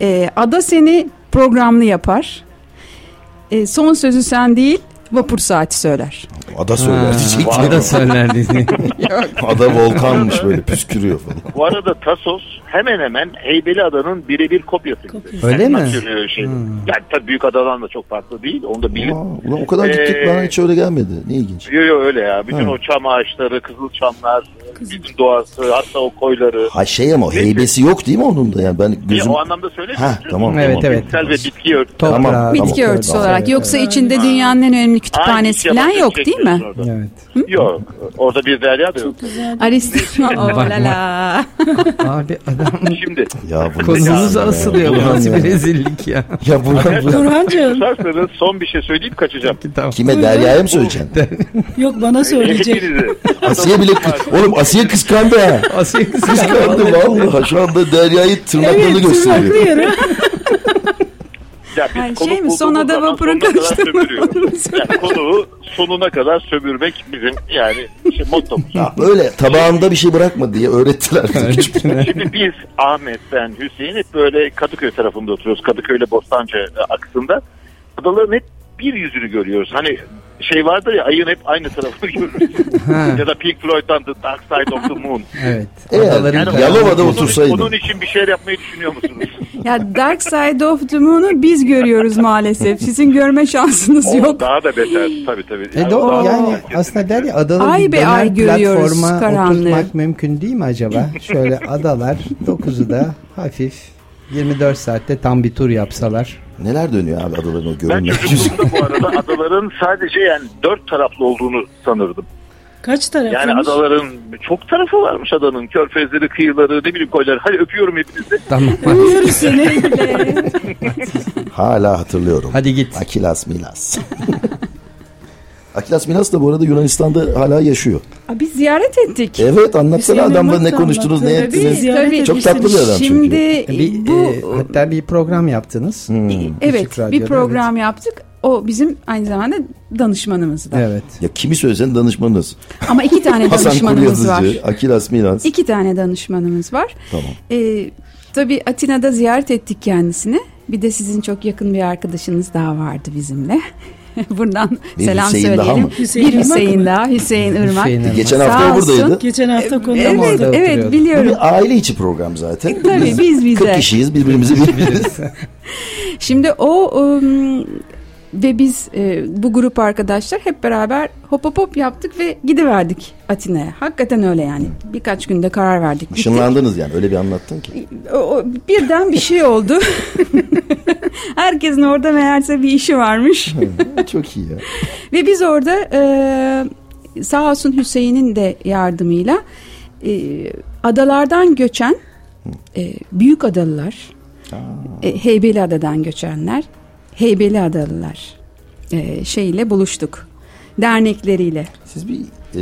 Speaker 6: e, ada seni programlı yapar. E, son sözü sen değil vapur saati söyler.
Speaker 4: Ada söyler diyecek.
Speaker 3: Ada söylerdi.
Speaker 4: Ada volkanmış böyle püskürüyor falan.
Speaker 11: Bu arada Tasos hemen hemen Heybeliada'nın birebir kopyası.
Speaker 3: Öyle mi?
Speaker 11: Şey. Yani tabii büyük adadan da çok farklı değil. Onu da bilin.
Speaker 4: Aa, ulan o kadar gittik
Speaker 11: Ee,
Speaker 4: bana hiç öyle gelmedi. Ne ilginç.
Speaker 11: Yo yo öyle ya. Bütün
Speaker 4: Ha.
Speaker 11: o çam ağaçları, kızıl bütün doğası, hatta o koyları.
Speaker 4: Ha şey ama heybesi yok değil mi onun da yani ben
Speaker 11: Bir
Speaker 4: gözüm...
Speaker 11: o anlamda söylemiyorum.
Speaker 4: Ha tamam
Speaker 3: Evet,
Speaker 4: tamam.
Speaker 3: evet.
Speaker 11: Bitkisel ve bitki örtüsü.
Speaker 3: Toprağı.
Speaker 4: Tamam.
Speaker 6: Bitki örtüsü
Speaker 4: tamam.
Speaker 6: olarak.
Speaker 3: Evet,
Speaker 6: Yoksa içinde dünyanın en önemli kütüphanesi
Speaker 11: Aynı
Speaker 6: falan yok değil mi?
Speaker 11: orada.
Speaker 3: evet.
Speaker 11: Yok. Orada bir derya da yok.
Speaker 6: Aristoteles. Oh la la.
Speaker 3: Abi adam
Speaker 11: Şimdi
Speaker 4: Ya bu
Speaker 3: konumuza
Speaker 4: ya.
Speaker 3: asılıyor. Bu nasıl
Speaker 4: ya.
Speaker 3: bir rezillik ya.
Speaker 4: Ya Burhan, Burhan.
Speaker 5: Burhancığım.
Speaker 11: susarsanız son bir şey söyleyip kaçacağım.
Speaker 3: Tamam.
Speaker 4: Kime Derya'ya mı söyleyeceksin?
Speaker 5: Yok bana söyleyecek.
Speaker 4: Asiye bile oğlum Asiye kıskandı ha.
Speaker 3: Asiye
Speaker 4: Kıskandı vallahi şu anda Derya'yı tırnaklarını
Speaker 5: Evet
Speaker 4: gösteriyor.
Speaker 5: tırnaklı yeri.
Speaker 11: Ya biz
Speaker 6: Ay,
Speaker 11: konuk
Speaker 6: şey mi,
Speaker 11: bulduğumuz
Speaker 6: son ada
Speaker 11: zaman
Speaker 6: vapuru
Speaker 11: sonuna kadar
Speaker 6: karıştırma.
Speaker 11: sömürüyoruz. Yani konuğu sonuna kadar sömürmek bizim yani şey, mottomuz.
Speaker 4: Ya öyle tabağında bir şey bırakma diye öğrettiler.
Speaker 11: Şimdi biz Ahmet, ben, Hüseyin hep böyle Kadıköy tarafında oturuyoruz. Kadıköy ile Bostancı e, aksında. Adaların hep bir yüzünü görüyoruz. Hani şey vardır ya ayın hep aynı tarafını görürüz. ya da Pink Floyd'dan The Dark Side of the Moon.
Speaker 3: Evet. Adaların
Speaker 11: Yani.
Speaker 4: Yalova'da
Speaker 11: onun,
Speaker 4: otursaydın.
Speaker 11: onun için bir şeyler yapmayı düşünüyor musunuz?
Speaker 6: Ya Dark Side of the Moon'u biz görüyoruz maalesef. Sizin görme şansınız
Speaker 11: O
Speaker 6: yok.
Speaker 11: daha da beter. Tabii tabii.
Speaker 3: E doğru
Speaker 11: o daha
Speaker 3: yani
Speaker 11: da
Speaker 3: aslında der ya adaları
Speaker 6: Ay be ay görüyoruz
Speaker 3: platforma
Speaker 6: karanlığı.
Speaker 3: oturtmak mümkün değil mi acaba? Şöyle adalar 9'u da hafif 24 saatte tam bir tur yapsalar.
Speaker 4: Neler dönüyor abi adaların o
Speaker 11: Ben
Speaker 4: görünmeyen yüzü.
Speaker 11: çocukluğumda bu arada adaların sadece yani dört taraflı olduğunu sanırdım.
Speaker 5: Kaç tarafıymış?
Speaker 11: Yani adaların çok tarafı varmış adanın. Körfezleri, kıyıları, ne bileyim koyları. Hadi öpüyorum hepinizi.
Speaker 3: Tamam.
Speaker 5: Uyuyoruz seni.
Speaker 4: Hala hatırlıyorum.
Speaker 3: Hadi git.
Speaker 4: Akilas Milas. Akilas Milas da bu arada Yunanistan'da hala yaşıyor.
Speaker 6: Aa, Biz ziyaret ettik.
Speaker 4: Evet anlatsana
Speaker 5: Hüseyin
Speaker 4: adamla ne konuştunuz ne
Speaker 5: anlattı.
Speaker 4: ettiniz.
Speaker 5: Ziyaret
Speaker 6: Tabii.
Speaker 4: Çok tatlı bir adam
Speaker 6: Şimdi
Speaker 3: E, Bir,
Speaker 6: bu
Speaker 3: e, hatta bir program yaptınız.
Speaker 6: evet
Speaker 3: Açık Radyo'da,
Speaker 6: bir program yaptık. O bizim aynı zamanda danışmanımız da.
Speaker 3: Evet.
Speaker 4: Ya kimi söylesen danışmanınız.
Speaker 6: Ama iki tane
Speaker 4: Hasan
Speaker 6: danışmanımız var.
Speaker 4: Kuryazıcı, Akilas Milas.
Speaker 6: İki tane danışmanımız var.
Speaker 4: Tamam.
Speaker 6: Ee, tabii Atina'da ziyaret ettik kendisini. Bir de sizin çok yakın bir arkadaşınız daha vardı bizimle. Buradan
Speaker 4: Bir
Speaker 6: selam
Speaker 4: Hüseyin daha
Speaker 6: söyleyelim.
Speaker 4: mı?
Speaker 5: Hüseyin
Speaker 6: bir Hüseyin
Speaker 5: mı?
Speaker 6: daha, Hüseyin Irmak.
Speaker 3: Hüseyin Irmak.
Speaker 4: Geçen
Speaker 6: Sağ
Speaker 4: hafta
Speaker 6: olsun.
Speaker 4: buradaydı.
Speaker 5: Geçen hafta konu
Speaker 6: Evet,
Speaker 3: orada
Speaker 6: evet.
Speaker 4: Bu
Speaker 6: biliyorum.
Speaker 4: bir aile içi program zaten.
Speaker 6: Tabii, biz bize.
Speaker 4: 40 kişiyiz birbirimizi biliriz.
Speaker 6: Şimdi o ım, ve biz e, bu grup arkadaşlar hep beraber hop hop hop yaptık ve gidiverdik Atina'ya. Hakikaten öyle yani. Birkaç günde karar verdik. Gittik.
Speaker 4: Işınlandınız yani öyle bir anlattın ki.
Speaker 6: O, o- birden bir şey oldu. Herkesin orada meğerse bir işi varmış.
Speaker 4: Çok iyi ya.
Speaker 6: Ve biz orada e, sağ olsun Hüseyin'in de yardımıyla e, adalardan göçen e, büyük adalılar, e, Heybeli Adadan göçenler, Heybeli Adalılar e, şeyle buluştuk. Dernekleriyle.
Speaker 4: Siz bir e,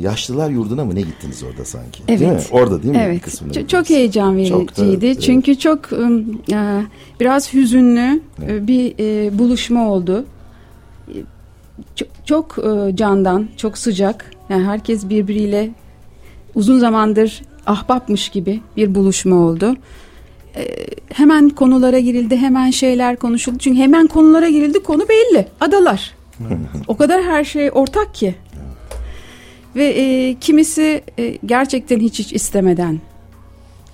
Speaker 4: yaşlılar yurduna mı ne gittiniz orada sanki?
Speaker 6: Evet.
Speaker 4: Değil mi? Orada değil mi?
Speaker 6: Evet.
Speaker 4: kısmını
Speaker 6: Çok, çok heyecan
Speaker 4: Çok da,
Speaker 6: vericiydi.
Speaker 4: evet.
Speaker 6: Çünkü çok e, biraz hüzünlü e, bir e, buluşma oldu. Çok, çok e, candan, çok sıcak. Yani herkes birbiriyle uzun zamandır ahbapmış gibi bir buluşma oldu. E, hemen konulara girildi, hemen şeyler konuşuldu. Çünkü hemen konulara girildi, konu belli. Adalar. o kadar her şey ortak ki. Ve e, kimisi e, gerçekten hiç hiç istemeden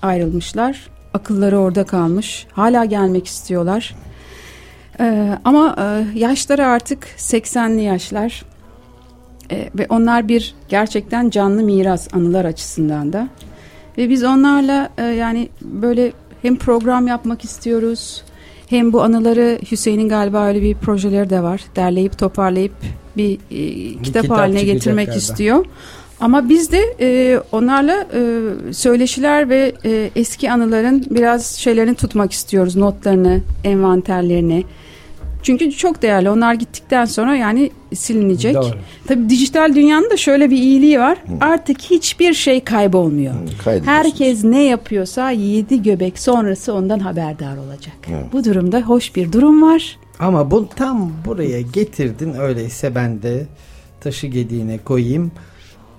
Speaker 6: ayrılmışlar. Akılları orada kalmış. Hala gelmek istiyorlar. E, ama e, yaşları artık 80'li yaşlar. E, ve onlar bir gerçekten canlı miras anılar açısından da. Ve biz onlarla e, yani böyle hem program yapmak istiyoruz. Hem bu anıları Hüseyin'in galiba öyle bir projeleri de var. Derleyip toparlayıp bir e, kitap,
Speaker 3: kitap
Speaker 6: haline getirmek
Speaker 3: galiba.
Speaker 6: istiyor. Ama biz de e, onlarla e, söyleşiler ve e, eski anıların biraz şeylerini tutmak istiyoruz. Notlarını, envanterlerini. Çünkü çok değerli. Onlar gittikten sonra yani silinecek.
Speaker 3: Doğru.
Speaker 6: Tabii dijital dünyanın da şöyle bir iyiliği var. Artık hiçbir şey kaybolmuyor.
Speaker 4: kaydediyorsunuz.
Speaker 6: Herkes ne yapıyorsa yedi göbek sonrası ondan haberdar olacak.
Speaker 4: Evet.
Speaker 6: Bu durumda hoş bir durum var.
Speaker 3: Ama bu tam buraya getirdin öyleyse ben de taşı gediğine koyayım.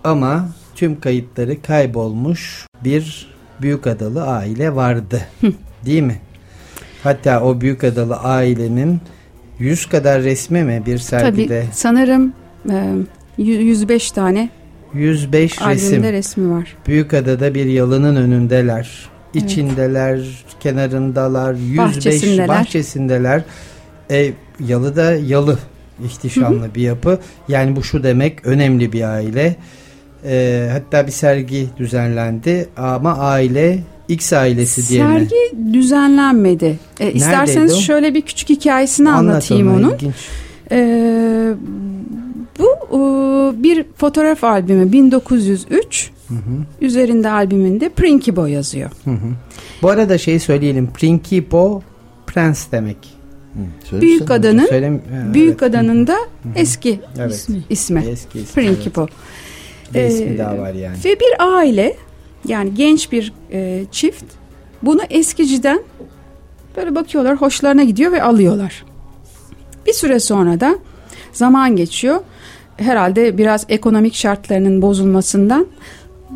Speaker 3: Ama tüm kayıtları kaybolmuş bir büyük adalı aile vardı. Değil mi? Hatta o büyük adalı ailenin 100 kadar resmi mi bir sergide?
Speaker 6: Tabii sanırım e, yü- 105 tane
Speaker 3: 105
Speaker 6: albümde
Speaker 3: resim.
Speaker 6: resmi var.
Speaker 3: Büyük adada bir yalının önündeler. İçindeler, kenarındalar, 105
Speaker 6: Bahçesindeler.
Speaker 3: bahçesindeler. E, yalı da yalı ihtişamlı bir yapı. Yani bu şu demek önemli bir aile. E, hatta bir sergi düzenlendi ama aile X ailesi diye mi?
Speaker 6: Sergi düzenlenmedi. E, isterseniz
Speaker 3: o?
Speaker 6: şöyle bir küçük hikayesini
Speaker 3: Anlat
Speaker 6: anlatayım
Speaker 3: onu,
Speaker 6: onun.
Speaker 3: ilginç.
Speaker 6: Ee, bu e, bir fotoğraf albümü 1903 üzerinde albümünde Prinkipo yazıyor.
Speaker 3: Hı hı. Bu arada şey söyleyelim. Principo prens demek.
Speaker 4: Söyle
Speaker 6: Büyük adanın
Speaker 3: Söylem- ha,
Speaker 6: Büyük
Speaker 3: evet.
Speaker 6: adanın da eski
Speaker 3: Evet.
Speaker 5: İsmi.
Speaker 6: ismi.
Speaker 3: Eski ismi,
Speaker 6: Prinkipo.
Speaker 3: Bir ismi
Speaker 6: Ee,
Speaker 3: daha var yani.
Speaker 6: Ve bir aile yani genç bir e, çift bunu eskiciden böyle bakıyorlar hoşlarına gidiyor ve alıyorlar. Bir süre sonra da zaman geçiyor. Herhalde biraz ekonomik şartlarının bozulmasından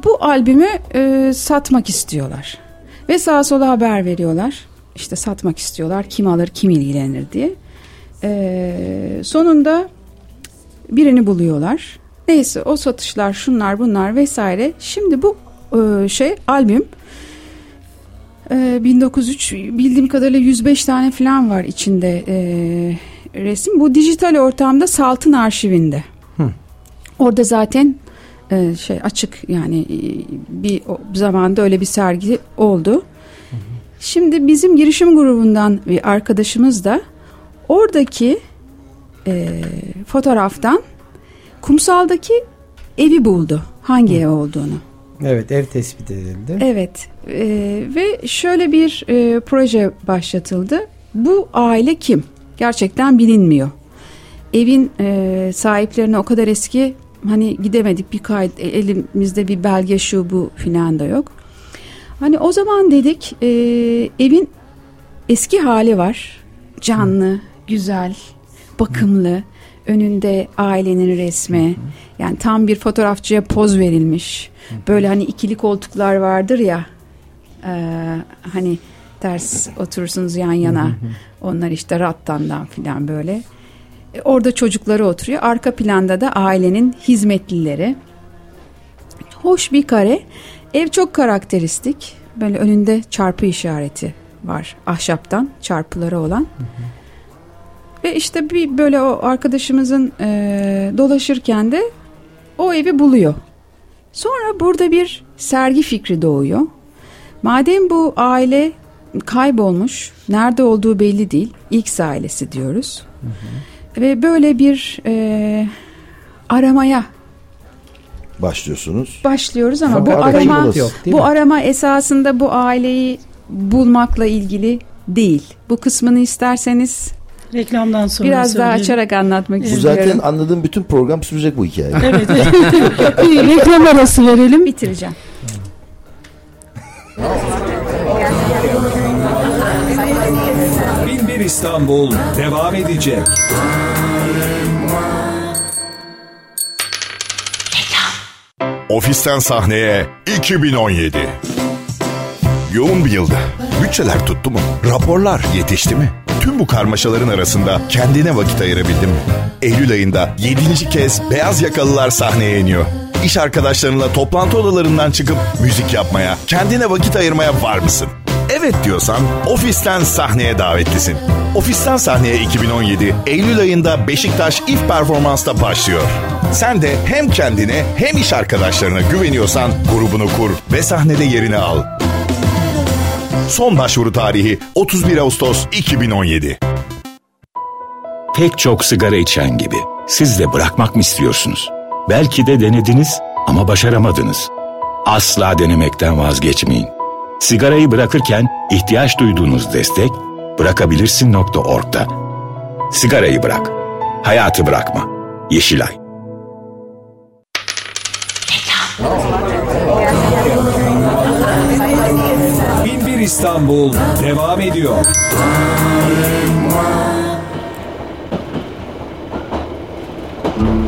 Speaker 6: bu albümü e, satmak istiyorlar. Ve sağa sola haber veriyorlar. İşte satmak istiyorlar. Kim alır, kim ilgilenir diye. E, sonunda birini buluyorlar. Neyse o satışlar şunlar bunlar vesaire. Şimdi bu e, şey albüm e, 1903 bildiğim kadarıyla 105 tane falan var içinde e, resim. Bu dijital ortamda Salt'ın arşivinde.
Speaker 3: Hı.
Speaker 6: Orada zaten e, şey açık yani e, bir o zamanda öyle bir sergi oldu. Şimdi bizim girişim grubundan bir arkadaşımız da oradaki e, fotoğraftan kumsaldaki evi buldu. Hangi ev olduğunu.
Speaker 3: Evet ev tespit edildi.
Speaker 6: Evet e, ve şöyle bir e, proje başlatıldı. Bu aile kim? Gerçekten bilinmiyor. Evin e, sahiplerine o kadar eski hani gidemedik bir kayıt e, elimizde bir belge şu bu filan da yok. Hani o zaman dedik e, evin eski hali var. Canlı, güzel, bakımlı. Önünde ailenin resmi. Yani tam bir fotoğrafçıya poz verilmiş. Böyle hani ikili koltuklar vardır ya. e, hani ters oturursunuz yan yana. Onlar işte rattandan filan böyle. E, Orada çocukları oturuyor. Arka planda da ailenin hizmetlileri. Hoş bir kare. Ev çok karakteristik. Böyle önünde çarpı işareti var. Ahşaptan çarpıları olan. Ve işte bir böyle o arkadaşımızın e, dolaşırken de o evi buluyor. Sonra burada bir sergi fikri doğuyor. Madem bu aile kaybolmuş, nerede olduğu belli değil. X ailesi diyoruz. Ve böyle bir e, aramaya
Speaker 4: Başlıyorsunuz.
Speaker 6: başlıyoruz ama bu arama
Speaker 4: yok,
Speaker 6: bu
Speaker 4: mi?
Speaker 6: arama esasında bu aileyi bulmakla ilgili değil. Bu kısmını isterseniz
Speaker 5: Reklamdan sonra
Speaker 6: biraz daha
Speaker 5: söyleyelim.
Speaker 6: açarak anlatmak
Speaker 4: Bu
Speaker 6: istiyorum.
Speaker 4: zaten anladığım bütün program sürecek bu hikaye.
Speaker 5: Evet. bir reklam arası verelim.
Speaker 6: Bitireceğim.
Speaker 12: Bin bir İstanbul devam edecek.
Speaker 7: Ofisten sahneye 2017. Yoğun bir yıldı. Bütçeler tuttu mu? Raporlar yetişti mi? Tüm bu karmaşaların arasında kendine vakit ayırabildin mi? Eylül ayında 7. kez Beyaz Yakalılar sahneye iniyor. İş arkadaşlarınla toplantı odalarından çıkıp müzik yapmaya, kendine vakit ayırmaya var mısın? Evet diyorsan ofisten sahneye davetlisin. Ofisten sahneye 2017 Eylül ayında Beşiktaş İF Performans'ta başlıyor. Sen de hem kendine hem iş arkadaşlarına güveniyorsan grubunu kur ve sahnede yerini al. Son başvuru tarihi 31 Ağustos 2017.
Speaker 8: Pek çok sigara içen gibi siz de bırakmak mı istiyorsunuz? Belki de denediniz ama başaramadınız. Asla denemekten vazgeçmeyin. Sigarayı bırakırken ihtiyaç duyduğunuz destek bırakabilirsin.org'da. Sigarayı bırak. Hayatı bırakma. Yeşilay.
Speaker 12: İstanbul devam ediyor.
Speaker 3: Thank.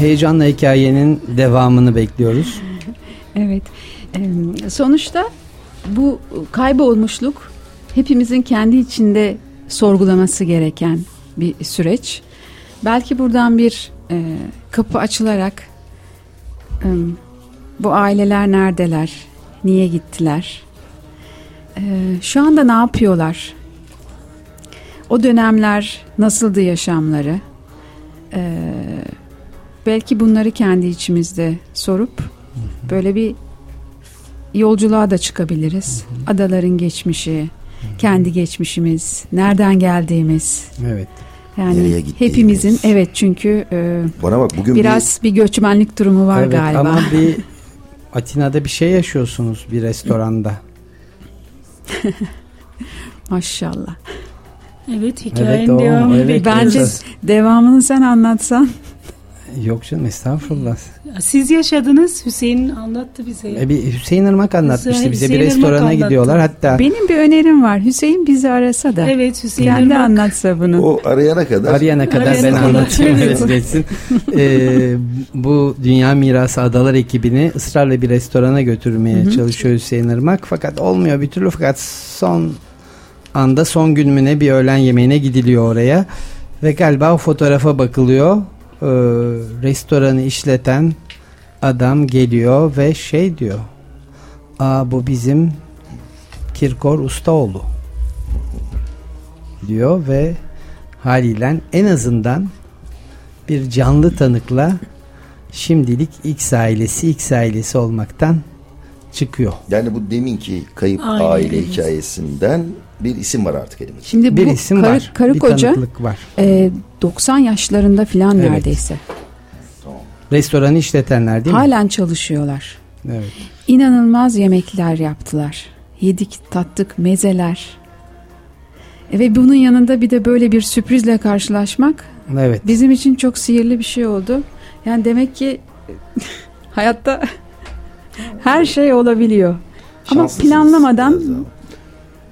Speaker 3: Heyecanla hikayenin devamını bekliyoruz.
Speaker 6: Evet. Sonuçta bu kaybolmuşluk hepimizin kendi içinde sorgulaması gereken bir süreç. Belki buradan bir e, kapı açılarak e, bu aileler neredeler, niye gittiler, e, şu anda ne yapıyorlar, o dönemler nasıldı yaşamları, e, belki bunları kendi içimizde sorup böyle bir yolculuğa da çıkabiliriz. Adaların geçmişi, kendi geçmişimiz, nereden geldiğimiz.
Speaker 3: Evet.
Speaker 6: Yani hepimizin evet çünkü e,
Speaker 4: Bana bak bugün
Speaker 6: biraz bir, göçmenlik durumu var
Speaker 3: evet,
Speaker 6: galiba.
Speaker 3: Ama bir Atina'da bir şey yaşıyorsunuz bir restoranda.
Speaker 6: Maşallah.
Speaker 5: Evet hikayenin
Speaker 3: Evet, o,
Speaker 5: devamını
Speaker 3: evet.
Speaker 6: Bence devamını sen anlatsan.
Speaker 3: Yok canım estağfurullah.
Speaker 5: Siz yaşadınız Hüseyin anlattı bize.
Speaker 3: E bir Hüseyin Irmak anlatmıştı bize bir
Speaker 5: Hüseyin Irmak
Speaker 3: restorana
Speaker 5: anlattı.
Speaker 3: gidiyorlar hatta.
Speaker 6: Benim bir önerim var. Hüseyin bizi arasa da.
Speaker 5: Evet Hüseyin
Speaker 6: Kendi
Speaker 5: Irmak.
Speaker 6: anlatsa bunu.
Speaker 4: O arayana kadar
Speaker 3: Arayana kadar
Speaker 5: Arayana
Speaker 3: ben
Speaker 5: kadar,
Speaker 3: anlatayım
Speaker 5: evet.
Speaker 3: Ee, bu Dünya Mirası Adalar ekibini ısrarla bir restorana götürmeye çalışıyor Hüseyin Irmak. Fakat olmuyor bir türlü fakat son anda son gün mü ne bir öğlen yemeğine gidiliyor oraya. Ve galiba o fotoğrafa bakılıyor. Ee, restoranı işleten adam geliyor ve şey diyor. Aa bu bizim Kirkor Ustaoğlu diyor ve haliyle en azından bir canlı tanıkla şimdilik X ailesi X ailesi olmaktan çıkıyor.
Speaker 4: yani bu deminki kayıp
Speaker 5: Aile,
Speaker 4: aile, hikayesinden bir isim var artık elimizde.
Speaker 6: Şimdi
Speaker 3: Bir
Speaker 6: bu
Speaker 3: isim
Speaker 6: karı,
Speaker 3: var.
Speaker 6: karı
Speaker 3: bir
Speaker 6: koca
Speaker 3: tanıklık var.
Speaker 6: e, 90 yaşlarında falan
Speaker 3: Evet.
Speaker 6: neredeyse.
Speaker 3: Restoranı işletenler değil mi?
Speaker 6: Halen çalışıyorlar.
Speaker 3: Evet.
Speaker 6: İnanılmaz yemekler yaptılar. Yedik, tattık, mezeler. E, ve bunun yanında bir de böyle bir sürprizle karşılaşmak
Speaker 3: Evet.
Speaker 6: bizim için çok sihirli bir şey oldu. Yani demek ki hayatta her şey olabiliyor. Ama planlamadan.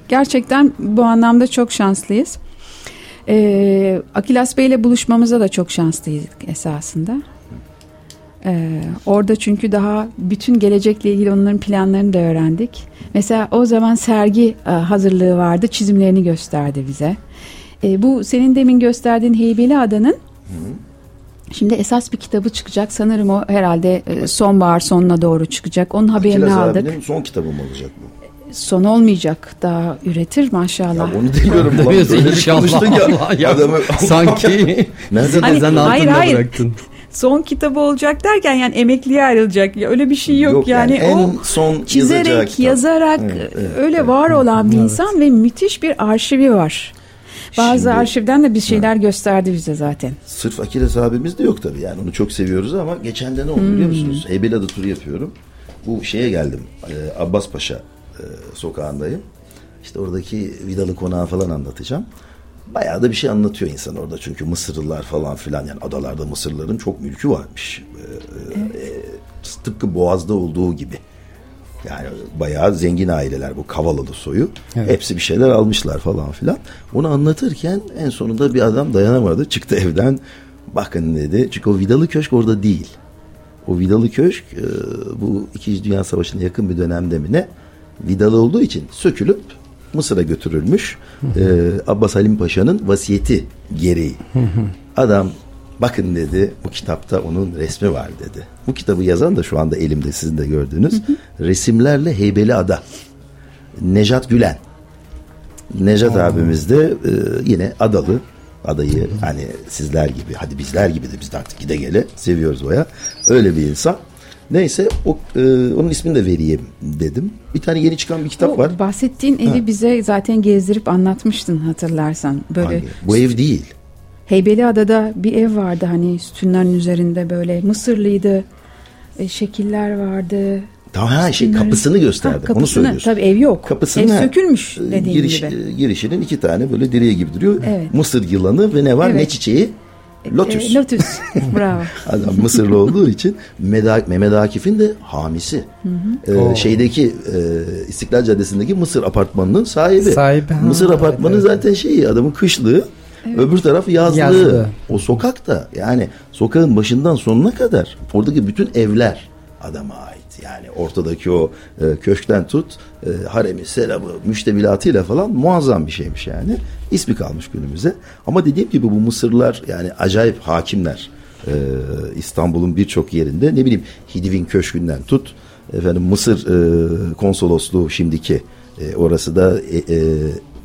Speaker 6: Gerçekten bu anlamda çok şanslıyız. Ee, Akilas Bey ile buluşmamıza da çok şanslıydık esasında. Ee, orada çünkü daha bütün gelecekle ilgili onların planlarını da öğrendik. Mesela o zaman sergi e, hazırlığı vardı, çizimlerini gösterdi bize. Ee, bu senin demin gösterdiğin Heybeli Ada'nın şimdi esas bir kitabı çıkacak. Sanırım o herhalde e, sonbahar sonuna doğru çıkacak. Onun haberini
Speaker 4: Kiraz
Speaker 6: aldık.
Speaker 4: son kitabı mı olacak bu?
Speaker 6: Son olmayacak. Daha üretir maşallah.
Speaker 4: Ya onu demiyorum. Ulan
Speaker 3: Demiyorsun
Speaker 4: öyle
Speaker 3: inşallah. Allah ya.
Speaker 4: Adamı,
Speaker 3: Sanki
Speaker 4: Nereden
Speaker 6: Hani-
Speaker 3: ezan
Speaker 6: hayır,
Speaker 3: altında
Speaker 6: hayır.
Speaker 3: bıraktın.
Speaker 6: Son kitabı olacak derken yani emekliye ayrılacak. Ya öyle bir şey yok, yani.
Speaker 4: en
Speaker 6: o
Speaker 4: son
Speaker 6: çizerek,
Speaker 4: kitap.
Speaker 6: yazarak
Speaker 4: Evet, evet,
Speaker 6: öyle
Speaker 4: evet.
Speaker 6: var olan bir insan ve müthiş bir arşivi var. Bazı
Speaker 4: Şimdi-
Speaker 6: arşivden de bir şeyler gösterdi bize zaten.
Speaker 4: Sırf Akiles abimiz de yok tabii yani onu çok seviyoruz ama geçen de ne oldu biliyor musunuz? Heybeliada turu yapıyorum. Bu şeye geldim. e, Abbas Paşa e, sokağındayım. İşte oradaki vidalı konağı falan anlatacağım. Bayağı da bir şey anlatıyor insan orada çünkü Mısırlılar falan filan yani adalarda Mısırlıların çok mülkü varmış. E, e, tıpkı Boğaz'da olduğu gibi. Yani bayağı zengin aileler bu Kavalalı soyu.
Speaker 3: Evet.
Speaker 4: Hepsi bir şeyler almışlar falan filan. Onu anlatırken en sonunda bir adam dayanamadı. Çıktı evden. Bakın dedi. Çünkü o vidalı köşk orada değil. O vidalı köşk e, bu İkinci Dünya Savaşı'na yakın bir dönemde mi ne? Vidalı olduğu için sökülüp Mısır'a götürülmüş. E, Abbas Halim Paşa'nın vasiyeti gereği. Adam bakın dedi bu kitapta onun resmi var dedi. Bu kitabı yazan da şu anda elimde sizin de gördüğünüz resimlerle Heybeli Ada. Nejat Gülen. Nejat abimiz de e, yine adalı. Adayı hani sizler gibi hadi bizler gibi de biz de artık gide gele seviyoruz baya. Öyle bir insan. Neyse o, e, onun ismini de vereyim dedim. Bir tane yeni çıkan bir kitap
Speaker 6: O
Speaker 4: var.
Speaker 6: Bahsettiğin evi
Speaker 4: Ha.
Speaker 6: bize zaten gezdirip anlatmıştın hatırlarsan. Böyle
Speaker 4: Hangi? Bu ev değil.
Speaker 6: Heybeliada'da bir ev vardı hani sütunların üzerinde böyle Mısırlıydı. E, şekiller vardı.
Speaker 4: Tamam ha şey kapısını gösterdi.
Speaker 6: Ha,
Speaker 4: Onu
Speaker 6: kapısını,
Speaker 4: söylüyorsun.
Speaker 6: Tabii ev yok.
Speaker 4: Kapısını
Speaker 6: ev sökülmüş
Speaker 4: e,
Speaker 6: dediğin
Speaker 4: giriş,
Speaker 6: gibi.
Speaker 4: e, girişinin iki tane böyle direği gibi duruyor.
Speaker 6: Evet.
Speaker 4: Mısır yılanı ve ne var? Ne
Speaker 6: Evet.
Speaker 4: çiçeği? Lotus.
Speaker 6: E, lotus. Bravo.
Speaker 4: Adam Mısırlı olduğu için Meda- Mehmet Akif'in de hamisi.
Speaker 6: Hı
Speaker 4: Ee,
Speaker 3: Oo.
Speaker 4: şeydeki e, İstiklal Caddesi'ndeki Mısır apartmanının sahibi.
Speaker 3: Sahibi, ha,
Speaker 4: Mısır
Speaker 3: evet,
Speaker 4: apartmanı
Speaker 3: evet.
Speaker 4: zaten şeyi adamın kışlığı. Öbür taraf yazlığı.
Speaker 3: Yazlığı.
Speaker 4: O sokakta yani sokağın başından sonuna kadar oradaki bütün evler adama ait. Yani ortadaki o e, köşkten tut e, haremi, selamı, müştemilatıyla falan muazzam bir şeymiş yani. İsmi kalmış günümüze. Ama dediğim gibi bu Mısırlılar yani acayip hakimler. E, İstanbul'un birçok yerinde ne bileyim Hidivin Köşkü'nden tut efendim Mısır e, konsolosluğu şimdiki e, orası da e, e,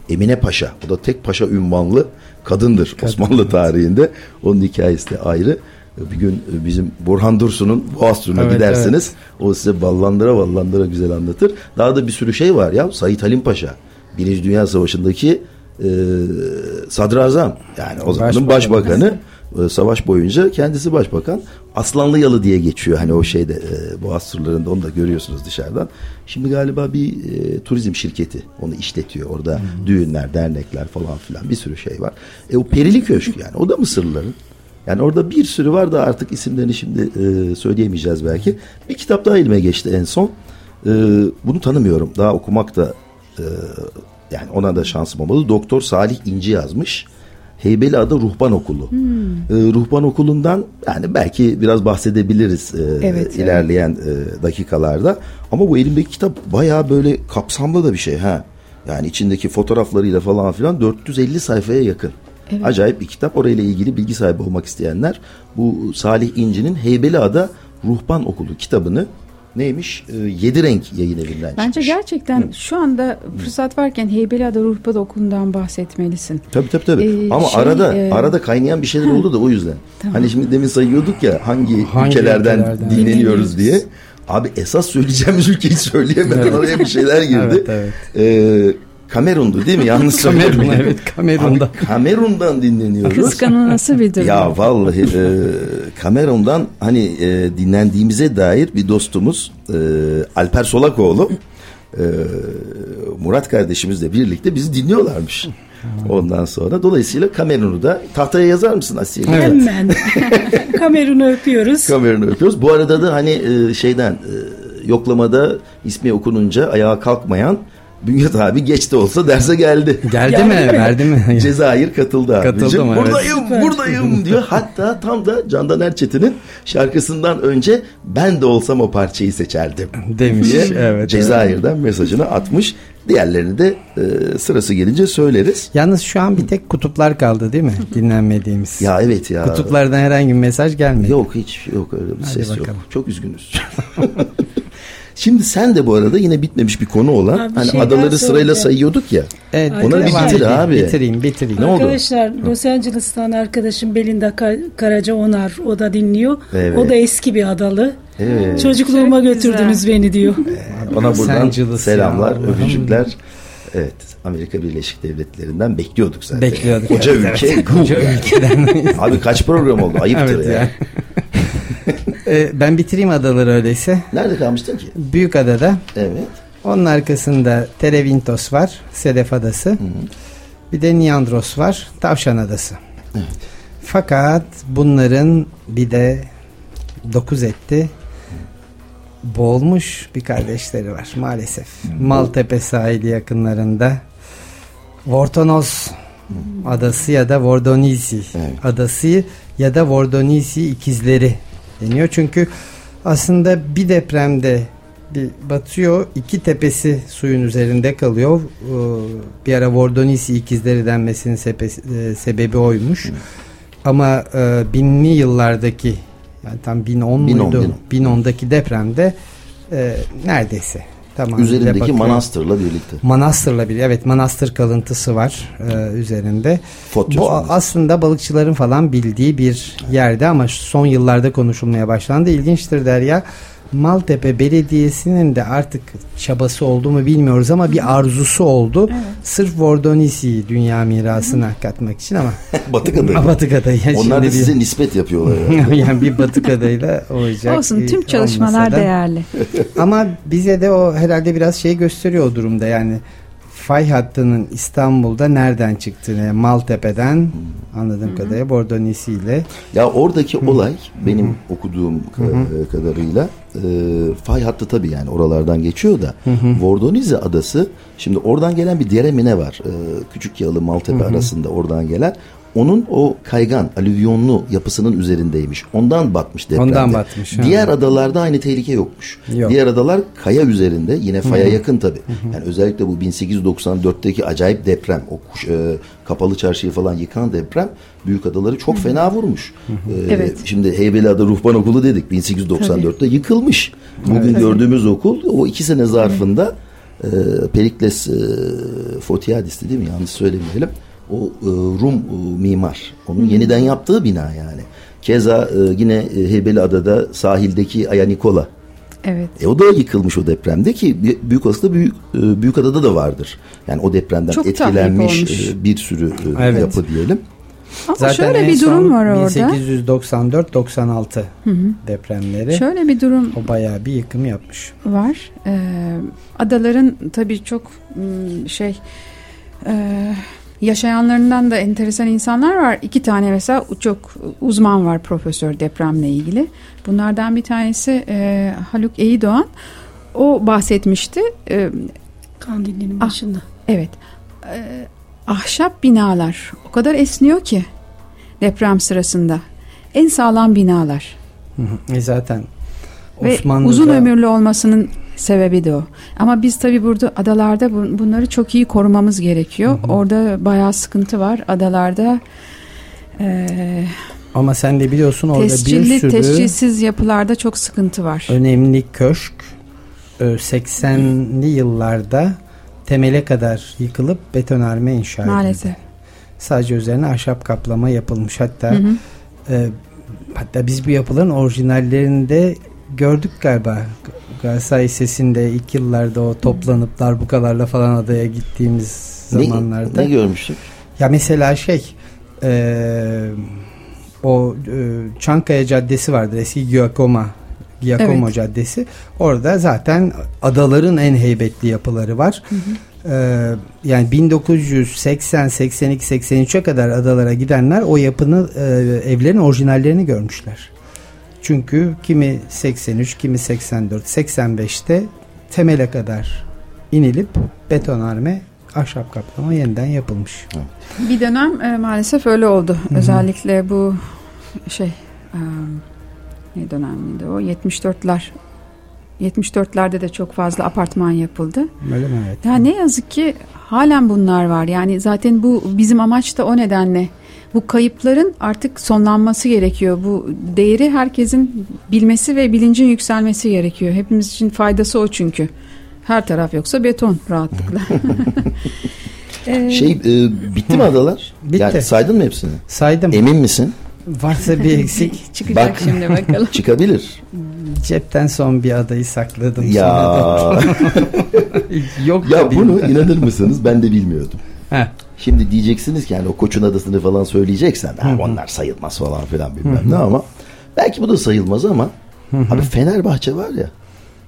Speaker 4: Emine Paşa. O da tek paşa ünvanlı kadındır Osmanlı tarihinde. Onun hikayesi de ayrı. Bir gün bizim Burhan Dursun'un Boğaz turuna
Speaker 3: Evet,
Speaker 4: giderseniz o size ballandıra ballandıra güzel anlatır. Daha da bir sürü şey var ya. Sait Halim Paşa. Birinci Dünya Savaşı'ndaki e, sadrazam. Yani o zamanın
Speaker 3: Başbakan.
Speaker 4: başbakanı. E, savaş boyunca kendisi başbakan. Aslanlı Yalı diye geçiyor hani o şeyde e, Boğaz turlarında onu da görüyorsunuz dışarıdan. Şimdi galiba bir e, turizm şirketi onu işletiyor. Orada düğünler, dernekler falan filan bir sürü şey var. E o Perili Köşk yani o da Mısırlıların. Yani orada bir sürü var da artık isimlerini şimdi e, söyleyemeyeceğiz belki. Bir kitap daha elime geçti en son. E, bunu tanımıyorum. Daha okumak da e, yani ona da şansım olmadı. Doktor Salih İnci yazmış. Heybeliada Ruhban Okulu. E, Ruhban Okulu'ndan yani belki biraz bahsedebiliriz e,
Speaker 6: Evet,
Speaker 4: ilerleyen e, dakikalarda. Ama bu elimdeki kitap bayağı böyle kapsamlı da bir şey ha. Yani içindeki fotoğraflarıyla falan filan 450 sayfaya yakın.
Speaker 6: Evet.
Speaker 4: Acayip bir kitap. Orayla ilgili bilgi sahibi olmak isteyenler bu Salih İnci'nin Heybeliada Ruhban Okulu kitabını neymiş? E, Yedi Renk yayın evinden
Speaker 6: Bence
Speaker 4: çıkmış.
Speaker 6: gerçekten şu anda fırsat varken Heybeliada Ruhbad Okulu'ndan bahsetmelisin.
Speaker 4: Tabii tabii tabii.
Speaker 6: Ee,
Speaker 4: Ama
Speaker 6: şey,
Speaker 4: arada
Speaker 6: e,
Speaker 4: arada kaynayan bir şeyler oldu da o yüzden.
Speaker 6: Tamam.
Speaker 4: Hani şimdi demin sayıyorduk ya hangi,
Speaker 3: Hangi
Speaker 4: ülkelerden,
Speaker 3: ülkelerden
Speaker 4: dinleniyoruz diye. Abi esas söyleyeceğimiz ülkeyi söyleyemeden
Speaker 3: Evet.
Speaker 4: oraya bir şeyler girdi.
Speaker 3: Evet,
Speaker 4: Ee, Kamerun'du değil mi? Yanlış
Speaker 3: Kamerun, evet, Kamerun'da.
Speaker 4: Abi Kamerun'dan dinleniyoruz.
Speaker 6: Kıskanı nasıl bir durum?
Speaker 4: Ya vallahi e, Kamerun'dan hani e, dinlendiğimize dair bir dostumuz e, Alper Solakoğlu e, Murat kardeşimizle birlikte bizi dinliyorlarmış. Ondan sonra dolayısıyla Kamerun'u da tahtaya yazar mısın Asiye?
Speaker 5: Hemen. Kamerunu öpüyoruz.
Speaker 4: Kamerun'u öpüyoruz. Bu arada da hani e, şeyden e, yoklamada ismi okununca ayağa kalkmayan Bünget abi geç de olsa derse geldi.
Speaker 3: Geldi mi? Verdi mi?
Speaker 4: Cezayir katıldı abicim.
Speaker 3: Katıldım, evet.
Speaker 4: Buradayım, buradayım diyor. Hatta tam da Candan Erçetin'in şarkısından önce ben de olsam o parçayı seçerdim.
Speaker 3: Demiş,
Speaker 4: Diye
Speaker 3: evet,
Speaker 4: Cezayir'den mesajını atmış. Diğerlerini de e, sırası gelince söyleriz.
Speaker 3: Yalnız şu an bir tek kutuplar kaldı değil mi? Dinlenmediğimiz.
Speaker 4: Ya evet ya.
Speaker 3: Kutuplardan herhangi bir mesaj gelmedi.
Speaker 4: Yok hiç yok öyle bir
Speaker 3: Hadi
Speaker 4: ses yok.
Speaker 3: bakalım.
Speaker 4: Çok üzgünüz. Şimdi sen de bu arada yine bitmemiş bir konu olan
Speaker 5: Abi bir
Speaker 4: hani
Speaker 5: şey
Speaker 4: adaları sırayla sayıyorduk ya.
Speaker 3: Evet,
Speaker 4: Onları bir bitir abi.
Speaker 3: Bitireyim, bitireyim.
Speaker 4: Ne oldu?
Speaker 5: Arkadaşlar Los Angeles'tan arkadaşım Belinda Ka- Karaca Onar o da dinliyor.
Speaker 4: Evet.
Speaker 5: O da eski bir adalı.
Speaker 4: Evet.
Speaker 5: Çocukluğuma
Speaker 6: Çok
Speaker 5: götürdünüz beni diyor.
Speaker 4: Ona
Speaker 3: Los
Speaker 4: buradan selamlar,
Speaker 3: ya,
Speaker 4: öpücükler. Evet, Amerika Birleşik Devletleri'nden bekliyorduk zaten.
Speaker 3: Bekliyorduk.
Speaker 4: Koca
Speaker 3: Evet,
Speaker 4: ülke.
Speaker 3: evet, koca ülkeden.
Speaker 4: Abi kaç program oldu? Ayıptır
Speaker 3: Evet
Speaker 4: ya.
Speaker 3: ya. Ee, ben bitireyim adaları öyleyse.
Speaker 4: Nerede kalmıştın ki?
Speaker 3: Büyükada'da.
Speaker 4: Evet.
Speaker 3: Onun arkasında Terevintos var. Sedef Adası. Bir de Niandros var. Tavşan Adası. Fakat bunların bir de dokuz etti. boğulmuş bir kardeşleri var maalesef. Maltepe sahili yakınlarında. Vortonos adası ya da Vordonisi adası ya da Vordonisi ikizleri deniyor. Çünkü aslında bir depremde bir batıyor iki tepesi suyun üzerinde kalıyor. Ee, Bir ara Vordonisi ikizleri denmesinin e, sebebi oymuş. Ama e, binli yıllardaki yani tam 1010
Speaker 4: 1010,
Speaker 3: muydu?
Speaker 4: 1010.
Speaker 3: 1010'daki depremde e, neredeyse tamamıyla
Speaker 4: Üzerindeki manastırla birlikte.
Speaker 3: Manastırla bir evet manastır kalıntısı var e, üzerinde.
Speaker 4: Fotyos
Speaker 3: Bu a- aslında balıkçıların falan bildiği bir yerde ama son yıllarda konuşulmaya başlandı. İlginçtir Derya. Maltepe Belediyesi'nin de artık çabası oldu mu bilmiyoruz ama bir arzusu oldu. Sırf Vordonisi'yi dünya mirasına katmak için ama
Speaker 4: Batık adayı.
Speaker 3: Batık adayı. Yani
Speaker 4: Onlar da
Speaker 3: bir-
Speaker 4: size nispet yapıyorlar. yani.
Speaker 3: yani bir batık adayla olacak.
Speaker 6: Olsun tüm çalışmalar
Speaker 3: da.
Speaker 6: değerli.
Speaker 3: Ama bize de o herhalde biraz şey gösteriyor o durumda yani fay hattının İstanbul'da nereden çıktığını Maltepe'den anladığım kadarıyla Bordonisi ile.
Speaker 4: Ya oradaki olay benim okuduğum ka- kadarıyla e, fay hattı tabii yani oralardan geçiyor da.
Speaker 3: Hı hı.
Speaker 4: Vordonize adası şimdi oradan gelen bir dere mi ne var? E, Küçük Yalı Maltepe
Speaker 3: Hı hı.
Speaker 4: arasında oradan gelen onun o kaygan, alüvyonlu yapısının üzerindeymiş. Ondan batmış depremde.
Speaker 3: Ondan batmış, ha.
Speaker 4: Diğer adalarda aynı tehlike yokmuş.
Speaker 3: Yok.
Speaker 4: Diğer adalar kaya üzerinde yine faya
Speaker 3: Hı hı.
Speaker 4: yakın tabii. Yani özellikle bu 1894'teki acayip deprem, o kuş- e, kapalı çarşıyı falan yıkan deprem büyük adaları çok fena vurmuş. E,
Speaker 6: Evet.
Speaker 4: Şimdi Heybeliada Ruhban Okulu dedik 1894'te yıkılmış. Bugün
Speaker 3: Evet.
Speaker 4: gördüğümüz okul o iki sene zarfında e, Perikles e, Fotiadis'ti değil mi? Yanlış söylemeyelim. O e, Rum e, mimar. Onun
Speaker 6: Hı.
Speaker 4: yeniden yaptığı bina yani. Keza e, yine e, Heybeliada'da sahildeki Aya Nikola.
Speaker 6: Evet.
Speaker 4: E, o da yıkılmış o depremde ki büyük olasılıkla büyük e, büyük da da vardır. Yani o depremden
Speaker 6: Çok
Speaker 4: etkilenmiş e, bir sürü e,
Speaker 3: Evet.
Speaker 4: yapı diyelim.
Speaker 6: Ama şöyle bir durum var orada.
Speaker 3: 1894-96
Speaker 6: Hı hı.
Speaker 3: depremleri.
Speaker 6: Şöyle bir durum
Speaker 3: o bayağı bir yıkım yapmış.
Speaker 6: var. Ee, adaların tabii çok hmm, şey e, yaşayanlarından da enteresan insanlar var. İki tane mesela çok uzman var profesör depremle ilgili. Bunlardan bir tanesi e, Haluk Eydoğan. O bahsetmişti. E,
Speaker 5: Kandilli'nin başında.
Speaker 6: Evet. Ee, ahşap binalar o kadar esniyor ki deprem sırasında. En sağlam binalar.
Speaker 3: Hı hı. E zaten
Speaker 6: Ve
Speaker 3: Osmanlı'da
Speaker 6: uzun ömürlü olmasının sebebi de o. Ama biz tabii burada adalarda bu- bunları çok iyi korumamız gerekiyor. Orada bayağı sıkıntı var. Adalarda eee
Speaker 3: ama sen de biliyorsun orada bir
Speaker 6: tescilli,
Speaker 3: sürü
Speaker 6: tescilsiz yapılarda çok sıkıntı var.
Speaker 3: önemli köşk e, 80'li yıllarda temele kadar yıkılıp betonarme inşa edildi.
Speaker 6: Maalesef.
Speaker 3: Sadece üzerine ahşap kaplama yapılmış. Hatta
Speaker 6: Hı hı.
Speaker 3: e, hatta biz bu yapıların orijinallerinde gördük galiba. Galatasaray Lisesi'nde ilk yıllarda o toplanıp darbukalarla falan adaya gittiğimiz
Speaker 4: Ne-
Speaker 3: zamanlarda.
Speaker 4: ne görmüştük?
Speaker 3: Ya mesela şey e, o e, Çankaya Caddesi vardır eski Giacomo Giacomo
Speaker 6: Evet.
Speaker 3: Caddesi. Orada zaten adaların en heybetli yapıları var.
Speaker 6: Hı hı.
Speaker 3: Ee, yani 1980, 82, 83'e kadar adalara gidenler o yapının e, evlerin orijinallerini görmüşler. Çünkü kimi 83, kimi 84, 85'te temele kadar inilip betonarme, ahşap kaplama yeniden yapılmış.
Speaker 6: Bir dönem e, maalesef öyle oldu.
Speaker 3: Hı hı.
Speaker 6: Özellikle bu şey e, ne dönemiydi o 74'ler 74'lerde de çok fazla apartman yapıldı.
Speaker 3: Öyle mi? Evet.
Speaker 6: Ya ne yazık ki halen bunlar var. Yani zaten bu bizim amaç da o nedenle. Bu kayıpların artık sonlanması gerekiyor. Bu değeri herkesin bilmesi ve bilincin yükselmesi gerekiyor. Hepimiz için faydası o çünkü. Her taraf yoksa beton rahatlıkla. Ee,
Speaker 4: Şey e, bitti mi adalar?
Speaker 3: Bitti.
Speaker 4: Yani saydın mı hepsini?
Speaker 3: Saydım.
Speaker 4: Emin misin?
Speaker 3: Varsa bir eksik
Speaker 6: Çıkacak
Speaker 4: Bak.
Speaker 6: şimdi bakalım.
Speaker 4: Çıkabilir.
Speaker 3: cepten son bir adayı sakladım.
Speaker 4: Ya.
Speaker 3: Yok
Speaker 4: Ya bunu
Speaker 3: değil.
Speaker 4: inanır mısınız ben de bilmiyordum.
Speaker 3: Heh.
Speaker 4: Şimdi diyeceksiniz ki yani o Koç'un adasını falan söyleyeceksen ha, onlar sayılmaz falan filan bilmem ne ama belki bu da sayılmaz ama abi Fenerbahçe var ya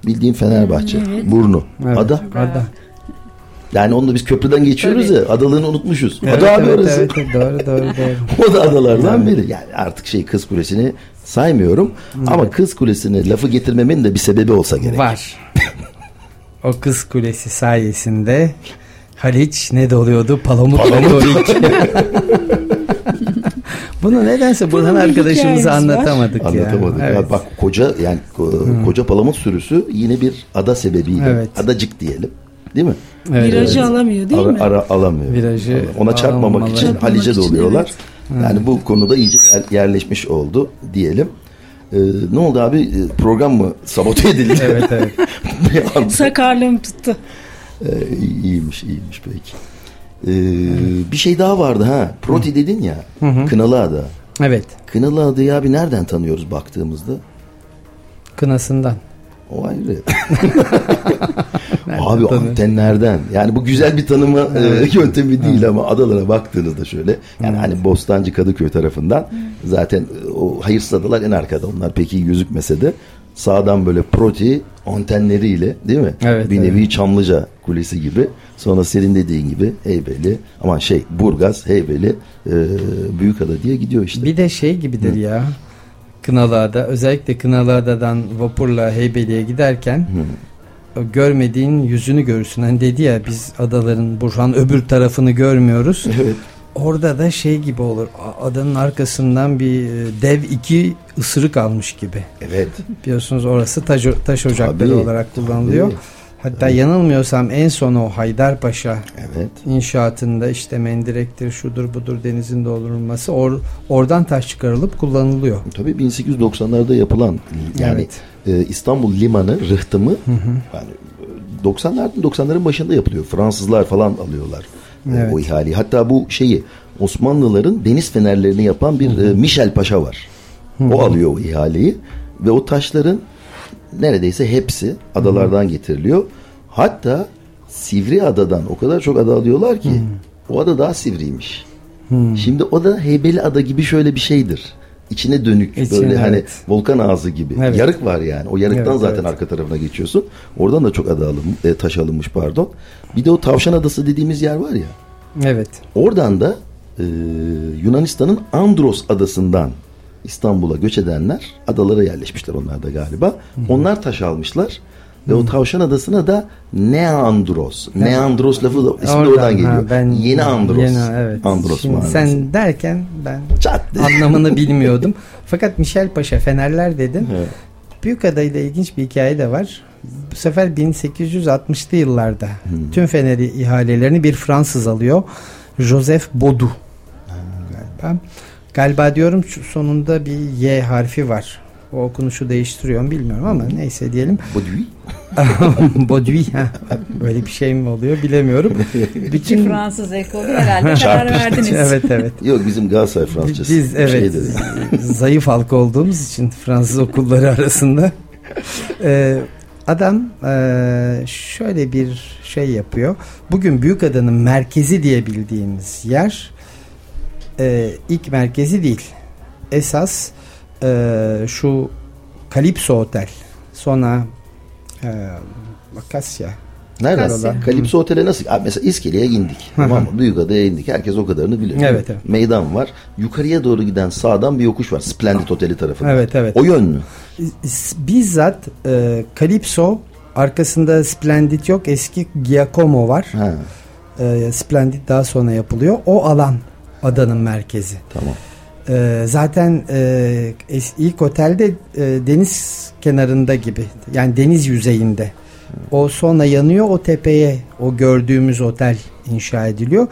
Speaker 4: bildiğin Fenerbahçe burnu
Speaker 3: Evet.
Speaker 4: ada
Speaker 3: Ada.
Speaker 4: Yani onu da biz köprüden geçiyoruz
Speaker 3: Tabii.
Speaker 4: ya adalığını unutmuşuz.
Speaker 3: Evet,
Speaker 4: Ada abi
Speaker 3: evet,
Speaker 4: orası.
Speaker 3: evet, evet, doğru doğru doğru.
Speaker 4: o da adalardan biri. Yani artık şey Kız Kulesi'ni saymıyorum. Ama Kız Kulesi'ne lafı getirmemin de bir sebebi olsa gerek.
Speaker 3: Var. o kız kulesi sayesinde Haliç ne doluyordu? Palamut doluyordu. Bunu nedense Burhan
Speaker 5: Bunun
Speaker 3: arkadaşımıza
Speaker 5: hikayemiz var.
Speaker 3: anlatamadık ya.
Speaker 4: Anlatamadık.
Speaker 3: Evet.
Speaker 4: Ya bak koca yani ko- koca palamut sürüsü yine bir ada sebebiyle.
Speaker 3: Evet.
Speaker 4: Adacık diyelim. Değil mi?
Speaker 3: Evet.
Speaker 5: Virajı alamıyor değil
Speaker 4: Ara,
Speaker 5: mi?
Speaker 4: ara- alamıyor.
Speaker 3: Virajı
Speaker 4: Ona çarpmamak için Halice
Speaker 5: için,
Speaker 4: doluyorlar.
Speaker 5: evet.
Speaker 4: Yani bu konuda iyice yer- yerleşmiş oldu diyelim. Ee, ne oldu abi? Ee, Program mı sabote edildi?
Speaker 3: Evet evet.
Speaker 5: Sakarlığım tuttu.
Speaker 4: Ee, iyiymiş, iyiymiş peki. Ee, bir şey daha vardı ha. Proti dedin ya. Kınalıada.
Speaker 3: Evet.
Speaker 4: Kınalıada'yı abi nereden tanıyoruz baktığımızda?
Speaker 3: Kınasından.
Speaker 4: O ayrı. Abi antenlerden. Yani bu güzel bir tanıma e, yöntemi değil ama adalara baktığınızda şöyle. Yani hani Bostancı Kadıköy tarafından zaten e, o hayırsız adalar en arkada. Onlar pek iyi gözükmese de sağdan böyle proti antenleriyle değil mi?
Speaker 3: Evet,
Speaker 4: bir nevi
Speaker 3: evet.
Speaker 4: Çamlıca Kulesi gibi. Sonra senin dediğin gibi Heybeli ama şey Burgaz, Heybeli, e, Büyükada diye gidiyor işte.
Speaker 3: Bir de şey gibidir ya. Kınalıada özellikle Kınalıada'dan vapurla Heybeli'ye giderken o görmediğin yüzünü görürsün. Hani dedi ya biz adaların Burhan öbür tarafını görmüyoruz.
Speaker 4: Evet.
Speaker 3: Orada da şey gibi olur. Adanın arkasından bir e, dev iki ısırık almış gibi.
Speaker 4: Evet.
Speaker 3: Biliyorsunuz orası taş, taş ocakları
Speaker 4: Tabii,
Speaker 3: olarak kullanılıyor.
Speaker 4: tabii.
Speaker 3: Hatta yanılmıyorsam en son o Haydarpaşa
Speaker 4: Evet.
Speaker 3: inşaatında işte mendirektir şudur budur denizin doldurulması or, oradan taş çıkarılıp kullanılıyor.
Speaker 4: Tabii 1890'larda yapılan yani e, İstanbul limanı rıhtımı yani e, 90'ların 90'ların başında yapılıyor. Fransızlar falan alıyorlar e,
Speaker 3: Evet.
Speaker 4: o ihaleyi. Hatta bu şeyi Osmanlıların deniz fenerlerini yapan bir e, Michel Paşa var. O alıyor o ihaleyi ve o taşların neredeyse hepsi adalardan getiriliyor. Hatta Sivri Adadan o kadar çok ada alıyorlar ki o ada daha sivriymiş. Şimdi o da Heybeli Ada gibi şöyle bir şeydir. İçine dönük
Speaker 3: İçine,
Speaker 4: böyle hani
Speaker 3: evet.
Speaker 4: volkan ağzı gibi.
Speaker 3: Evet.
Speaker 4: Yarık var yani. O yarıktan
Speaker 3: Evet,
Speaker 4: zaten
Speaker 3: evet.
Speaker 4: arka tarafına geçiyorsun. Oradan da çok ada alın, e, taş alınmış pardon. Bir de o Tavşan Adası dediğimiz yer var ya.
Speaker 3: Evet.
Speaker 4: Oradan da e, Yunanistan'ın Andros adasından İstanbul'a göç edenler adalara yerleşmişler onlar da galiba. Onlar taş almışlar. Ve o Tavşan Adası'na da Neandros. Neandros lafı da ismi
Speaker 3: Oradan,
Speaker 4: oradan
Speaker 3: ha,
Speaker 4: geliyor.
Speaker 3: ben-
Speaker 4: yeni Andros.
Speaker 3: Yeni, evet.
Speaker 4: Andros
Speaker 3: Şimdi
Speaker 4: manası.
Speaker 3: sen derken ben
Speaker 4: Çat
Speaker 3: anlamını bilmiyordum. Fakat Michel Paşa Fenerler dedin.
Speaker 4: Evet.
Speaker 3: Büyükada ile ilginç bir hikaye de var. Bu sefer 1860'lı yıllarda
Speaker 4: Hmm.
Speaker 3: tüm Feneri ihalelerini bir Fransız alıyor. Joseph Baudou. Galiba. Galiba diyorum sonunda bir Y harfi var. O okunuşu değiştiriyor mu bilmiyorum ama neyse diyelim.
Speaker 4: Baudouin.
Speaker 3: ha, Böyle bir şey mi oluyor bilemiyorum.
Speaker 6: Bir
Speaker 3: Bütün
Speaker 6: Fransız ekolü herhalde karar verdiniz.
Speaker 3: evet evet.
Speaker 4: Yok bizim Galatasaray Fransızcası.
Speaker 3: Biz evet
Speaker 4: şey
Speaker 3: zayıf halka olduğumuz için Fransız okulları arasında Ee, adam ee, şöyle bir şey yapıyor. Bugün Büyükada'nın merkezi diye bildiğimiz yer ee, ilk merkezi değil. Esas ee, şu Calypso Otel sonra ee, Akasya
Speaker 4: Nereden? Kalipso Otel'e nasıl? Abi mesela İskele'ye indik. Tamam mı? Büyükada'ya indik. Herkes o kadarını biliyor.
Speaker 3: Evet, evet.
Speaker 4: Meydan var. Yukarıya doğru giden sağdan bir yokuş var. Splendid Oteli tarafında.
Speaker 3: Evet, evet.
Speaker 4: O yön mü?
Speaker 3: bizzat e, Calypso arkasında Splendid yok eski Giacomo var.
Speaker 4: Ha,
Speaker 3: E, Splendid daha sonra yapılıyor. O alan adanın merkezi.
Speaker 4: tamam.
Speaker 3: E, zaten e, es- ilk otelde e, deniz kenarında gibi yani deniz yüzeyinde. O sonra yanıyor o tepeye o gördüğümüz otel inşa ediliyor.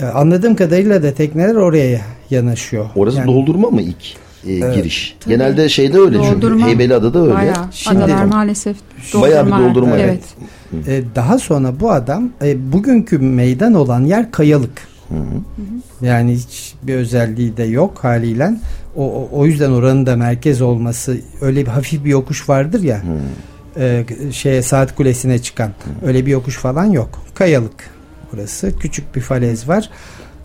Speaker 3: E, anladığım kadarıyla da tekneler oraya yanaşıyor.
Speaker 4: Orası
Speaker 3: Yani-
Speaker 4: doldurma mı ilk e,
Speaker 3: Evet.
Speaker 4: giriş? Genelde şeyde öyle çünkü.
Speaker 6: Doldurma.
Speaker 4: Heybeliada'da öyle.
Speaker 6: Bayağı.
Speaker 3: Şimdi-
Speaker 6: Adalar maalesef
Speaker 4: Bayağı bir
Speaker 6: doldurma.
Speaker 4: doldurma,
Speaker 6: Evet.
Speaker 3: E, daha sonra bu adam e, bugünkü meydan olan yer kayalık. Yani hiç bir özelliği de yok haliyle. O, o, yüzden oranın da merkez olması öyle bir hafif bir yokuş vardır ya. E, şeye saat kulesine çıkan. Öyle bir yokuş falan yok. Kayalık burası. Küçük bir falez var.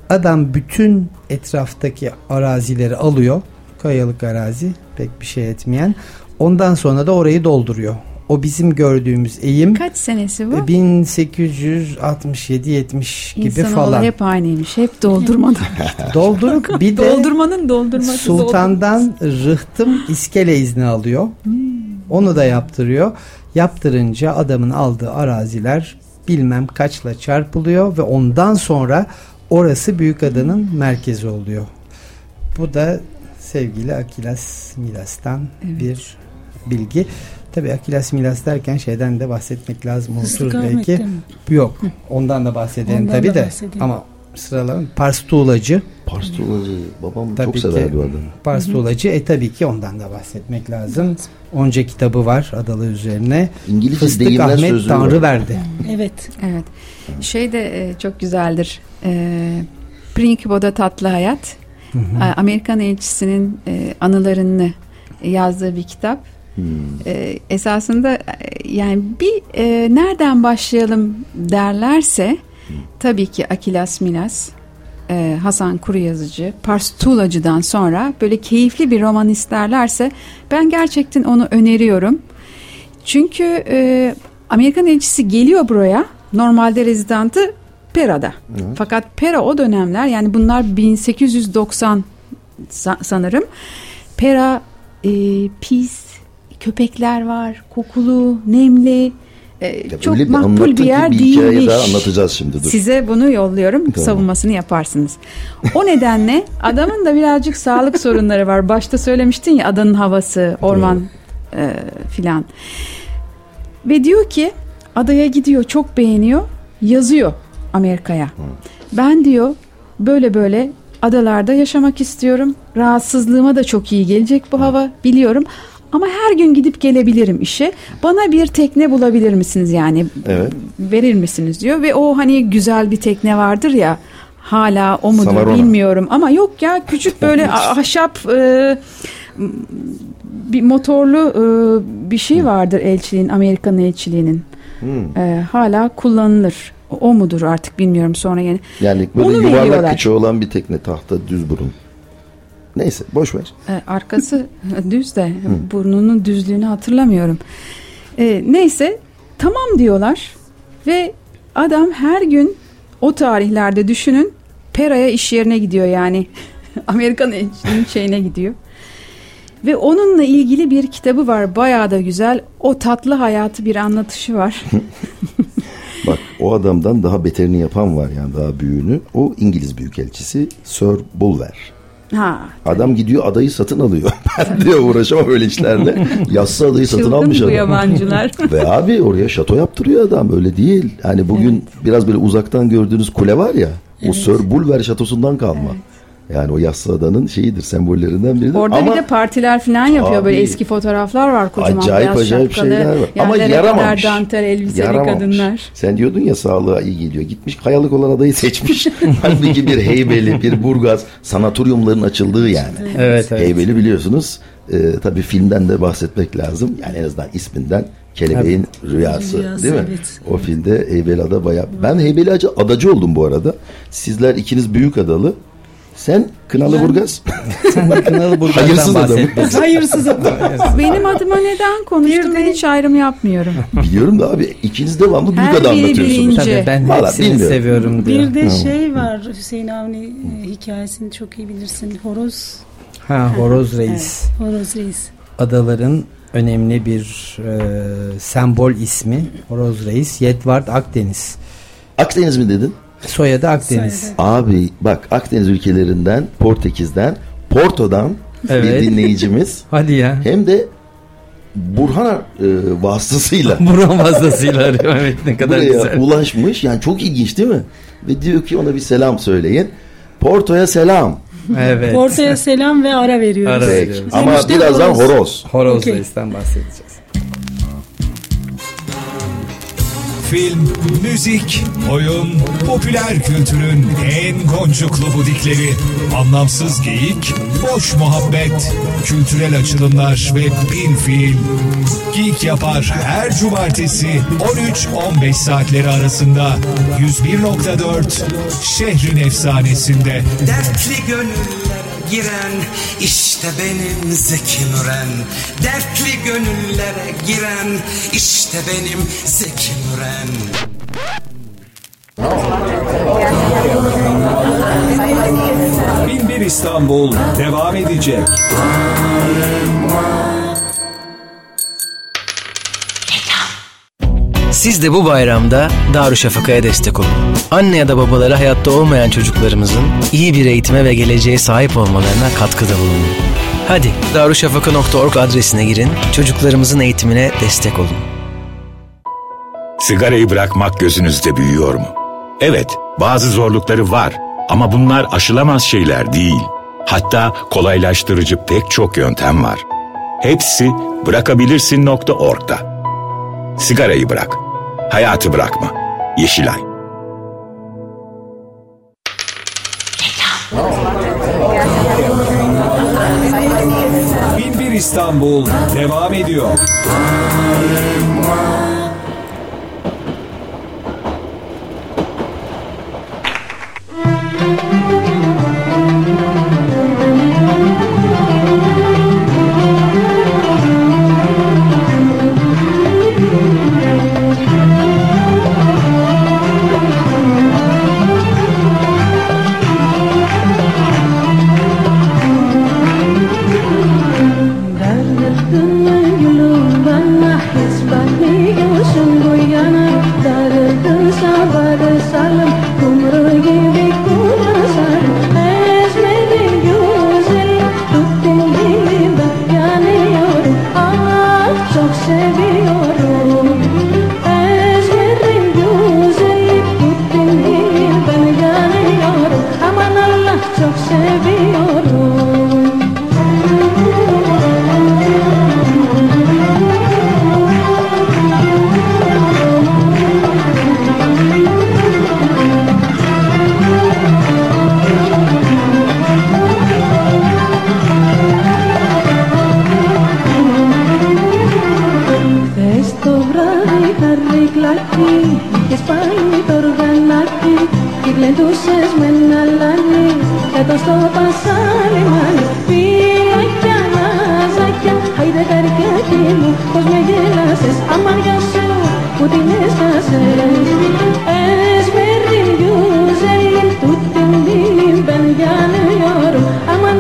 Speaker 3: Adam bütün etraftaki arazileri alıyor. Kayalık arazi pek bir şey etmeyen. Ondan sonra da orayı dolduruyor. O bizim gördüğümüz eğim
Speaker 6: Kaç senesi bu?
Speaker 3: 1867-70 gibi
Speaker 6: İnsanoğlu
Speaker 3: falan.
Speaker 6: hep aynıymış. Hep doldurmadan.
Speaker 3: Doldurup bir de
Speaker 6: Doldurmanın doldurması.
Speaker 3: Sultan'dan rıhtım iskele izni alıyor.
Speaker 6: Hmm.
Speaker 3: Onu da yaptırıyor. Yaptırınca adamın aldığı araziler bilmem kaçla çarpılıyor ve ondan sonra orası Büyükada'nın merkezi oluyor. Bu da sevgili Akilas Milas'tan bir bilgi. Tabi Akilas Milas derken şeyden de bahsetmek lazım
Speaker 5: Fıstık
Speaker 3: belki.
Speaker 5: Mi?
Speaker 3: Yok ondan da bahsedelim tabi de
Speaker 5: bahsedelim.
Speaker 3: ama sıralayalım. Pars Tuğlacı.
Speaker 4: Pars Tuğlacı babam
Speaker 3: Tabii
Speaker 4: çok severdi o adamı.
Speaker 3: Pars Tuğlacı. E tabii ki ondan da bahsetmek lazım. Onca kitabı var adalı üzerine.
Speaker 4: İngilizce
Speaker 3: Fıstık
Speaker 4: deyimler
Speaker 3: Ahmet
Speaker 4: sözlüğü
Speaker 3: Tanrı
Speaker 4: var.
Speaker 3: verdi.
Speaker 5: Evet.
Speaker 6: Evet. Şey de e, çok güzeldir. E, Prinkipo'da Tatlı Hayat. E, Amerikan elçisinin e, anılarını yazdığı bir kitap. E, esasında e, yani bir e, nereden başlayalım derlerse tabii ki Akilas Milas, e, Hasan Kuru Yazıcı, Pars Tuğlacı'dan sonra böyle keyifli bir roman isterlerse ben gerçekten onu öneriyorum. Çünkü e, Amerikan elçisi geliyor buraya. Normalde rezidantı Pera'da. Fakat Pera o dönemler yani bunlar 1890 sa- sanırım. Pera e, pis, köpekler var, kokulu, nemli. e,
Speaker 4: Ya
Speaker 6: çok makbul bir yer
Speaker 4: bir
Speaker 6: değilmiş.
Speaker 4: daha anlatacağız şimdi, dur.
Speaker 6: Size bunu yolluyorum.
Speaker 4: Tamam.
Speaker 6: Savunmasını yaparsınız. O nedenle adamın da birazcık sağlık sorunları var. Başta söylemiştin ya adanın havası, orman e, filan. Ve diyor ki adaya gidiyor, çok beğeniyor, yazıyor Amerika'ya. Ben diyor böyle böyle adalarda yaşamak istiyorum. Rahatsızlığıma da çok iyi gelecek bu hava biliyorum. Ama her gün gidip gelebilirim işe. Bana bir tekne bulabilir misiniz yani?
Speaker 4: Evet.
Speaker 6: Verir misiniz diyor ve o hani güzel bir tekne vardır ya hala o mudur
Speaker 4: Samarona.
Speaker 6: bilmiyorum ama yok ya küçük böyle ah- ahşap e, bir motorlu e, bir şey vardır elçiliğin Amerikan elçiliğinin
Speaker 4: Hmm.
Speaker 6: E, hala kullanılır. O, mudur artık bilmiyorum sonra yeni.
Speaker 4: Yani böyle
Speaker 6: Onu
Speaker 4: yuvarlak kıçı olan bir tekne tahta düz burun. Neyse boş ver.
Speaker 6: E, arkası düz de burnunun düzlüğünü hatırlamıyorum. E, neyse tamam diyorlar ve adam her gün o tarihlerde düşünün Pera'ya iş yerine gidiyor yani Amerikan şeyine gidiyor. Ve onunla ilgili bir kitabı var bayağı da güzel. O tatlı hayatı bir anlatışı var.
Speaker 4: Bak o adamdan daha beterini yapan var yani daha büyüğünü. O İngiliz Büyükelçisi Sir Bulwer.
Speaker 6: Ha,
Speaker 4: Adam gidiyor adayı satın alıyor. Ben diyor uğraşamam öyle işlerle. Yassı adayı satın
Speaker 6: çılgın
Speaker 4: almış
Speaker 6: bu
Speaker 4: adam.
Speaker 6: yabancılar.
Speaker 4: Ve abi oraya şato yaptırıyor adam öyle değil. Hani bugün biraz böyle uzaktan gördüğünüz kule var ya. O Sir Bulwer şatosundan kalma. Yani o yassı adanın şeyidir sembollerinden biridir.
Speaker 6: Orada
Speaker 4: Ama
Speaker 6: bir de partiler falan yapıyor. Böyle
Speaker 4: Tabii.
Speaker 6: eski fotoğraflar var kocaman
Speaker 4: acayip
Speaker 6: beyaz
Speaker 4: acayip
Speaker 6: şapkalı.
Speaker 4: şeyler var. Ama yaramamış.
Speaker 6: dantel elbiseli
Speaker 4: Yaramamış.
Speaker 6: kadınlar.
Speaker 4: Sen diyordun ya sağlığa iyi geliyor. Gitmiş kayalık olan adayı seçmiş. Halbuki bir Heybeli, bir Burgaz sanatoryumların açıldığı yani.
Speaker 3: Evet, evet.
Speaker 4: Heybeli biliyorsunuz. E, tabii filmden de bahsetmek lazım. Yani en azından isminden Kelebeğin Rüyası,
Speaker 5: Rüyası,
Speaker 4: değil mi?
Speaker 5: evet.
Speaker 4: O filmde Heybeliada bayağı. Ben Heybeli adacı oldum bu arada. Sizler ikiniz büyük adalı. Sen Kınalı Burgaz.
Speaker 3: Sen de Kınalı Burgaz'dan
Speaker 4: Hayırsız adam.
Speaker 5: Hayırsız adam.
Speaker 6: Benim adıma neden konuştum ben hiç ayrım yapmıyorum.
Speaker 4: Biliyorum da abi ikiniz devamlı büyük
Speaker 6: Her
Speaker 4: ada
Speaker 6: biri
Speaker 4: anlatıyorsunuz.
Speaker 3: Tabii ben
Speaker 4: Vallahi
Speaker 3: hepsini
Speaker 4: bilmiyorum.
Speaker 3: seviyorum diyor.
Speaker 5: Bir de şey var Hüseyin Avni hikayesini çok iyi bilirsin. Horoz.
Speaker 3: Ha Horoz Reis.
Speaker 5: Evet, Horoz Reis.
Speaker 3: Adaların önemli bir e, sembol ismi Horoz Reis. Yedvard Akdeniz.
Speaker 4: Akdeniz mi dedin?
Speaker 3: Soyadı Akdeniz.
Speaker 5: Soyadı.
Speaker 4: Abi bak Akdeniz ülkelerinden, Portekiz'den, Porto'dan
Speaker 3: Evet.
Speaker 4: bir dinleyicimiz
Speaker 3: Hadi ya.
Speaker 4: hem de Burhan e, vasıtasıyla
Speaker 3: Buran fazlasıyla arıyor. Evet ne kadar
Speaker 4: buraya
Speaker 3: güzel.
Speaker 4: ulaşmış. Yani çok ilginç değil mi? Ve diyor ki ona bir selam söyleyin. Porto'ya selam.
Speaker 3: Evet.
Speaker 5: Ortaya selam ve ara veriyoruz.
Speaker 3: Ara
Speaker 4: Peki.
Speaker 3: veriyoruz.
Speaker 4: Ama
Speaker 5: Sonuçta
Speaker 4: birazdan
Speaker 5: horoz.
Speaker 4: horoz.
Speaker 3: Horoz. Reis'ten bahsedeceğiz.
Speaker 12: Film, müzik, oyun, popüler kültürün en goncuklu budikleri, anlamsız geyik, boş muhabbet, kültürel açılımlar ve bin film. Geek yapar her cumartesi 13-15 saatleri arasında 101.4 şehrin efsanesinde.
Speaker 13: Dertli gönüller giren işte benim Zeki Müren Dertli gönüllere giren işte benim Zeki Müren
Speaker 12: Bin bir İstanbul devam edecek.
Speaker 2: Siz de bu bayramda Darüşşafaka'ya destek olun. Anne ya da babaları hayatta olmayan çocuklarımızın iyi bir eğitime ve geleceğe sahip olmalarına katkıda bulunun. Hadi darüşşafaka.org adresine girin, çocuklarımızın eğitimine destek olun.
Speaker 8: Sigarayı bırakmak gözünüzde büyüyor mu? Evet, bazı zorlukları var ama bunlar aşılamaz şeyler değil. Hatta kolaylaştırıcı pek çok yöntem var. Hepsi bırakabilirsin.org'da. Sigarayı bırak. Hayatı bırakma. Yeşilay.
Speaker 12: Bin bir İstanbul devam ediyor.
Speaker 14: πετούσες με να λανείς Κάτω στο πασάλιμανι Φύλακια, λαζάκια, χάιδε καρκάκι μου Πως με γελάσες, αμάρια σου που την έσκασες Es mir in Jüselin tut den Lieben gerne Joru Aman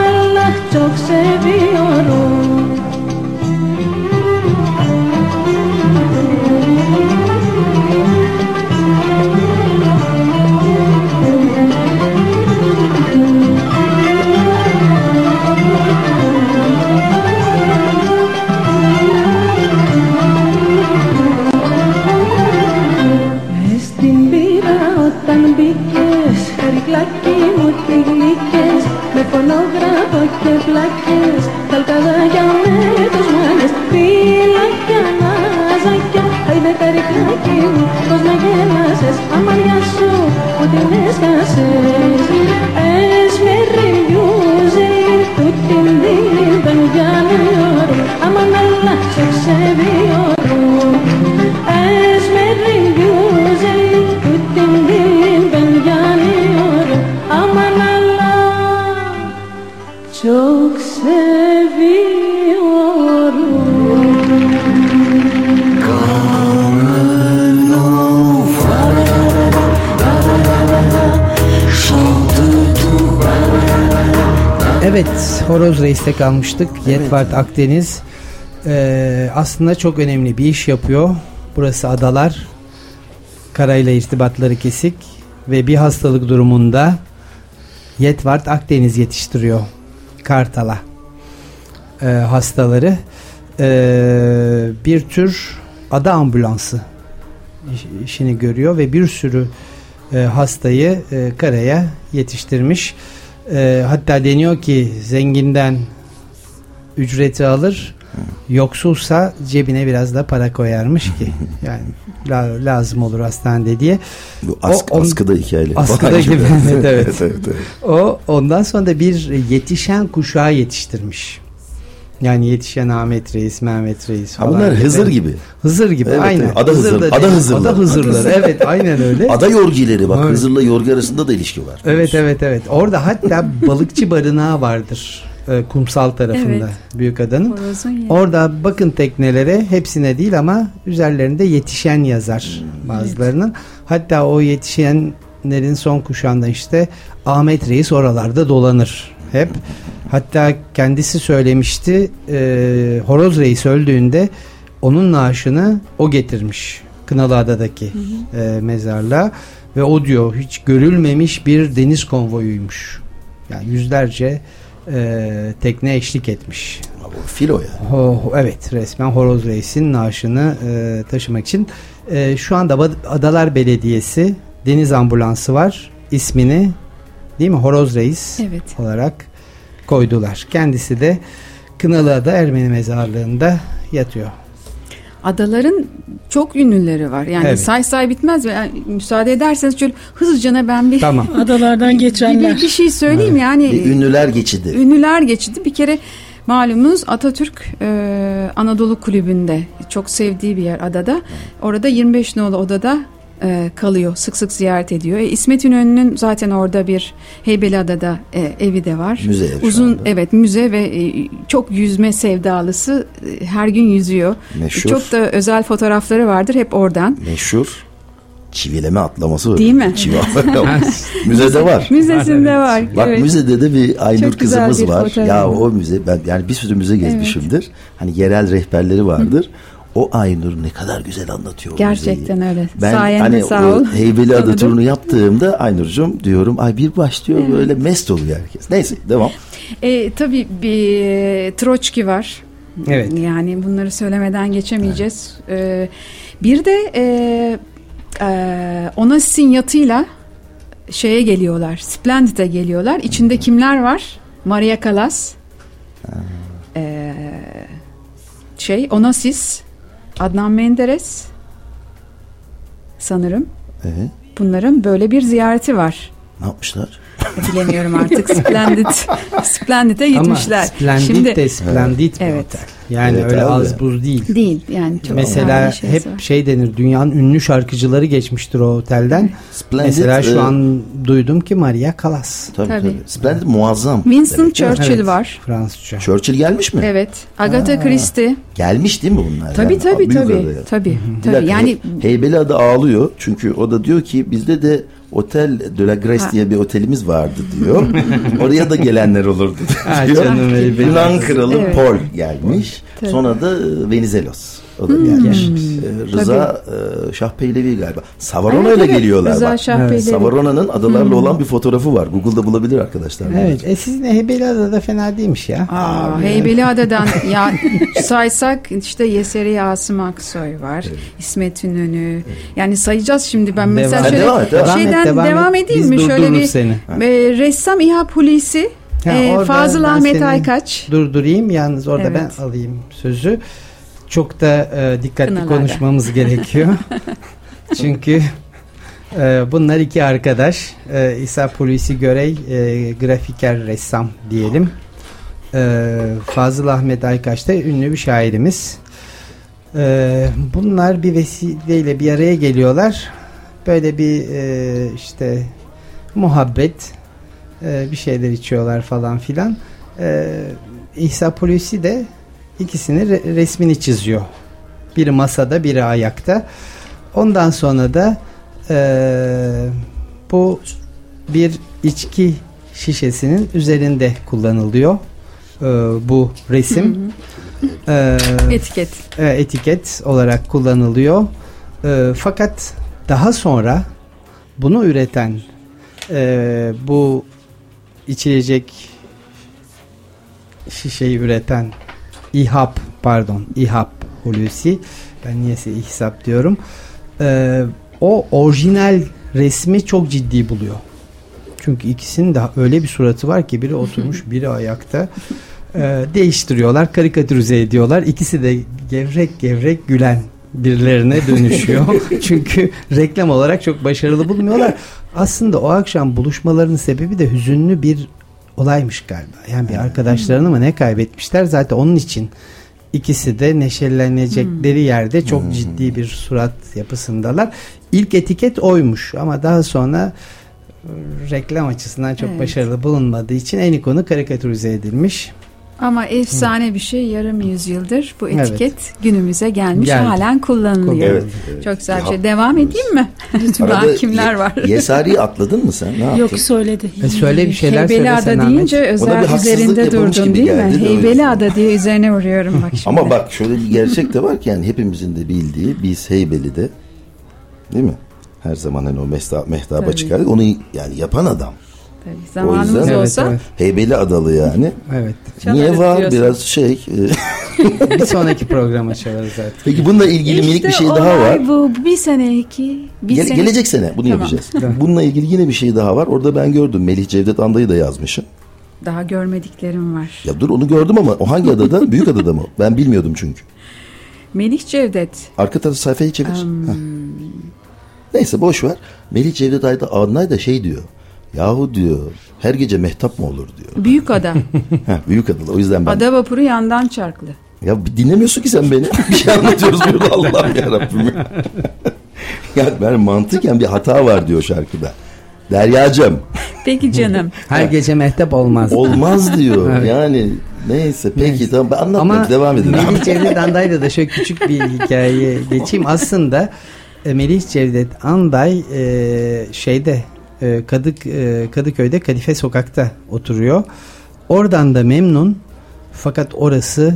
Speaker 3: Horoz Reis'te kalmıştık. Yetvart Akdeniz Ee, aslında çok önemli bir iş yapıyor. Burası adalar. Karayla irtibatları kesik ve bir hastalık durumunda Yetvart Akdeniz yetiştiriyor Kartal'a ee, hastaları. Ee, bir tür ada ambulansı iş- işini görüyor ve bir sürü e, hastayı e, karaya yetiştirmiş. E, hatta deniyor ki zenginden ücreti alır, yoksulsa cebine biraz da para koyarmış ki yani la- lazım olur hastanede diye.
Speaker 4: Bu ask,
Speaker 3: O- on-
Speaker 4: askıda hikayeleri
Speaker 3: Askıda gibi. evet, evet.
Speaker 4: evet, evet.
Speaker 3: O ondan sonra da bir yetişen kuşağı yetiştirmiş. Yani yetişen Ahmet Reis, Mehmet Reis
Speaker 4: Ha
Speaker 3: falan.
Speaker 4: bunlar Hızır gibi.
Speaker 3: Hızır gibi
Speaker 4: Evet,
Speaker 3: aynen.
Speaker 4: evet. Ada Hızır,
Speaker 3: da
Speaker 4: ada Hızırlar.
Speaker 3: Ada Hızırlar. evet aynen öyle.
Speaker 4: Ada yorgileri bak
Speaker 3: Evet.
Speaker 4: Hızır'la yorgi arasında da ilişki var.
Speaker 3: Evet evet evet. Orada hatta balıkçı barınağı vardır. E, kumsal tarafında
Speaker 6: Evet.
Speaker 3: büyük adanın.
Speaker 6: Horozun yeri.
Speaker 3: Orada bakın teknelere hepsine değil ama üzerlerinde yetişen yazar bazılarının. Hatta o yetişenlerin son kuşağında işte Ahmet Reis oralarda dolanır hep. Hatta kendisi söylemişti e, Horoz Reis öldüğünde onun naaşını o getirmiş Kınalıada'daki e, mezarlığa ve o diyor hiç görülmemiş bir deniz konvoyuymuş. Yani yüzlerce e, tekne eşlik etmiş.
Speaker 4: Filo ya.
Speaker 3: Ho- evet resmen Horoz Reis'in naaşını e, taşımak için. E, şu anda Adalar Belediyesi deniz ambulansı var. İsmini değil mi Horoz Reis
Speaker 6: Evet.
Speaker 3: olarak koydular. Kendisi de Kınalıada Ermeni mezarlığında yatıyor.
Speaker 6: Adaların çok ünlüleri var. Yani
Speaker 3: Evet.
Speaker 6: say say bitmez. Yani müsaade ederseniz şöyle hızlıca ben bir
Speaker 3: Tamam.
Speaker 5: Adalardan geçenler.
Speaker 6: bir, bir şey söyleyeyim yani.
Speaker 4: Bir ünlüler geçidi.
Speaker 6: Ünlüler geçidi. Bir kere malumunuz Atatürk e, Anadolu Kulübü'nde çok sevdiği bir yer adada. Orada 25 nolu odada e, kalıyor. Sık sık ziyaret ediyor. E, İsmet İnönü'nün zaten orada bir Heybeliada'da e, evi de var.
Speaker 4: Müze
Speaker 6: Uzun
Speaker 4: anda.
Speaker 6: evet müze ve e, çok yüzme sevdalısı. E, her gün yüzüyor.
Speaker 4: Meşhur.
Speaker 6: Çok da özel fotoğrafları vardır hep oradan.
Speaker 4: Meşhur çivileme atlaması var.
Speaker 6: Değil mi?
Speaker 4: Çivi Müzede var.
Speaker 6: Müzesinde var.
Speaker 4: Bak
Speaker 6: evet.
Speaker 4: müzede de bir Aynur
Speaker 6: Çok
Speaker 4: kızımız
Speaker 6: bir
Speaker 4: var.
Speaker 6: fotoğraf.
Speaker 4: Ya o müze ben yani bir sürü müze gezmişimdir. Hani yerel rehberleri vardır. O Aynur ne kadar güzel anlatıyor
Speaker 6: Gerçekten
Speaker 4: müzeyi.
Speaker 6: öyle.
Speaker 4: Ben
Speaker 6: Sayende
Speaker 4: hani
Speaker 6: sağ
Speaker 4: o
Speaker 6: ol.
Speaker 4: Heybeliada
Speaker 6: Tanıdım.
Speaker 4: turunu yaptığımda Aynur'cum diyorum ay bir başlıyor böyle mest oluyor herkes. Neyse devam.
Speaker 6: E, tabii bir Troçki var.
Speaker 3: Evet.
Speaker 6: Yani bunları söylemeden geçemeyeceğiz. E, bir de e, e, Onasis'in yatıyla şeye geliyorlar. Splendid'e geliyorlar. İçinde kimler var? Maria Callas. E, şey Onasis. Adnan Menderes. Sanırım.
Speaker 4: Ee,
Speaker 6: Bunların böyle bir ziyareti var.
Speaker 4: ne yapmışlar?
Speaker 6: Bilemiyorum artık. Splendid. Splendid'e gitmişler.
Speaker 3: Ama Splendid
Speaker 6: Şimdi,
Speaker 3: de Splendid bir
Speaker 6: Evet.
Speaker 3: otel. Yani
Speaker 4: Evet
Speaker 3: öyle
Speaker 4: abi.
Speaker 3: az buz değil.
Speaker 6: Değil yani çok
Speaker 3: Mesela
Speaker 6: şeysi
Speaker 3: hep
Speaker 6: var.
Speaker 3: şey denir dünyanın ünlü şarkıcıları geçmiştir o otelden.
Speaker 4: Splendid,
Speaker 3: Mesela şu
Speaker 4: e,
Speaker 3: an duydum ki Maria Callas.
Speaker 4: Tabii tabii.
Speaker 6: Tabii.
Speaker 4: Splendid muazzam.
Speaker 6: Winston
Speaker 4: demek?
Speaker 6: Churchill
Speaker 3: Evet,
Speaker 6: var.
Speaker 3: Fransızca.
Speaker 4: Churchill gelmiş mi?
Speaker 6: Evet. Agatha. Christie.
Speaker 4: Gelmiş değil mi bunlar?
Speaker 6: Tabii
Speaker 4: Yani
Speaker 6: tabii tabii. Tabii. Tabii.
Speaker 4: dakika,
Speaker 6: Yani
Speaker 4: He- Heybeliada ağlıyor çünkü o da diyor ki bizde de Otel de la Grace diye bir otelimiz vardı diyor. Oraya da gelenler olurdu diyor. Yunan kralı
Speaker 6: Evet.
Speaker 4: Paul gelmiş.
Speaker 6: Tabii.
Speaker 4: Sonra da e, Venizelos. O
Speaker 6: Hmm.
Speaker 4: da gelmiş. E, Rıza e, Şah Pehlevi galiba. Savarona
Speaker 6: Evet,
Speaker 4: ile
Speaker 6: evet.
Speaker 4: geliyorlar.
Speaker 6: Rıza
Speaker 4: bak.
Speaker 6: Şah Evet. Pehlevi.
Speaker 4: Savarona'nın adalarla
Speaker 6: Hmm.
Speaker 4: olan bir fotoğrafı var. Google'da bulabilir arkadaşlar.
Speaker 3: Evet. E sizin Heybeliada da fena değilmiş ya.
Speaker 6: Aa, Heybeliada'dan ya saysak işte Yeseri Asım Aksoy var. İsmet İnönü. Yani sayacağız şimdi ben mesela
Speaker 3: Devam.
Speaker 6: şöyle
Speaker 4: Devam et, devam
Speaker 6: şeyden
Speaker 3: Devam et,
Speaker 6: devam, edeyim
Speaker 3: Biz
Speaker 6: mi? Şöyle bir
Speaker 3: seni.
Speaker 6: e, ressam İHA Polisi
Speaker 3: Ha,
Speaker 6: e,
Speaker 3: orada
Speaker 6: Fazıl
Speaker 3: ben
Speaker 6: Ahmet
Speaker 3: seni
Speaker 6: Aykaç.
Speaker 3: Durdurayım yalnız orada
Speaker 6: Evet.
Speaker 3: ben alayım sözü. Çok da e, dikkatli
Speaker 6: Kınalarda.
Speaker 3: konuşmamız gerekiyor. Çünkü e, bunlar iki arkadaş. E, İsa Polisi Görey e, grafiker ressam diyelim. E, Fazıl Ahmet Aykaç da ünlü bir şairimiz. E, bunlar bir vesileyle bir araya geliyorlar. Böyle bir e, işte muhabbet e, bir şeyler içiyorlar falan filan. E, İsa Polisi de ikisini re- resmini çiziyor. Biri masada biri ayakta. Ondan sonra da e, bu bir içki şişesinin üzerinde kullanılıyor. E, bu resim. E,
Speaker 6: Etiket.
Speaker 3: e, etiket olarak kullanılıyor. E, fakat daha sonra bunu üreten e, bu içilecek şişeyi üreten İHAP pardon İHAP Hulusi ben niyeyse İhsap diyorum E, o orijinal resmi çok ciddi buluyor. Çünkü ikisinin de öyle bir suratı var ki biri oturmuş biri ayakta e, değiştiriyorlar karikatürize ediyorlar ikisi de gevrek gevrek gülen birilerine dönüşüyor. Çünkü reklam olarak çok başarılı bulmuyorlar. Aslında o akşam buluşmalarının sebebi de hüzünlü bir olaymış galiba. Yani bir arkadaşlarını mı ne kaybetmişler zaten onun için ikisi de neşelenecekleri yerde çok ciddi bir surat yapısındalar. İlk etiket oymuş ama daha sonra e, reklam açısından çok
Speaker 6: Evet.
Speaker 3: başarılı bulunmadığı için en ikonu karikatürize edilmiş.
Speaker 6: Ama efsane bir şey yarım yüzyıldır bu
Speaker 3: Evet.
Speaker 6: etiket günümüze gelmiş
Speaker 3: Geldi.
Speaker 6: halen kullanılıyor.
Speaker 4: Evet, evet.
Speaker 6: Çok güzel bir şey. Devam edeyim mi? Daha kimler var?
Speaker 4: Yesari'yi atladın mı sen? Ne yaptın?
Speaker 5: Yok söyledi.
Speaker 3: E söyle bir şeyler
Speaker 6: Heybeli
Speaker 3: söyle
Speaker 6: Ada deyince
Speaker 3: Ahmet.
Speaker 6: Özel üzerinde durdun değil mi?
Speaker 4: geldi
Speaker 6: Heybeli. Ada diye üzerine vuruyorum bak şimdi.
Speaker 4: Ama bak şöyle bir gerçek de var ki yani hepimizin de bildiği biz Heybeli'de değil mi? Her zaman hani o mehta, mehtaba
Speaker 6: Tabii.
Speaker 4: çıkardık. Onu yani yapan adam.
Speaker 6: Tabii,
Speaker 4: O
Speaker 6: zamanımız
Speaker 4: yüzden
Speaker 6: olsa
Speaker 4: Heybeli Adalı yani.
Speaker 3: Evet.
Speaker 4: Niye
Speaker 6: Çalarız
Speaker 4: var
Speaker 6: diyorsun.
Speaker 4: biraz şey. e,
Speaker 3: bir sonraki programa çalarız artık.
Speaker 4: Peki bununla ilgili minik
Speaker 6: İşte
Speaker 4: bir şey daha var.
Speaker 6: Bu bir seneki. Bir
Speaker 4: Gele-
Speaker 6: sene-
Speaker 4: Gelecek sene bunu
Speaker 6: Tamam.
Speaker 4: yapacağız. Bununla ilgili yine bir şey daha var. Orada ben gördüm. Melih Cevdet Anda'yı da yazmışım.
Speaker 6: Daha görmediklerim var.
Speaker 4: Ya dur onu gördüm ama o hangi adada? Büyük adada mı? Ben bilmiyordum çünkü.
Speaker 6: Melih Cevdet.
Speaker 4: Arka tarafı sayfayı çevir. Heh. Neyse boş ver. Melih Cevdet Ayda Adnay da şey diyor. Yahu diyor her gece mehtap mı olur diyor.
Speaker 6: Büyük ada.
Speaker 4: Büyük adalı. O yüzden ben.
Speaker 6: ada vapuru yandan çarklı.
Speaker 4: Ya bir dinlemiyorsun ki sen beni. bir şey anlatıyoruz burada Allah'ım yarabbim. ya ben mantıken bir hata var diyor şarkıda. Deryacım.
Speaker 6: Peki canım.
Speaker 3: Her gece mehtap olmaz.
Speaker 4: Olmaz diyor.
Speaker 3: Evet.
Speaker 4: Yani neyse peki
Speaker 3: Neyse.
Speaker 4: tamam ben anlatmayayım
Speaker 3: Ama
Speaker 4: devam edin.
Speaker 3: Melih Cevdet Anday'la da şöyle küçük bir hikaye geçeyim. Aslında e, Melih Cevdet Anday e, şeyde e, Kadık e, Kadıköy'de Kadife Sokak'ta oturuyor. Oradan da memnun. Fakat orası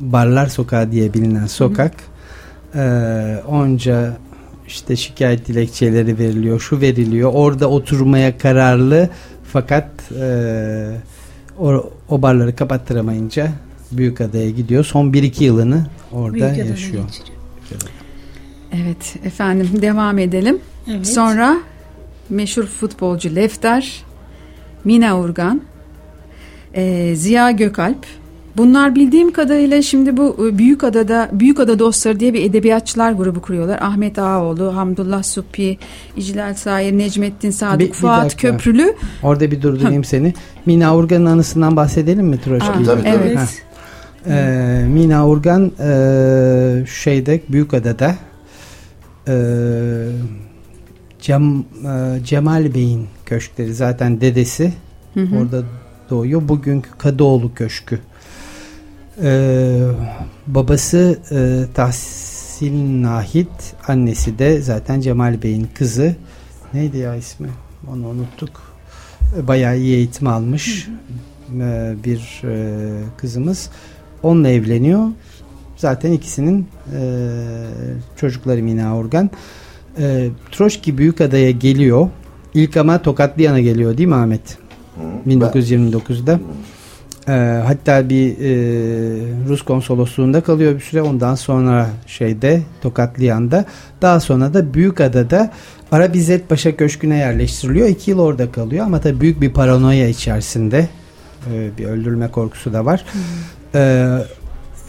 Speaker 3: Barlar Sokağı diye bilinen sokak. E, onca işte şikayet dilekçeleri veriliyor, şu veriliyor. Orada oturmaya kararlı fakat e, o, o barları kapattıramayınca Büyükada'ya gidiyor. Son 1-2 yılını orada yaşıyor.
Speaker 5: geçiriyor.
Speaker 6: Evet efendim devam edelim.
Speaker 5: Evet.
Speaker 6: Sonra meşhur futbolcu Lefter, Mina Urgan, e, Ziya Gökalp. Bunlar bildiğim kadarıyla şimdi bu e, Büyükada'da Büyükada Dostları diye bir edebiyatçılar grubu kuruyorlar. Ahmet Ağaoğlu, Hamdullah Suppi, İclal Sayer, Necmettin Sadık,
Speaker 3: Bir- bir
Speaker 6: Fuat
Speaker 3: dakika.
Speaker 6: Köprülü.
Speaker 3: Orada bir durdurayım seni. Mina Urgan'ın anısından bahsedelim mi Troşki?
Speaker 6: Aa, Tabii, tabii. evet.
Speaker 3: Ha. Ee, Mina Urgan e, şeyde Büyükada'da e, Cem, e, Cemal Bey'in köşkleri zaten dedesi
Speaker 6: Hı hı.
Speaker 3: orada doğuyor. Bugünkü Kadıoğlu Köşkü. Ee, babası e, Tahsin Nahit, annesi de zaten Cemal Bey'in kızı. Neydi ya ismi? Onu unuttuk. Ee, Bayağı iyi eğitim almış e, bir e, kızımız. Onunla evleniyor. Zaten ikisinin e, çocukları Mina Organ. E, Troşki Büyükada'ya geliyor. İlk ama Tokatlıyan'a geliyor değil mi Ahmet? 1929'da. Ee, hatta bir e, Rus konsolosluğunda kalıyor bir süre. Ondan sonra şeyde Tokatlıyan'da. Daha sonra da Büyükada'da Arap İzzet Paşa Köşkü'ne yerleştiriliyor. İki yıl orada kalıyor ama tabii büyük bir paranoya içerisinde. Ee, bir öldürülme korkusu da var. Ee,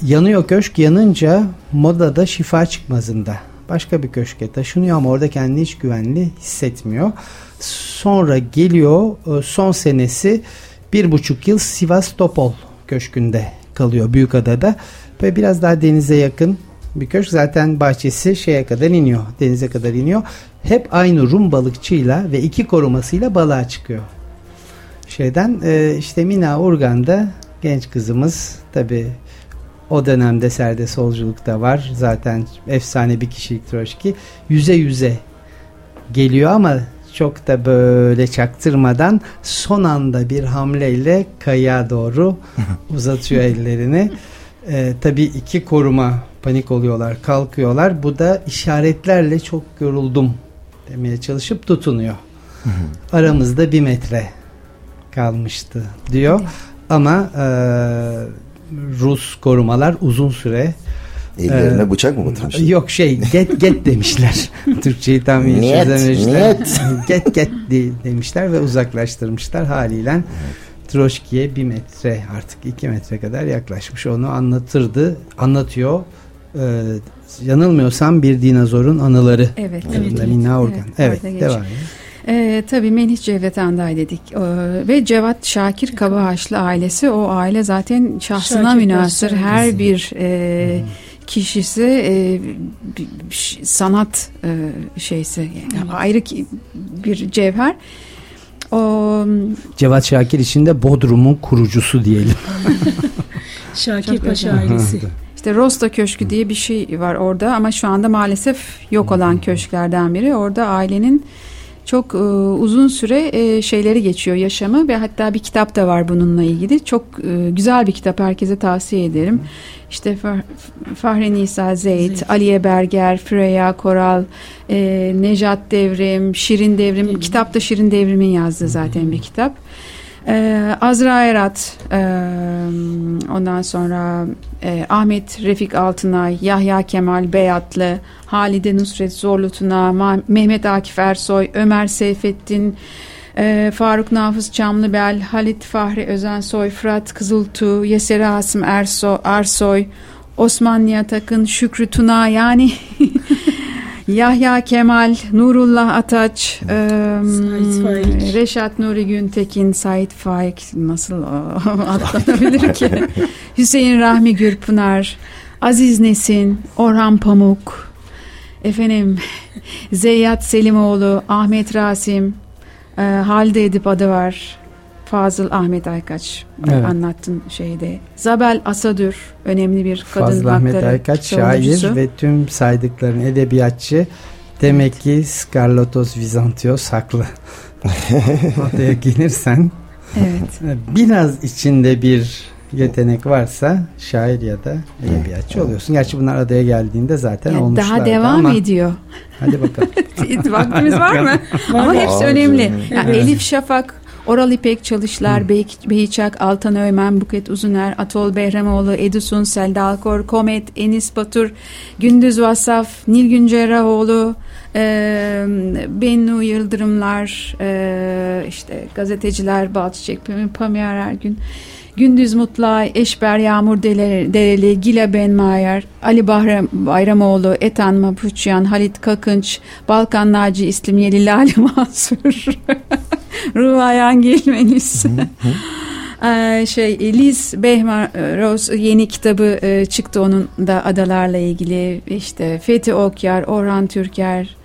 Speaker 3: yanıyor köşk yanınca modada şifa çıkmazında. Başka bir köşke taşınıyor ama orada kendini hiç güvenli hissetmiyor. Sonra geliyor e, son senesi bir buçuk yıl Sivas Topol Köşkü'nde kalıyor Büyükada'da ve biraz daha denize yakın bir köşk. Zaten bahçesi şeye kadar iniyor. Denize kadar iniyor. Hep aynı Rum balıkçıyla ve iki korumasıyla balığa çıkıyor. Şeyden e, işte Mina Urgan'da genç kızımız tabi o dönemde serde solculuk da var. Zaten efsane bir kişilik Troşki. Yüze yüze geliyor ama çok da böyle çaktırmadan son anda bir hamleyle kayaya doğru uzatıyor ellerini. Ee, tabii iki koruma panik oluyorlar, kalkıyorlar. Bu da işaretlerle çok yoruldum demeye çalışıp tutunuyor. Aramızda bir metre kalmıştı diyor. Ama e, Rus korumalar uzun süre
Speaker 4: Ellerine
Speaker 3: e,
Speaker 4: bıçak mı batırmışlar?
Speaker 3: Yok şey get get demişler. Türkçeyi tam iyi çözememişler. get get de- demişler ve uzaklaştırmışlar haliyle. Troşki'ye bir metre artık iki metre kadar yaklaşmış. Onu anlatırdı. Anlatıyor. Ee, yanılmıyorsam bir dinozorun anıları.
Speaker 6: Evet, evet,
Speaker 3: Mina
Speaker 6: evet.
Speaker 3: Organ.
Speaker 6: Evet,
Speaker 3: Evet, devam edelim.
Speaker 6: Ee, tabii Melih Cevdet Anday dedik. Ee, ve Cevat Şakir Kabahaşlı ailesi. O aile zaten şahsına
Speaker 5: Şakir
Speaker 6: münasır her bir e, kişisi e, sanat e, şeysi yani ayrı ki- bir cevher. O
Speaker 3: Cevat Şakir için de Bodrum'un kurucusu diyelim.
Speaker 5: Şakir
Speaker 6: Çok
Speaker 5: Paşa ailesi.
Speaker 6: İşte Rosta Köşkü diye bir şey var orada ama şu anda maalesef yok olan köşklerden biri. Orada ailenin çok e, uzun süre e, şeyleri geçiyor yaşamı ve hatta bir kitap da var bununla ilgili. Çok e, güzel bir kitap herkese tavsiye ederim. İşte Fah- Fahri Nisa Zeyd, Aliye Berger, Freya Koral, e, Nejat Devrim, Şirin Devrim. Kitap da Şirin Devrim'in yazdığı zaten bir kitap. Ee, Azra Erat, ee, ondan sonra ee, Ahmet Refik Altınay, Yahya Kemal Beyatlı, Halide Nusret Zorlu Tuna, Ma- Mehmet Akif Ersoy, Ömer Seyfettin, ee, Faruk Nafız Çamlıbel, Halit Fahri Özensoy, Fırat Kızıltuğ, Yeser Asım Erso, Arsoy, Osman Nihat Akın, Şükrü Tuna yani Yahya Kemal, Nurullah Ataç,
Speaker 5: Faik.
Speaker 6: Reşat Nuri Güntekin, Sait Faik nasıl atlanabilir ki? Hüseyin Rahmi Gürpınar, Aziz Nesin, Orhan Pamuk, efendim Zeyyat Selimoğlu, Ahmet Rasim, e, Halide Edip adı var. Fazıl Ahmet Aykaç
Speaker 3: Evet.
Speaker 6: anlattın şeyde. Zabel Asadür önemli bir kadın
Speaker 3: Fazıl Ahmet Aykaç şair ve tüm saydıkların edebiyatçı. Demek ki Skarlatos Vizantios haklı. Ortaya gelirsen
Speaker 6: Evet.
Speaker 3: biraz içinde bir yetenek varsa şair ya da edebiyatçı oluyorsun. Gerçi bunlar adaya geldiğinde zaten
Speaker 6: Yani
Speaker 3: olmuşlardı
Speaker 6: daha devam
Speaker 3: ama
Speaker 6: ediyor.
Speaker 3: hadi bakalım.
Speaker 6: Vaktimiz var mı? Ama hepsi önemli. Yani
Speaker 3: Evet.
Speaker 6: Elif Şafak, Oral İpek Çalışlar, Bey, Beyçak, Altan Öymen, Buket Uzuner, Atol Behramoğlu, Edison, Selda Alkor, Komet, Enis Batur, Gündüz Vasaf, Nilgün Cerrahoğlu, e, Bennu Yıldırımlar, e, işte gazeteciler, Balçıçek, Pamir Ergün, Gündüz Mutlay, Eşber Yağmur Dele- Dereli, Gila Benmayer, Ali Bahram, Bayramoğlu, Etan Mapuçyan, Halit Kakınç, Balkan Naci İslimyeli, Lale Mansur, Ruhayan Gelmenis. Ee, şey Liz Behmaros yeni kitabı e, çıktı onun da adalarla ilgili işte Fethi Okyar, Orhan Türker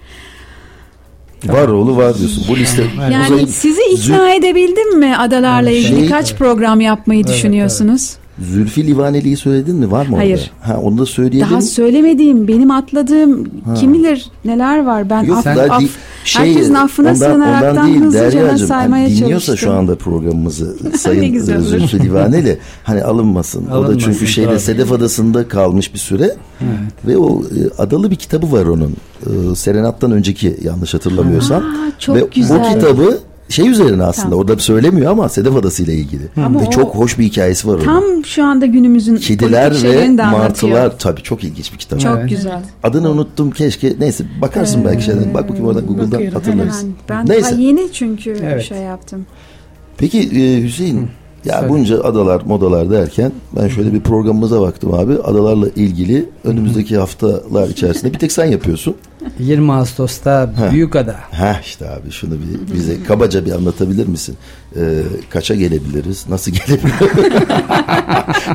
Speaker 4: Var oğlu var diyorsun. Bu liste
Speaker 6: yani
Speaker 4: uzayıp-
Speaker 6: sizi ikna edebildim mi adalarla
Speaker 4: Evet.
Speaker 6: ilgili
Speaker 4: Şey-
Speaker 6: kaç program yapmayı
Speaker 4: Evet,
Speaker 6: düşünüyorsunuz?
Speaker 4: Zülfü Livaneli'yi söyledin mi? Var mı
Speaker 6: Hayır.
Speaker 4: orada? Ha, onu da söyleyelim.
Speaker 6: Daha söylemediğim, benim atladığım
Speaker 4: Ha.
Speaker 6: kim bilir neler var. Ben
Speaker 4: Yok,
Speaker 6: af,
Speaker 4: daha
Speaker 6: af-.
Speaker 4: Şey,
Speaker 6: herkesin affına
Speaker 4: ondan,
Speaker 6: sığınaraktan
Speaker 4: ondan değil
Speaker 6: hızlıca saymaya
Speaker 4: Hani dinliyorsa
Speaker 6: çalıştım.
Speaker 4: şu anda programımızı Sayın e. Zülfü Livaneli hani alınmasın. o da
Speaker 3: Alınmasın,
Speaker 4: çünkü şeyde
Speaker 3: tabii.
Speaker 4: Sedef Adası'nda kalmış bir süre. Ve o e, adalı bir kitabı var onun. E, Serenat'tan önceki yanlış hatırlamıyorsam.
Speaker 6: Aa, çok
Speaker 4: Ve
Speaker 6: güzel.
Speaker 4: o kitabı şey üzerine aslında
Speaker 6: Tamam.
Speaker 4: orada söylemiyor ama Sedef Adası ile ilgili.
Speaker 6: Ama
Speaker 4: ve
Speaker 6: o-
Speaker 4: çok hoş bir hikayesi var onun.
Speaker 6: Tam şu anda günümüzün
Speaker 4: Kediler ve martılar tabii çok ilginç bir kitap.
Speaker 6: Çok güzel.
Speaker 4: Adını unuttum keşke. Neyse bakarsın belki şeyden. Bak bakayım oradan Google'dan hatırlarız.
Speaker 6: hemen. Ben
Speaker 4: Neyse.
Speaker 6: daha yeni çünkü
Speaker 3: Evet.
Speaker 6: şey yaptım.
Speaker 4: Peki e, Hüseyin ya
Speaker 3: Söyle.
Speaker 4: bunca adalar modalar derken ben şöyle bir programımıza baktım abi. Adalarla ilgili önümüzdeki haftalar içerisinde bir tek sen yapıyorsun.
Speaker 3: 20 Ağustos'ta. Büyükada.
Speaker 4: Ha işte abi şunu bir bize kabaca bir anlatabilir misin? Ee, kaça gelebiliriz? Nasıl gelebiliriz?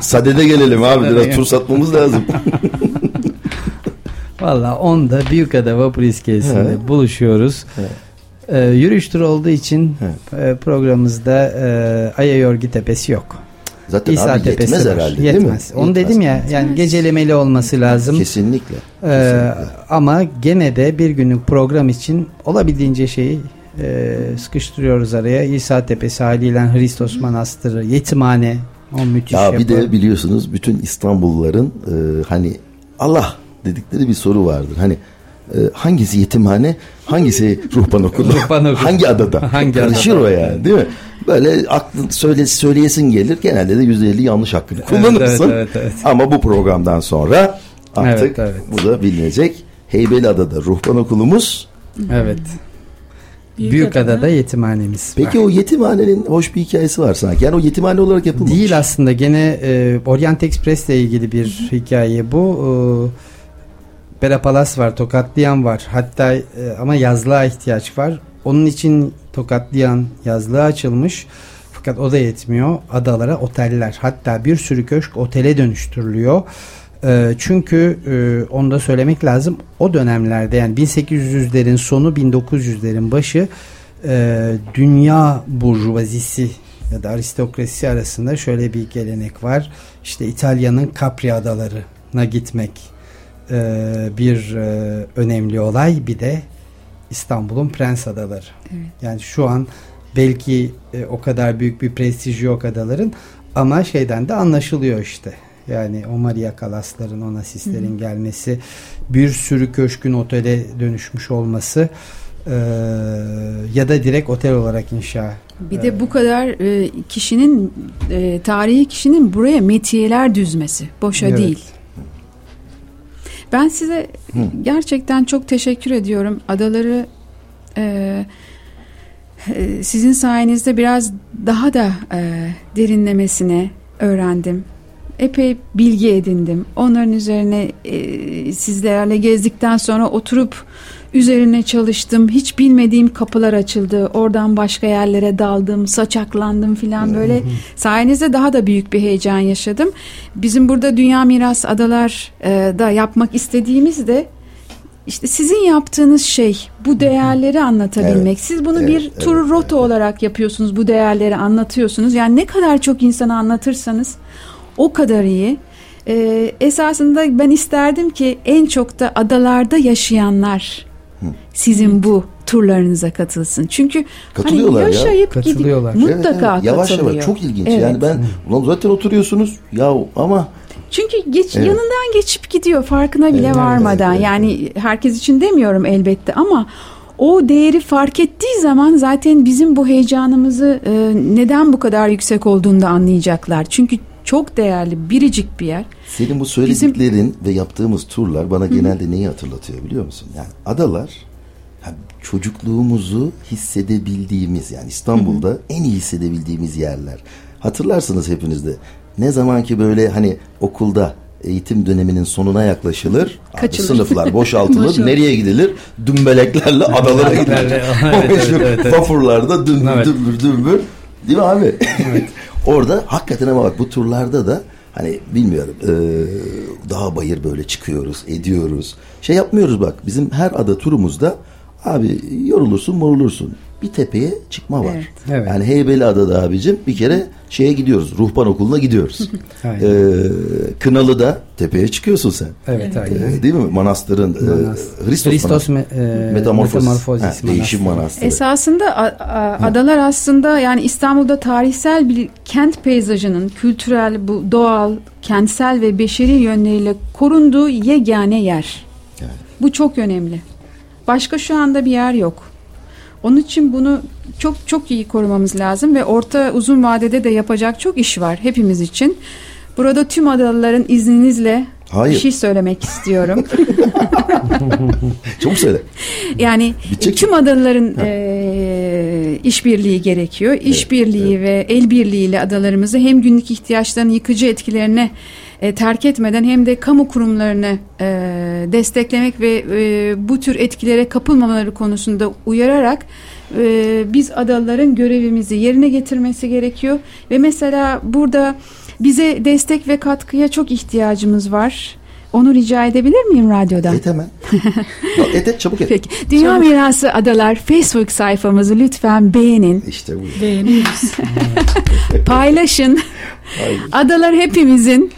Speaker 4: Sadede gelelim abi. Biraz tur satmamız lazım.
Speaker 3: Valla 10'da Büyükada Vapur İskelesi'nde buluşuyoruz. Ee, yürüyüş turu olduğu için e, programımızda e, Ayayorgi Tepesi yok.
Speaker 4: Zaten
Speaker 3: İsa
Speaker 4: abi
Speaker 3: Tepesi
Speaker 4: yetmez
Speaker 3: var.
Speaker 4: herhalde değil mi?
Speaker 3: Yetmez. Onu
Speaker 4: Yetmez.
Speaker 3: dedim ya yani gecelemeli olması lazım.
Speaker 4: Kesinlikle.
Speaker 3: Ee, ama gene de bir günlük program için olabildiğince şeyi e, sıkıştırıyoruz araya. İsa Tepesi haliyle Hristos Manastırı, Yetimhane o müthiş
Speaker 4: Ya bir
Speaker 3: yapı.
Speaker 4: de biliyorsunuz bütün İstanbulluların e, hani Allah dedikleri bir soru vardır. Hani e, hangisi yetimhane, hangisi ruhban okulu,
Speaker 3: Ruhban okulu.
Speaker 4: hangi adada?
Speaker 3: Hangi
Speaker 4: Karışır
Speaker 3: adada?
Speaker 4: o yani değil mi? Böyle aklın söyle, söyleyesin gelir. Genelde de %50 yanlış hakkını
Speaker 3: Evet,
Speaker 4: kullanırsın.
Speaker 3: evet, evet, evet.
Speaker 4: Ama bu programdan sonra artık
Speaker 3: Evet, evet.
Speaker 4: bu da bilinecek. Heybeliada'da ruhban okulumuz.
Speaker 3: Evet. Büyükada'da yetimhanemiz
Speaker 4: Peki
Speaker 3: var.
Speaker 4: o yetimhanenin hoş bir hikayesi var sanki. Yani o yetimhane olarak yapılmamış.
Speaker 3: Değil aslında gene e, Orient Express ile ilgili bir hikaye bu. E, Bera Palas var, Tokatlayan var. Hatta e, ama yazlığa ihtiyaç var. Onun için tokatlayan yazlığı açılmış. Fakat o da yetmiyor. Adalara oteller hatta bir sürü köşk otele dönüştürülüyor. E, çünkü e, onu da söylemek lazım. O dönemlerde yani 1800'lerin sonu 1900'lerin başı e, dünya burjuvazisi ya da aristokrasi arasında şöyle bir gelenek var. İşte İtalya'nın Capri adalarına gitmek e, bir e, önemli olay. Bir de İstanbul'un Prens Adaları.
Speaker 6: Evet.
Speaker 3: Yani şu an belki e, o kadar büyük bir prestiji yok adaların ama şeyden de anlaşılıyor işte. Yani o Maria Callas'ların, o Nasislerin
Speaker 6: Hı hı.
Speaker 3: gelmesi, bir sürü köşkün otele dönüşmüş olması e, ya da direkt otel olarak inşa.
Speaker 6: Bir de bu kadar e, kişinin e, tarihi kişinin buraya metiyeler düzmesi boşa
Speaker 3: Evet.
Speaker 6: değil. Ben size gerçekten çok teşekkür ediyorum. Adaları e, e, sizin sayenizde biraz daha da e, derinlemesine öğrendim. Epey bilgi edindim. Onların üzerine e, sizlerle gezdikten sonra oturup üzerine çalıştım. Hiç bilmediğim kapılar açıldı. Oradan başka yerlere daldım, saçaklandım filan böyle. Sayenizde daha da büyük bir heyecan yaşadım. Bizim burada Dünya Miras Adalar e, da yapmak istediğimiz de işte sizin yaptığınız şey bu değerleri anlatabilmek.
Speaker 15: Evet,
Speaker 6: Siz bunu
Speaker 15: evet,
Speaker 6: bir tur rota olarak yapıyorsunuz. Bu değerleri anlatıyorsunuz. Yani ne kadar çok insana anlatırsanız o kadar iyi. Ee, esasında ben isterdim ki en çok da adalarda yaşayanlar sizin bu turlarınıza katılsın. Çünkü
Speaker 4: Katılıyorlar
Speaker 6: hani
Speaker 4: ya.
Speaker 6: yaşayıp gidip
Speaker 3: Katılıyorlar.
Speaker 6: mutlaka
Speaker 4: Evet, evet. Yavaş
Speaker 6: katılıyor.
Speaker 4: yavaş çok ilginç.
Speaker 6: Evet.
Speaker 4: Yani ben ulan zaten oturuyorsunuz ya ama
Speaker 6: Çünkü geç
Speaker 4: Evet.
Speaker 6: yanından geçip gidiyor farkına bile
Speaker 4: Evet,
Speaker 6: varmadan.
Speaker 4: evet, evet,
Speaker 6: yani herkes için demiyorum elbette ama o değeri fark ettiği zaman zaten bizim bu heyecanımızı e, neden bu kadar yüksek olduğunu da anlayacaklar. Çünkü çok değerli, biricik bir yer.
Speaker 4: senin bu söylediklerin ve yaptığımız turlar bana genelde neyi hatırlatıyor biliyor musun? Yani adalar ya çocukluğumuzu hissedebildiğimiz yani İstanbul'da en iyi hissedebildiğimiz yerler. Hatırlarsınız hepiniz de. Ne zaman ki böyle hani okulda eğitim döneminin sonuna yaklaşılır. abi
Speaker 6: Kaçılır.
Speaker 4: sınıflar boşaltılır.
Speaker 6: Boşalt-
Speaker 4: nereye gidilir? Dümbeleklerle adalara gidilir.
Speaker 3: Evet,
Speaker 4: meşhur
Speaker 3: evet, evet.
Speaker 4: vapurlarda dümbür
Speaker 3: Evet.
Speaker 4: dümbür dümbür. Değil mi abi? Orada hakikaten ama bak bu turlarda da hani bilmiyorum e, dağ bayır böyle çıkıyoruz ediyoruz. Şey yapmıyoruz bak bizim her ada turumuzda abi yorulursun morulursun. Bir tepeye çıkma var.
Speaker 3: Evet. Evet.
Speaker 4: Yani Heybeliada'da abicim bir kere şeye gidiyoruz. Ruhban okuluna gidiyoruz. Ee, Kınalı'da tepeye çıkıyorsun sen.
Speaker 3: Evet, aynen.
Speaker 4: Ee, değil mi? Manastırın e,
Speaker 3: Manas-
Speaker 4: Hristos,
Speaker 3: Hristos
Speaker 4: Manastırı.
Speaker 3: me- e,
Speaker 4: Metamorfosis.
Speaker 3: Metamorfosis
Speaker 4: Ha, değişim
Speaker 3: Manastırı.
Speaker 4: manastırı.
Speaker 6: Esasında a- a- adalar aslında yani İstanbul'da tarihsel bir kent peyzajının kültürel, bu doğal, kentsel ve beşeri yönleriyle korunduğu yegane yer. Bu çok önemli. Başka şu anda bir yer yok. Onun için bunu çok çok iyi korumamız lazım ve orta uzun vadede de yapacak çok iş var hepimiz için. Burada tüm adalıların izninizle
Speaker 4: Hayır.
Speaker 6: bir şey söylemek istiyorum.
Speaker 4: Çabuk söyle.
Speaker 6: Yani
Speaker 4: Bitecek
Speaker 6: tüm adaların e, işbirliği gerekiyor. İşbirliği ve el birliğiyle adalarımızı hem günlük ihtiyaçlarının yıkıcı etkilerine e, terk etmeden hem de kamu kurumlarını e, desteklemek ve e, bu tür etkilere kapılmamaları konusunda uyararak e, biz adaların görevimizi yerine getirmesi gerekiyor ve mesela burada bize destek ve katkıya çok ihtiyacımız var. Onu rica edebilir miyim radyodan?
Speaker 4: Et hemen. Et et çabuk et.
Speaker 6: Peki. Dünya Mirası Adalar Facebook sayfamızı lütfen beğenin.
Speaker 4: İşte bu.
Speaker 5: Beğeniyoruz.
Speaker 6: Paylaşın.
Speaker 4: Hayır.
Speaker 6: Adalar hepimizin.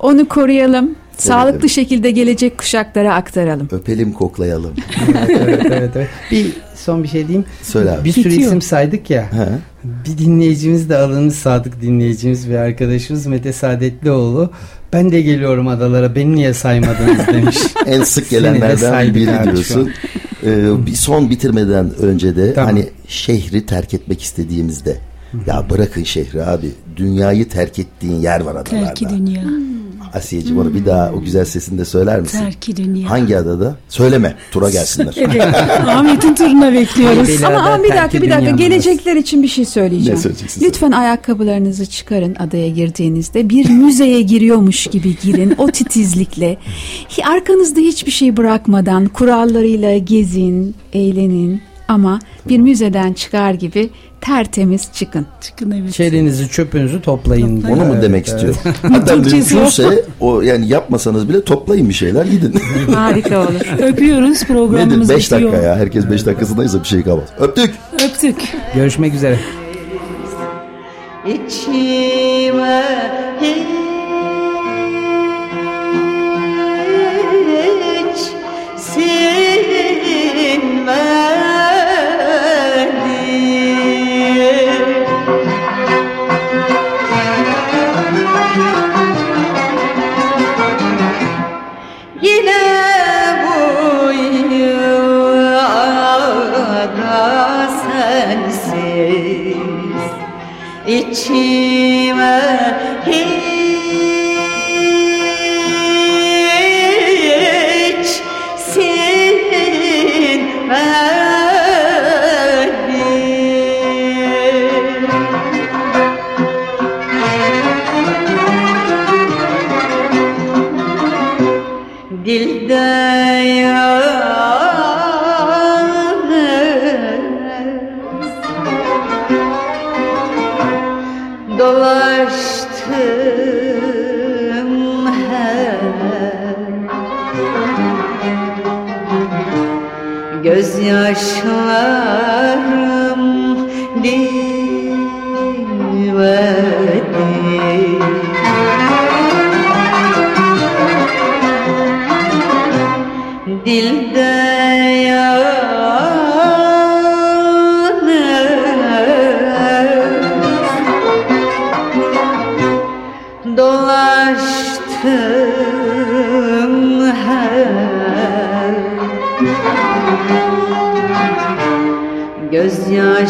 Speaker 6: Onu koruyalım. Sağlıklı şekilde gelecek kuşaklara aktaralım.
Speaker 4: Öpelim koklayalım.
Speaker 3: evet, evet, evet, evet. Bir son bir şey diyeyim.
Speaker 4: Söyle abi.
Speaker 3: Bir sürü
Speaker 5: Bitiyor.
Speaker 3: isim saydık ya.
Speaker 4: He.
Speaker 3: Bir dinleyicimiz de alanımız sadık dinleyicimiz ve arkadaşımız Mete Saadetlioğlu. Ben de geliyorum adalara beni niye saymadınız demiş.
Speaker 4: en sık gelenlerden biri diyorsun. Ee, bir son bitirmeden önce de
Speaker 3: Tamam.
Speaker 4: hani şehri terk etmek istediğimizde ya bırakın şehri abi dünyayı terk ettiğin yer var adalarda.
Speaker 5: Terki dünya.
Speaker 4: Asiyeciğim onu bir daha o güzel sesinde söyler misin?
Speaker 5: Terki dünya.
Speaker 4: Hangi adada? Söyleme. Tura gelsinler.
Speaker 5: Evet. Ahmet'in turuna bekliyoruz.
Speaker 6: Ama, ama bir dakika bir dakika
Speaker 3: dünyamız.
Speaker 6: gelecekler için bir şey söyleyeceğim.
Speaker 4: Ne söyleyeceksin
Speaker 6: Lütfen ayakkabılarınızı çıkarın adaya girdiğinizde. Bir müzeye giriyormuş gibi girin o titizlikle. Hi- Arkanızda hiçbir şey bırakmadan kurallarıyla gezin, eğlenin. Ama bir müzeden çıkar gibi tertemiz çıkın.
Speaker 5: Çıkın evet.
Speaker 3: Çerinizi çöpünüzü toplayın.
Speaker 4: Onu mu
Speaker 3: Evet,
Speaker 4: demek
Speaker 3: evet.
Speaker 4: istiyor? Hatta mümkünse o yani yapmasanız bile toplayın bir şeyler gidin.
Speaker 6: Harika olur.
Speaker 5: Öpüyoruz programımız
Speaker 4: Nedir 5 dakika ya. Herkes 5 dakikasındaysa bir şey kalmaz. Öptük.
Speaker 5: Öptük.
Speaker 3: Görüşmek üzere.
Speaker 16: İçime hiç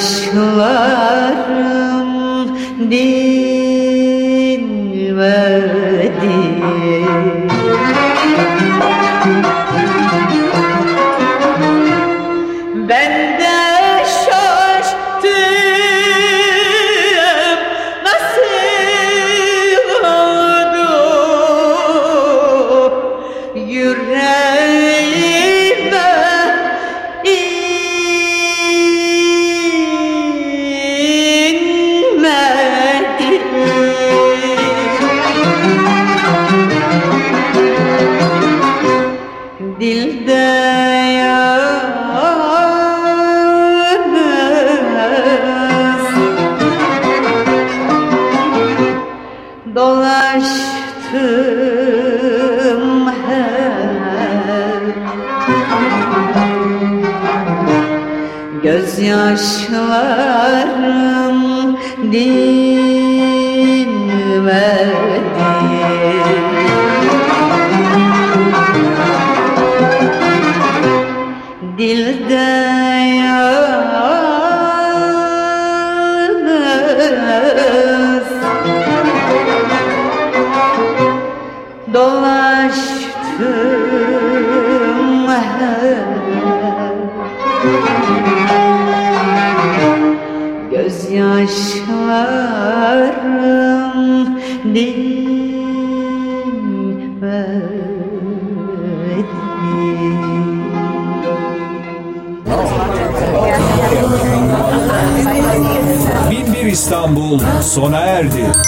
Speaker 16: Gözyaşlarım dinmedi
Speaker 12: İstanbul sona erdi.